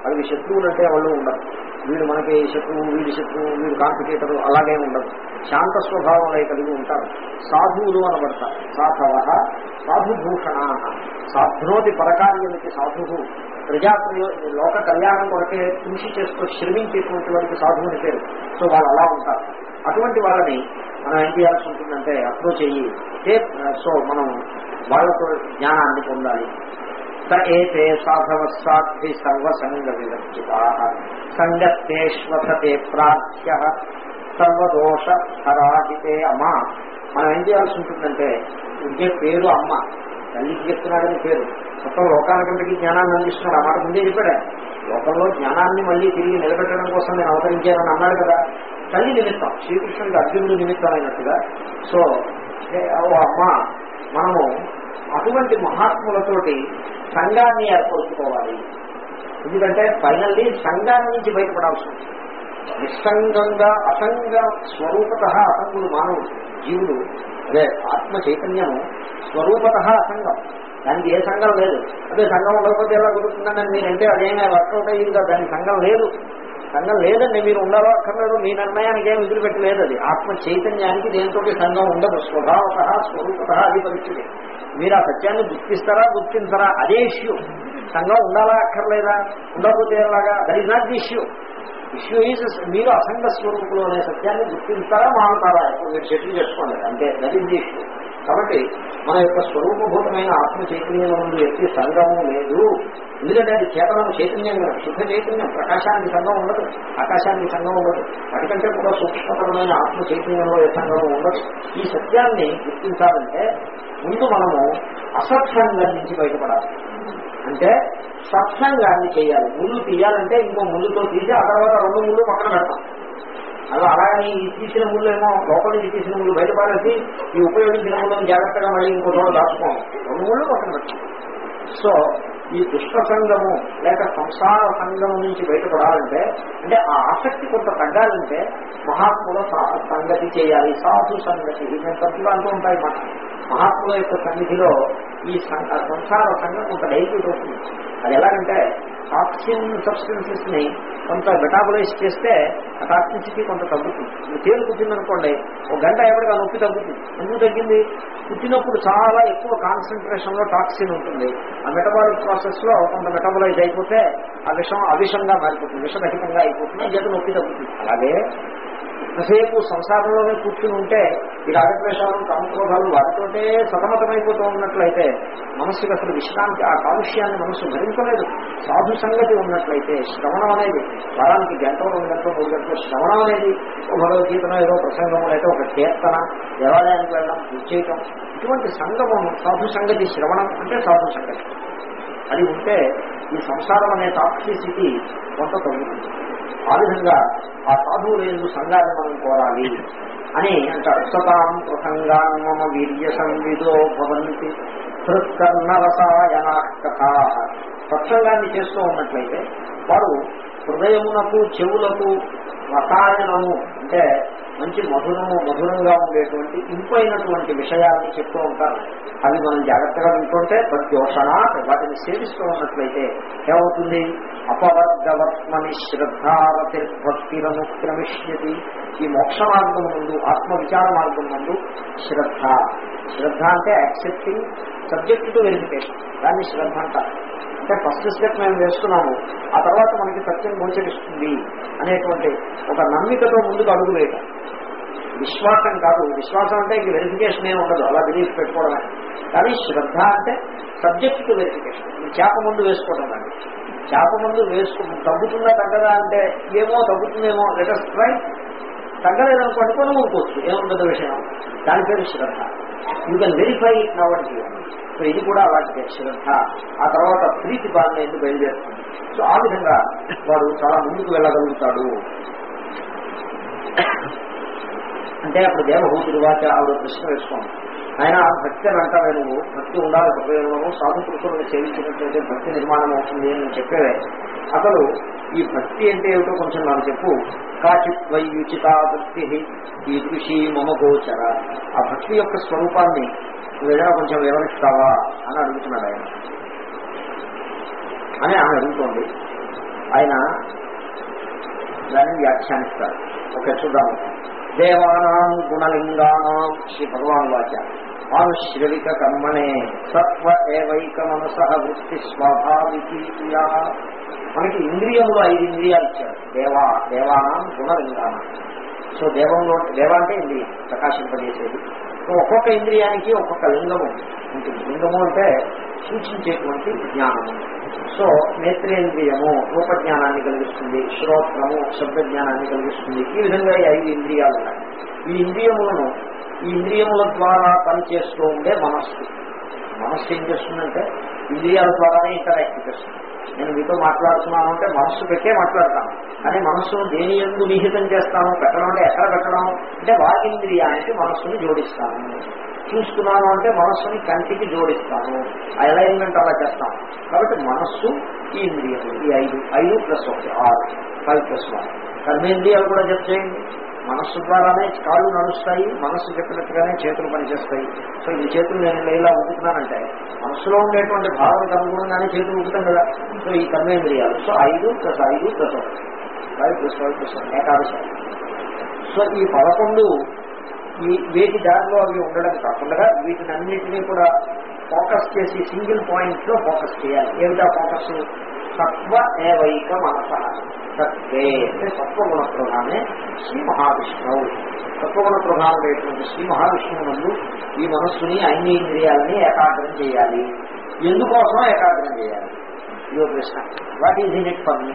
వాళ్ళకి శత్రువులు అంటే వాళ్ళు ఉండరు. వీడు మనకి శత్రువు వీడి శత్రువు వీడు కాంపిటేటరు అలాగే ఉండదు శాంత స్వభావం అయి కలిగి ఉంటారు. సాధువులు అనబడతారు. సాధవ సాధుభూషణ సాధునోతి పరకార్యమికి సాధువు ప్రజా లోక కళ్యాణం కొరకే కృషి చేస్తూ శ్రమించేటువంటి వారికి సాధువుని పేరు సో వాళ్ళు అలా ఉంటారు. అటువంటి వాళ్ళని మనం ఏం చేయాల్సి ఉంటుందంటే అప్రోచ్ అయ్యి సో మనం వాళ్ళతో జ్ఞానాన్ని పొందాలి. స ఏతే సాధవ సాధ్వి సర్వసంగ వివర్జితా సంగత్తేష్వసతే ప్రాచ్య సర్వదోష హరాజితే అమ్మ మనం ఏం చేయాల్సి ఉంటుందంటే ఇంకే పేరు అమ్మ. తల్లికి చెప్తున్నాడని పేరు. మొత్తం లోకానికంటికి జ్ఞానాన్ని అందిస్తున్నాడు. ఆ మాట ముందే చెప్పాడే? లోకంలో జ్ఞానాన్ని మళ్ళీ తిరిగి నిలబెట్టడం కోసం నేను అవతరించానని అన్నాడు కదా. తల్లి నిమిత్తం శ్రీకృష్ణుడికి అర్జునుడి నిమిత్తం అయినట్టుగా సో ఓ అమ్మ మనము అటువంటి మహాత్ములతోటి సంఘాన్ని ఏర్పరుచుకోవాలి. ఎందుకంటే ఫైనల్లీ సంఘాన్ని నుంచి బయటపడాల్సి ఉంది నిస్సంగంగా అసంగ స్వరూపత అసంగుడు మానవుడు. జీవుడు అదే ఆత్మ చైతన్యము స్వరూపత అసంగం. దానికి ఏ సంఘం లేదు. అదే సంఘం ఉండకపోతే ఎలా కుదురుతుందని మీరంటే అదేమైనా వర్కౌట్ అయ్యింది కదా. దానికి సంఘం లేదు. సంఘం లేదండి. మీరు ఉండాలో అక్కర్లేదు. మీ నిర్ణయానికి ఏం వదిలిపెట్టలేదు అది. ఆత్మ చైతన్యానికి దేంతో సంఘం ఉండదు. స్వభావత స్వరూపత అది పరిస్థితి. మీరు ఆ సత్యాన్ని గుర్తిస్తారా గుర్తించరా? అదే ఇష్యూ సంఘం ఉండాలా అక్కర్లేదా? ఉండకపోతే ఎలాగా? That is not the issue issue is మీరు అసంగ స్వరూపులు అనే సత్యాన్ని గుర్తించారా మానుతారా ఇప్పుడు మీరు సెటిల్ చేసుకోండి అంటే దట్ ఈజ్ ఇష్యూ కాబట్టి మన యొక్క స్వరూపభూతమైన ఆత్మ చైతన్యం ఉంది ఎత్తి సంఘము లేదు. ఎందుకంటే అది చేతనం చైతన్యం కదా. శుద్ధ చైతన్యం. ప్రకాశానికి సంఘం ఉండదు. ఆకాశానికి సంఘం ఉండదు. వాటికంటే కూడా సూక్ష్మతరమైన ఆత్మ చైతన్యంలో ఏ సంఘం ఉండదు. ఈ సత్యాన్ని గుర్తించాలంటే ముందు మనము అసత్సంగం నుంచి బయటపడాలి. అంటే సత్సంగాన్ని చేయాలి. ముళ్ళు తీయాలంటే ఇంకో ముళ్ళుతో తీసి ఆ తర్వాత రెండు ముళ్ళు పక్కన పెడతాం. అలా అలాగని ఈ తీసిన ముళ్ళు ఏమో లోపల నుంచి తీసిన ముళ్ళు బయటపడేసి ఈ ఉపయోగించిన ముళ్ళని జాగ్రత్తగా మళ్ళీ ఇంకో చోట దాచుకోవాలి. రెండు ముళ్ళు పక్కన పెడతాం. సో ఈ దుష్ట సంఘము లేక సంసార సంఘము నుంచి బయటపడాలంటే అంటే ఆ ఆసక్తి కొంత తగ్గాలంటే మహాత్ముల సంగతి చేయాలి. సాధు సంగతి నేను తప్పుగా అంటూ ఉంటాయి మాట మహాత్ముల యొక్క సన్నిధిలో ఈ సంసార సంఘం కొంత డైల్యూట్ అవుతుంది. అది ఎలాగంటే టాక్సిన్ సబ్స్టెన్సెస్ని కొంత మెటాబలైజ్ చేస్తే ఆ టాక్సిసిటీ కొంత తగ్గుతుంది. ఇప్పుడు తేలు కుట్టిందనుకోండి ఒక గంట ఎవరికి నొప్పి తగ్గుతుంది. ఎందుకు తగ్గింది? పుట్టినప్పుడు చాలా ఎక్కువ కాన్సన్ట్రేషన్లో టాక్సిన్ ఉంటుంది. ఆ మెటబాలిక్ ప్రాసెస్లో కొంత మెటాబలైజ్ అయిపోతే ఆ విషం అవిషంగా మారిపోతుంది విషరహితంగా అయిపోతుంది జత నొప్పి తగ్గుతుంది. అలాగే ఎంతసేపు సంసారంలోనే కూర్చుని ఉంటే ఈ రాగద్వేషాలు కామక్రోధాలు వాటితోటే సతమతమైపోతూ ఉన్నట్లయితే మనస్సుకి అసలు విశ్రాంతి ఆ కాలుష్యాన్ని మనస్సు భరించలేదు సాధు సంగతి ఉన్నట్లయితే శ్రవణం అనేది వారానికి గంట రెండు గంటలు మూడు గంటలు శ్రవణం అనేది ఓ భగవద్గీతనో ఏదో ప్రసంగం అయితే ఒక కీర్తన దేవాలయానికి వెళ్ళడం పూజ చేయటం ఇటువంటి సంగమం సాధు సంగతి శ్రవణం అంటే సాధు సంగతి. అది ఉంటే ఈ సంసారం అనే టాక్సిసిటీ కొంత తగ్గుతుంది ఆ విధంగా ఆ సాధువులు లేదు సంఘాన్ని మనం కోరాలి అని అంటారు. సతాం ప్రసంగాన్ మమ వీర్య సంవిదో భవంతి హృత్కర్ణరసాయన కథా సత్సంగాన్ని చేస్తూ ఉన్నట్లయితే వారు హృదయమునకు చెవులకు రసాయనము అంటే మంచి మధురము మధురంగా ఉండేటువంటి ఇంపైనటువంటి విషయాన్ని చెప్తూ ఉంటారు. అవి మనం జాగ్రత్తగా వింటుంటే ప్రత్యోషణ వాటిని సేవిస్తూ ఉన్నట్లయితే ఏమవుతుంది? అపవర్గవర్త్మని శ్రద్ధారతిర్భక్తిరను క్రమిష్యతి ఈ మోక్ష మార్గం ముందు ఆత్మ విచార మార్గం ముందు శ్రద్ధ. శ్రద్ధ అంటే యాక్సెప్టింగ్ సబ్జెక్ట్ టు వెరిఫికేషన్ దాన్ని శ్రద్ధ అంటారు. అంటే ఫస్ట్ స్టెప్ మేము వేస్తున్నాము. ఆ తర్వాత మనకి సత్యం గోచరిస్తుంది అనేటువంటి ఒక నమ్మికతో ముందుకు అడుగు విశ్వాసం కాదు. విశ్వాసం అంటే ఇంక వెరిఫికేషన్ ఏమి ఉండదు. అలా బిలీఫ్ పెట్టుకోవడమే. కానీ శ్రద్ధ అంటే సబ్జెక్ట్ వెరిఫికేషన్ చేప ముందు వేసుకోవడం అండి చేప ముందు వేసుకు తగ్గుతుందా తగ్గదా అంటే ఏమో తగ్గుతుందేమో లెటర్స్ ట్రై తగ్గలేదనుకోండి కూడా ఊరుకోవచ్చు. ఏముండదు విషయం. దాని పేరు శ్రద్ధ. యూ కెన్ వెరిఫై ఇట్ నవ్వండి సో ఇది కూడా అలాంటిదే శ్రద్ధ. ఆ తర్వాత ప్రీతి బాగా ఎందుకు బయలుదేరుతుంది? సో ఆ విధంగా వాడు చాలా ముందుకు వెళ్ళగలుగుతాడు. అంటే అప్పుడు దేవభూతుడు వాచ ఆవిడ ప్రశ్న వేసుకోండి. ఆయన భక్తి అని అంటావే నువ్వు భక్తి ఉండాలి హృదయంలో సాధు పురుషులను సేవించినట్లయితే భక్తి నిర్మాణం అవుతుంది అని నేను చెప్పేవే అసలు ఈ భక్తి అంటే ఏమిటో కొంచెం నాకు చెప్పు. కాచిత్ వైయుచిత భక్తి ఈ కృషి మమ గోచర. ఆ భక్తి యొక్క స్వరూపాన్ని నువ్వేదైనా కొంచెం వివరిస్తావా అని అడుగుతున్నాడు ఆయన. అని ఆమె అడుగుతోంది. ఆయన దాన్ని వ్యాఖ్యానిస్తారు ఓకే చూద్దాం. దేవానాం గుణలింగానాం శ్రీ భగవాన్ వాచ. ఆనుశ్రవిక కర్మణే సత్వ ఏవైక మనస వృత్తి స్వాభావికీయా మనకి ఇంద్రియములు ఐదు ఇంద్రియాలు ఇచ్చారు. దేవా దేవానాం గుణలింగానాం. సో దేవంలో దేవ అంటే ఇంద్రియం ప్రకాశింపజేసేది. ఒక్కొక్క ఇంద్రియానికి ఒక్కొక్క లింగము ఉంటుంది. లింగము అంటే సూచించేటువంటి జ్ఞానము. సో నేత్రేంద్రియము రూపజ్ఞానాన్ని కలిగిస్తుంది శ్రోత్రము శబ్ద జ్ఞానాన్ని కలిగిస్తుంది. ఈ విధంగా ఈ ఐదు ఇంద్రియాలు ఉన్నాయి. ఈ ఇంద్రియములను ఈ ఇంద్రియముల ద్వారా పనిచేస్తూ ఉండే మనస్సు. మనస్సు ఏం చేస్తుందంటే ఇంద్రియాల ద్వారానే ఇంటరాక్ట్ చేస్తుంది. నేను మీతో మాట్లాడుతున్నాను అంటే మనస్సు పెట్టే మాట్లాడతాను. కానీ మనస్సును దేని ఎందుకు నిహితం చేస్తాను పెట్టడం అంటే ఎక్కడ పెట్టడం? అంటే వాకింద్రియానికి మనస్సును జోడిస్తాను. చూస్తున్నాను అంటే మనస్సుని కంటికి జోడిస్తాను. అలైన్మెంట్ అలా చేస్తాను. కాబట్టి మనస్సు ఈ ఇంద్రియాలు ఈ ఐదు ఐదు ప్లస్ ఒకటి ఆరు ఫైవ్ ప్లస్ వన్. కర్మేంద్రియాలు కూడా జప్ చేయండి. మనస్సు ద్వారానే కాళ్ళు నడుస్తాయి మనస్సు చెప్పినట్టుగానే చేతులు పనిచేస్తాయి. సో ఈ చేతులు నేను ఇలా ఊపుతున్నానంటే మనస్సులో ఉండేటువంటి భావనకు అనుగుణంగానే చేతులు ఊపుతాం కదా. సో ఈ కర్మేంద్రియాలు. సో ఐదు ప్లస్ ఐదు ప్లస్ ఒకటి. ఫైవ్ ప్లస్ ఫైవ్ ప్లస్ ఏకాదశి. సో ఈ పదకొండు ఈ వీటి దారిలో అవి ఉండడం కాకుండా వీటినన్నింటినీ కూడా ఫోకస్ చేసి సింగిల్ పాయింట్లో ఫోకస్ చేయాలి. ఏమిటా ఫోకస్ సత్వ ఏవైక మనస సత్వే అంటే సత్వగుణ ప్రధానే శ్రీ మహావిష్ణువు సత్వగుణ ప్రధానమైనటువంటి శ్రీ మహావిష్ణువు నందు ఈ మనస్సుని అన్ని ఇంద్రియాలని ఏకాగ్రం చేయాలి. ఎందుకోసం ఏకాగ్రం చేయాలి. ఇదో ప్రశ్న. What is in it for me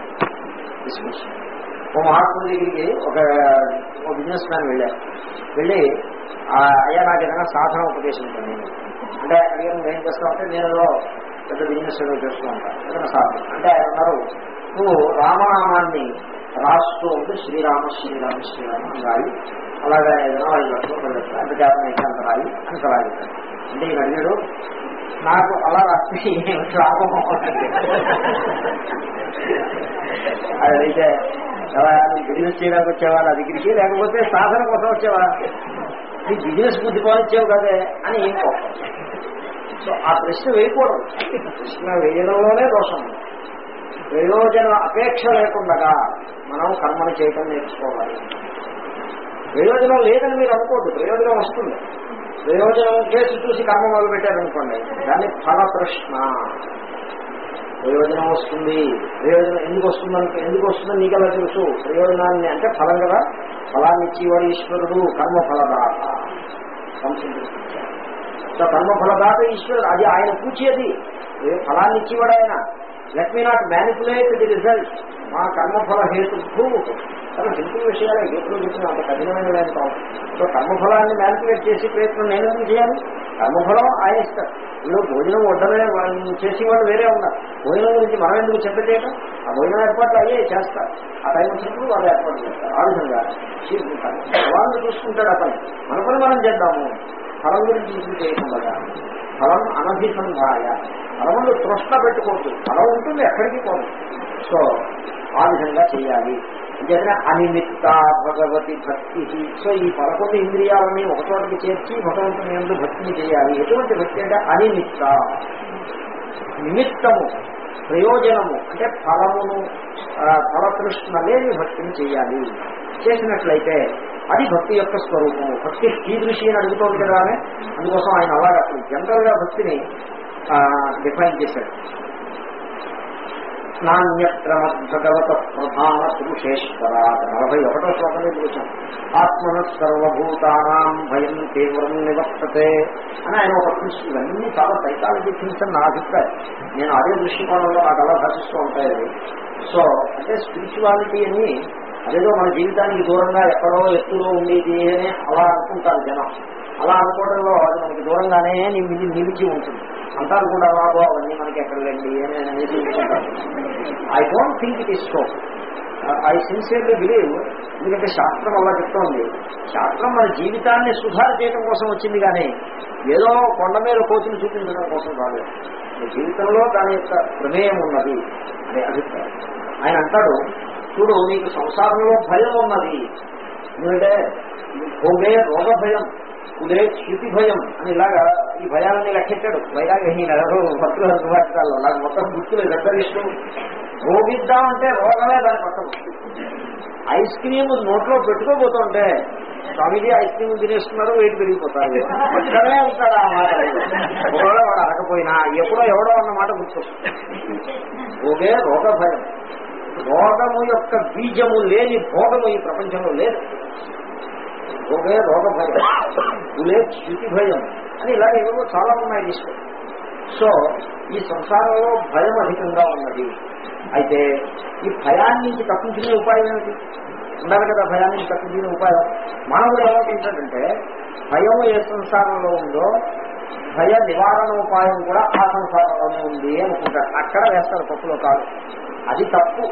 ఓ మహాత్ముడి దగ్గరికి ఒక ఓ బిజినెస్ మ్యాన్ వెళ్ళారు. వెళ్ళి అయ్యా నాకు ఏదైనా సాధన ఉపదేశం అంటే అడిగారు నువ్వేం చేస్తావు? నేను పెద్ద బిజినెస్ ఏదో చేస్తూ ఉంటారు ఏదైనా సాధన అంటే ఆయన ఉన్నారు. నువ్వు రామనామాన్ని రాస్తూ ఉంటే శ్రీరామ శ్రీరామ శ్రీరామ అని రాయి. అలాగే ఏదైనా ఐదు లక్షలు పది లక్షలు అంత అయితే అంత రాయి అని సలహా అంటే ఈయన అడిగాడు నాకు అలా రాసి లాభం? అదైతే ఎలా? బిజినెస్ చేయడానికి వచ్చేవా నా దగ్గరికి లేకపోతే సాధన కోసం వచ్చేవా నీ బిజినెస్ బుద్ధి పాలించావు కదే అని ఏం సో ఆ ప్రశ్న వేయకూడదు. ప్రశ్న వేయడంలోనే దోషం. ఉంది. ప్రయోజన అపేక్ష లేకుండా మనం కర్మను చేయటం నేర్చుకోవాలి. ప్రయోజనం లేదని మీరు అనుకోద్దు. ప్రయోజనం వస్తుంది. ప్రయోజనం చేసి చూసి కర్మ మొదలు పెట్టారనుకోండి దాన్ని ఫల ప్రశ్న. ప్రయోజనం వస్తుంది. ప్రయోజనం ఎందుకు వస్తుందని ఎందుకు వస్తుందని నీకు ఎలా తెలుసు? ప్రయోజనాన్ని అంటే ఫలం కదా. ఫలాన్ని ఇచ్చేవాడు ఈశ్వరుడు కర్మ ఫలదాత. సంస్కృతి కర్మఫలదాత ఈశ్వరుడు. అది ఆయన పూచేది. ఏ ఫలాన్ని ఇచ్చేవాడు ఆయన. Let me not manipulate the result మా కర్మఫల హేతు కానీ సింపుల్ విషయాలు ఎప్పుడు చెప్పిన అంత కఠినమైన లేదు సో కర్మఫలాన్ని మ్యానిపులేట్ చేసే ప్రయత్నం నేను ఎందుకు చేయాలి? కర్మఫలం ఆయన ఇస్తారు ఇప్పుడు భోజనం వడ్డమే వాళ్ళు వేరే ఉన్నారు. భోజనం గురించి మనం ఎందుకు చెప్ప చేయటం ఆ భోజనం ఏర్పాట్లు అయ్యే చేస్తారు. ఆ టైం వచ్చినప్పుడు వాళ్ళు ఏర్పాటు చేస్తారు. ఆ విధంగా. చేసుకుంటారు చూసుకుంటాడు అతను. మన పని మనం చేద్దాము. ఫలం గురించి ఇది చేయకుండా ఫలం అనభిసంధాయ ఫలములు తృష్ణ పెట్టుకోవచ్చు. ఫలం ఉంటుంది ఎక్కడికి పోదు. సో ఆ విధంగా చేయాలి. అంతేకాని అనిమిత్త భగవతి భక్తి. సో ఈ పదకొండు ఇంద్రియాలని ఒకచోటకి చేర్చి భగవంతుని ఎందు భక్తిని చేయాలి. ఎటువంటి భక్తి అంటే అనిమిత్త. నిమిత్తము ప్రయోజనము అంటే ఫలమును ఆ, లేని భక్తిని చేయాలి. చేసినట్లయితే అది భక్తి యొక్క స్వరూపము భక్తి కీదృషి అని అడుగుతోంది కదా అందుకోసం ఆయన అలాగా జనరల్గా భక్తిని డిఫైన్ చేశాడు. నాణ్యక్రమద్భగవత ప్రధాన పురుషేశ్వర నలభై ఒకటో శ్లోకమే చూసాం ఆత్మన సర్వభూతానాం భయం తీవ్రం నివర్తతే అని ఆయన ఒక దృష్టి ఇవన్నీ చాలా సైకాలజీ థింగ్స్ అని నా అభిప్రాయం. నేను అదే దృష్టికోణంలో నాకు అలా భాషిస్తూ ఉంటాయి సో అంటే స్పిరిచువాలిటీ అని అదేదో మన జీవితానికి దూరంగా ఎక్కడో ఎత్తులో ఉండేది అని అలా అనుకుంటారు జనం. అలా అనుకోవడంలో అది మనకి దూరంగానే నిమిది నిలిచి ఉంటుంది. అంటారు కూడా బాబు అవన్నీ మనకి ఎక్కడ వెళ్ళి అని I don't think it is so I sincerely believe ఎందుకంటే శాస్త్రం అలా చెప్తోంది శాస్త్రం మన జీవితాన్ని సుధార చేయడం కోసం వచ్చింది కానీ ఏదో కొండ మీద కోతిని చూపించడం కోసం రాలేదు జీవితంలో దాని యొక్క ప్రమేయం ఉన్నది అనే అభిప్రాయం. ఆయన అంటాడు చూడు నీకు సంసారంలో భయం ఉన్నది. ఎందుకంటే భోగే రోగ భయం. కులే శృతి భయం అని ఇలాగా ఈ భయాలన్నీ లెక్కెట్టాడు వైరాగ్యహీనరు భక్తుల సుభాషితాల్లో నాకు మొత్తం గుర్తులు గద్దరిస్తూ రోగిద్దాం అంటే రోగమే దాని పక్కన ఐస్ క్రీమ్ నోట్లో పెట్టుకోబోతుంటే స్వామిజీ ఐస్ క్రీమ్ తినేస్తున్నారు వెయిట్ పెరిగిపోతారు. పక్కనే ఉంటాడు ఆ మాట. ఒకవేళ వాడు అడగపోయినా ఎప్పుడో ఎవడో అన్నమాట గుర్తొస్తుంది భోగే రోగ భయం. రోగము యొక్క బీజము లేని భోగము ఈ ప్రపంచంలో లేదు. భోగే రోగ భయం కులే స్థితి భయం అని ఇలా ఏవో చాలా ఉన్నాయి లిస్టు సో ఈ సంసారంలో భయం అధికంగా ఉన్నది. అయితే ఈ భయాన్ని నుంచి తప్పించుకునే ఉపాయం ఏమిటి? ఉండాలి కదా భయాన్ని నుంచి తప్పించుకునే ఉపాయం. మానవుడు ఏమనుకుంటాడంటే భయం ఏ సంసారంలో ఉందో భయ నివారణ ఉపాయం కూడా ఆ సంసారంలోనే ఉంది అనుకుంటారు. అక్కడ వేస్తారు తప్పులో కాదు. అది తప్పు.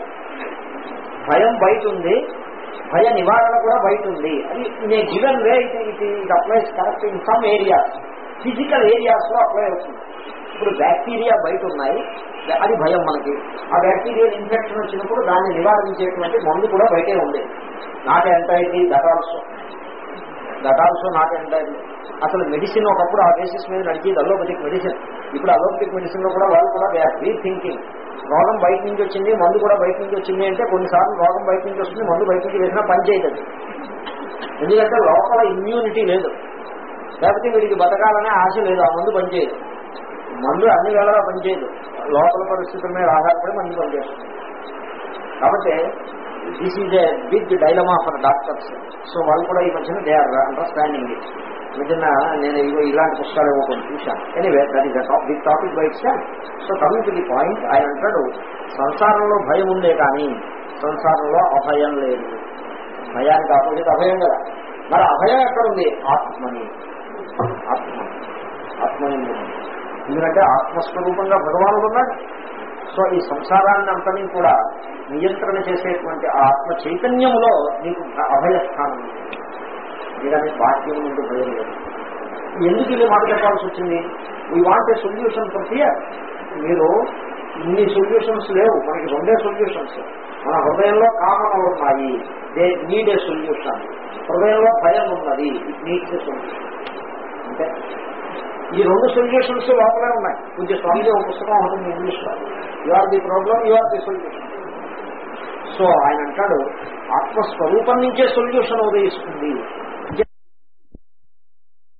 భయం బయట ఉంది భయ నివారణ కూడా బయట ఉంది. అది నేను గివెన్ వే ఇట్ ఇట్ ఇది applies correct in some areas physical ఏరియాస్లో అప్లై అవుతుంది. ఇప్పుడు బ్యాక్టీరియా బయట ఉన్నాయి. అది భయం మనకి. ఆ బ్యాక్టీరియల్ ఇన్ఫెక్షన్ వచ్చినప్పుడు దాన్ని నివారించేటువంటి మందు కూడా బయటే ఉంది. నాట్ ఎంత that also that also not అయింది అసలు మెడిసిన్ ఒకప్పుడు ఆ బేసిస్ మీద నడిచేది అలోపతిక్ మెడిసిన్ ఇప్పుడు అలోపతిక్ మెడిసిన్లో కూడా వాళ్ళు కూడా దే ఆర్ రీ థింకింగ్ రోగం బయట నుంచి వచ్చింది మందు కూడా బయట నుంచి వచ్చింది అంటే కొన్నిసార్లు రోగం బయట నుంచి వస్తుంది మందు బయట నుంచి వేసినా పని చేయదు ఎందుకంటే లోపల ఇమ్యూనిటీ లేదు. లేకపోతే వీడికి బతకాలనే ఆశ లేదు ఆ మందు పనిచేయదు మందు అన్ని వేళలా పనిచేయదు లోపల పరిస్థితుల మీద ఆధారపడి మందు పనిచేస్తుంది కాబట్టి this is a big dilemma for doctors so వాళ్ళు కూడా ఈ మధ్యన దే ఆర్ అండర్స్టాండింగ్ ఇట్ నిజంగా నేను ఇగో ఇలాంటి పుస్తకాలు ఏమో కొన్ని చూశాను. Anyway that is big topic by it's so coming to the point ఆయన అంటాడు సంసారంలో భయం ఉండే కానీ సంసారంలో అభయం లేదు. భయానికి ఆపోజిట్ అభయం కదా. మరి అభయం ఎక్కడ ఉంది ఆత్మని. ఆత్మ. ఆత్మని ఎందుకంటే ఆత్మస్వరూపంగా భగవానుడు ఉన్నాడు. సో ఈ సంసారాన్ని అంతని కూడా నియంత్రణ చేసేటువంటి ఆ ఆత్మ చైతన్యములో నీకు అభయస్థానం ఉంది లేదని బాహ్యం నుండి భయం లేదు. ఎందుకు ఇది మాట్లాడాల్సి వచ్చింది? వీ వాంట్ ఏ సొల్యూషన్ ప్రతి మీరు ఇన్ని సొల్యూషన్స్ లేవు. మనకి రెండే సొల్యూషన్స్ మన హృదయంలో కామనలు ఉన్నాయి. దే నీడ్ ఏ సొల్యూషన్ హృదయంలో భయం ఉన్నది. ఇట్ నీడ్స్ ఏ సొల్యూషన్ అంటే ఈ రెండు సొల్యూషన్స్ లోపలే ఉన్నాయి. కొంచెం స్వామిజీ ఒక పుస్తకం ఉంటుంది ఇంగ్లీష్లో. You are the problem you are the solution so ఆయన అంటాడు ఆత్మస్వరూపం నుంచే సొల్యూషన్ ఉదయిస్తుంది.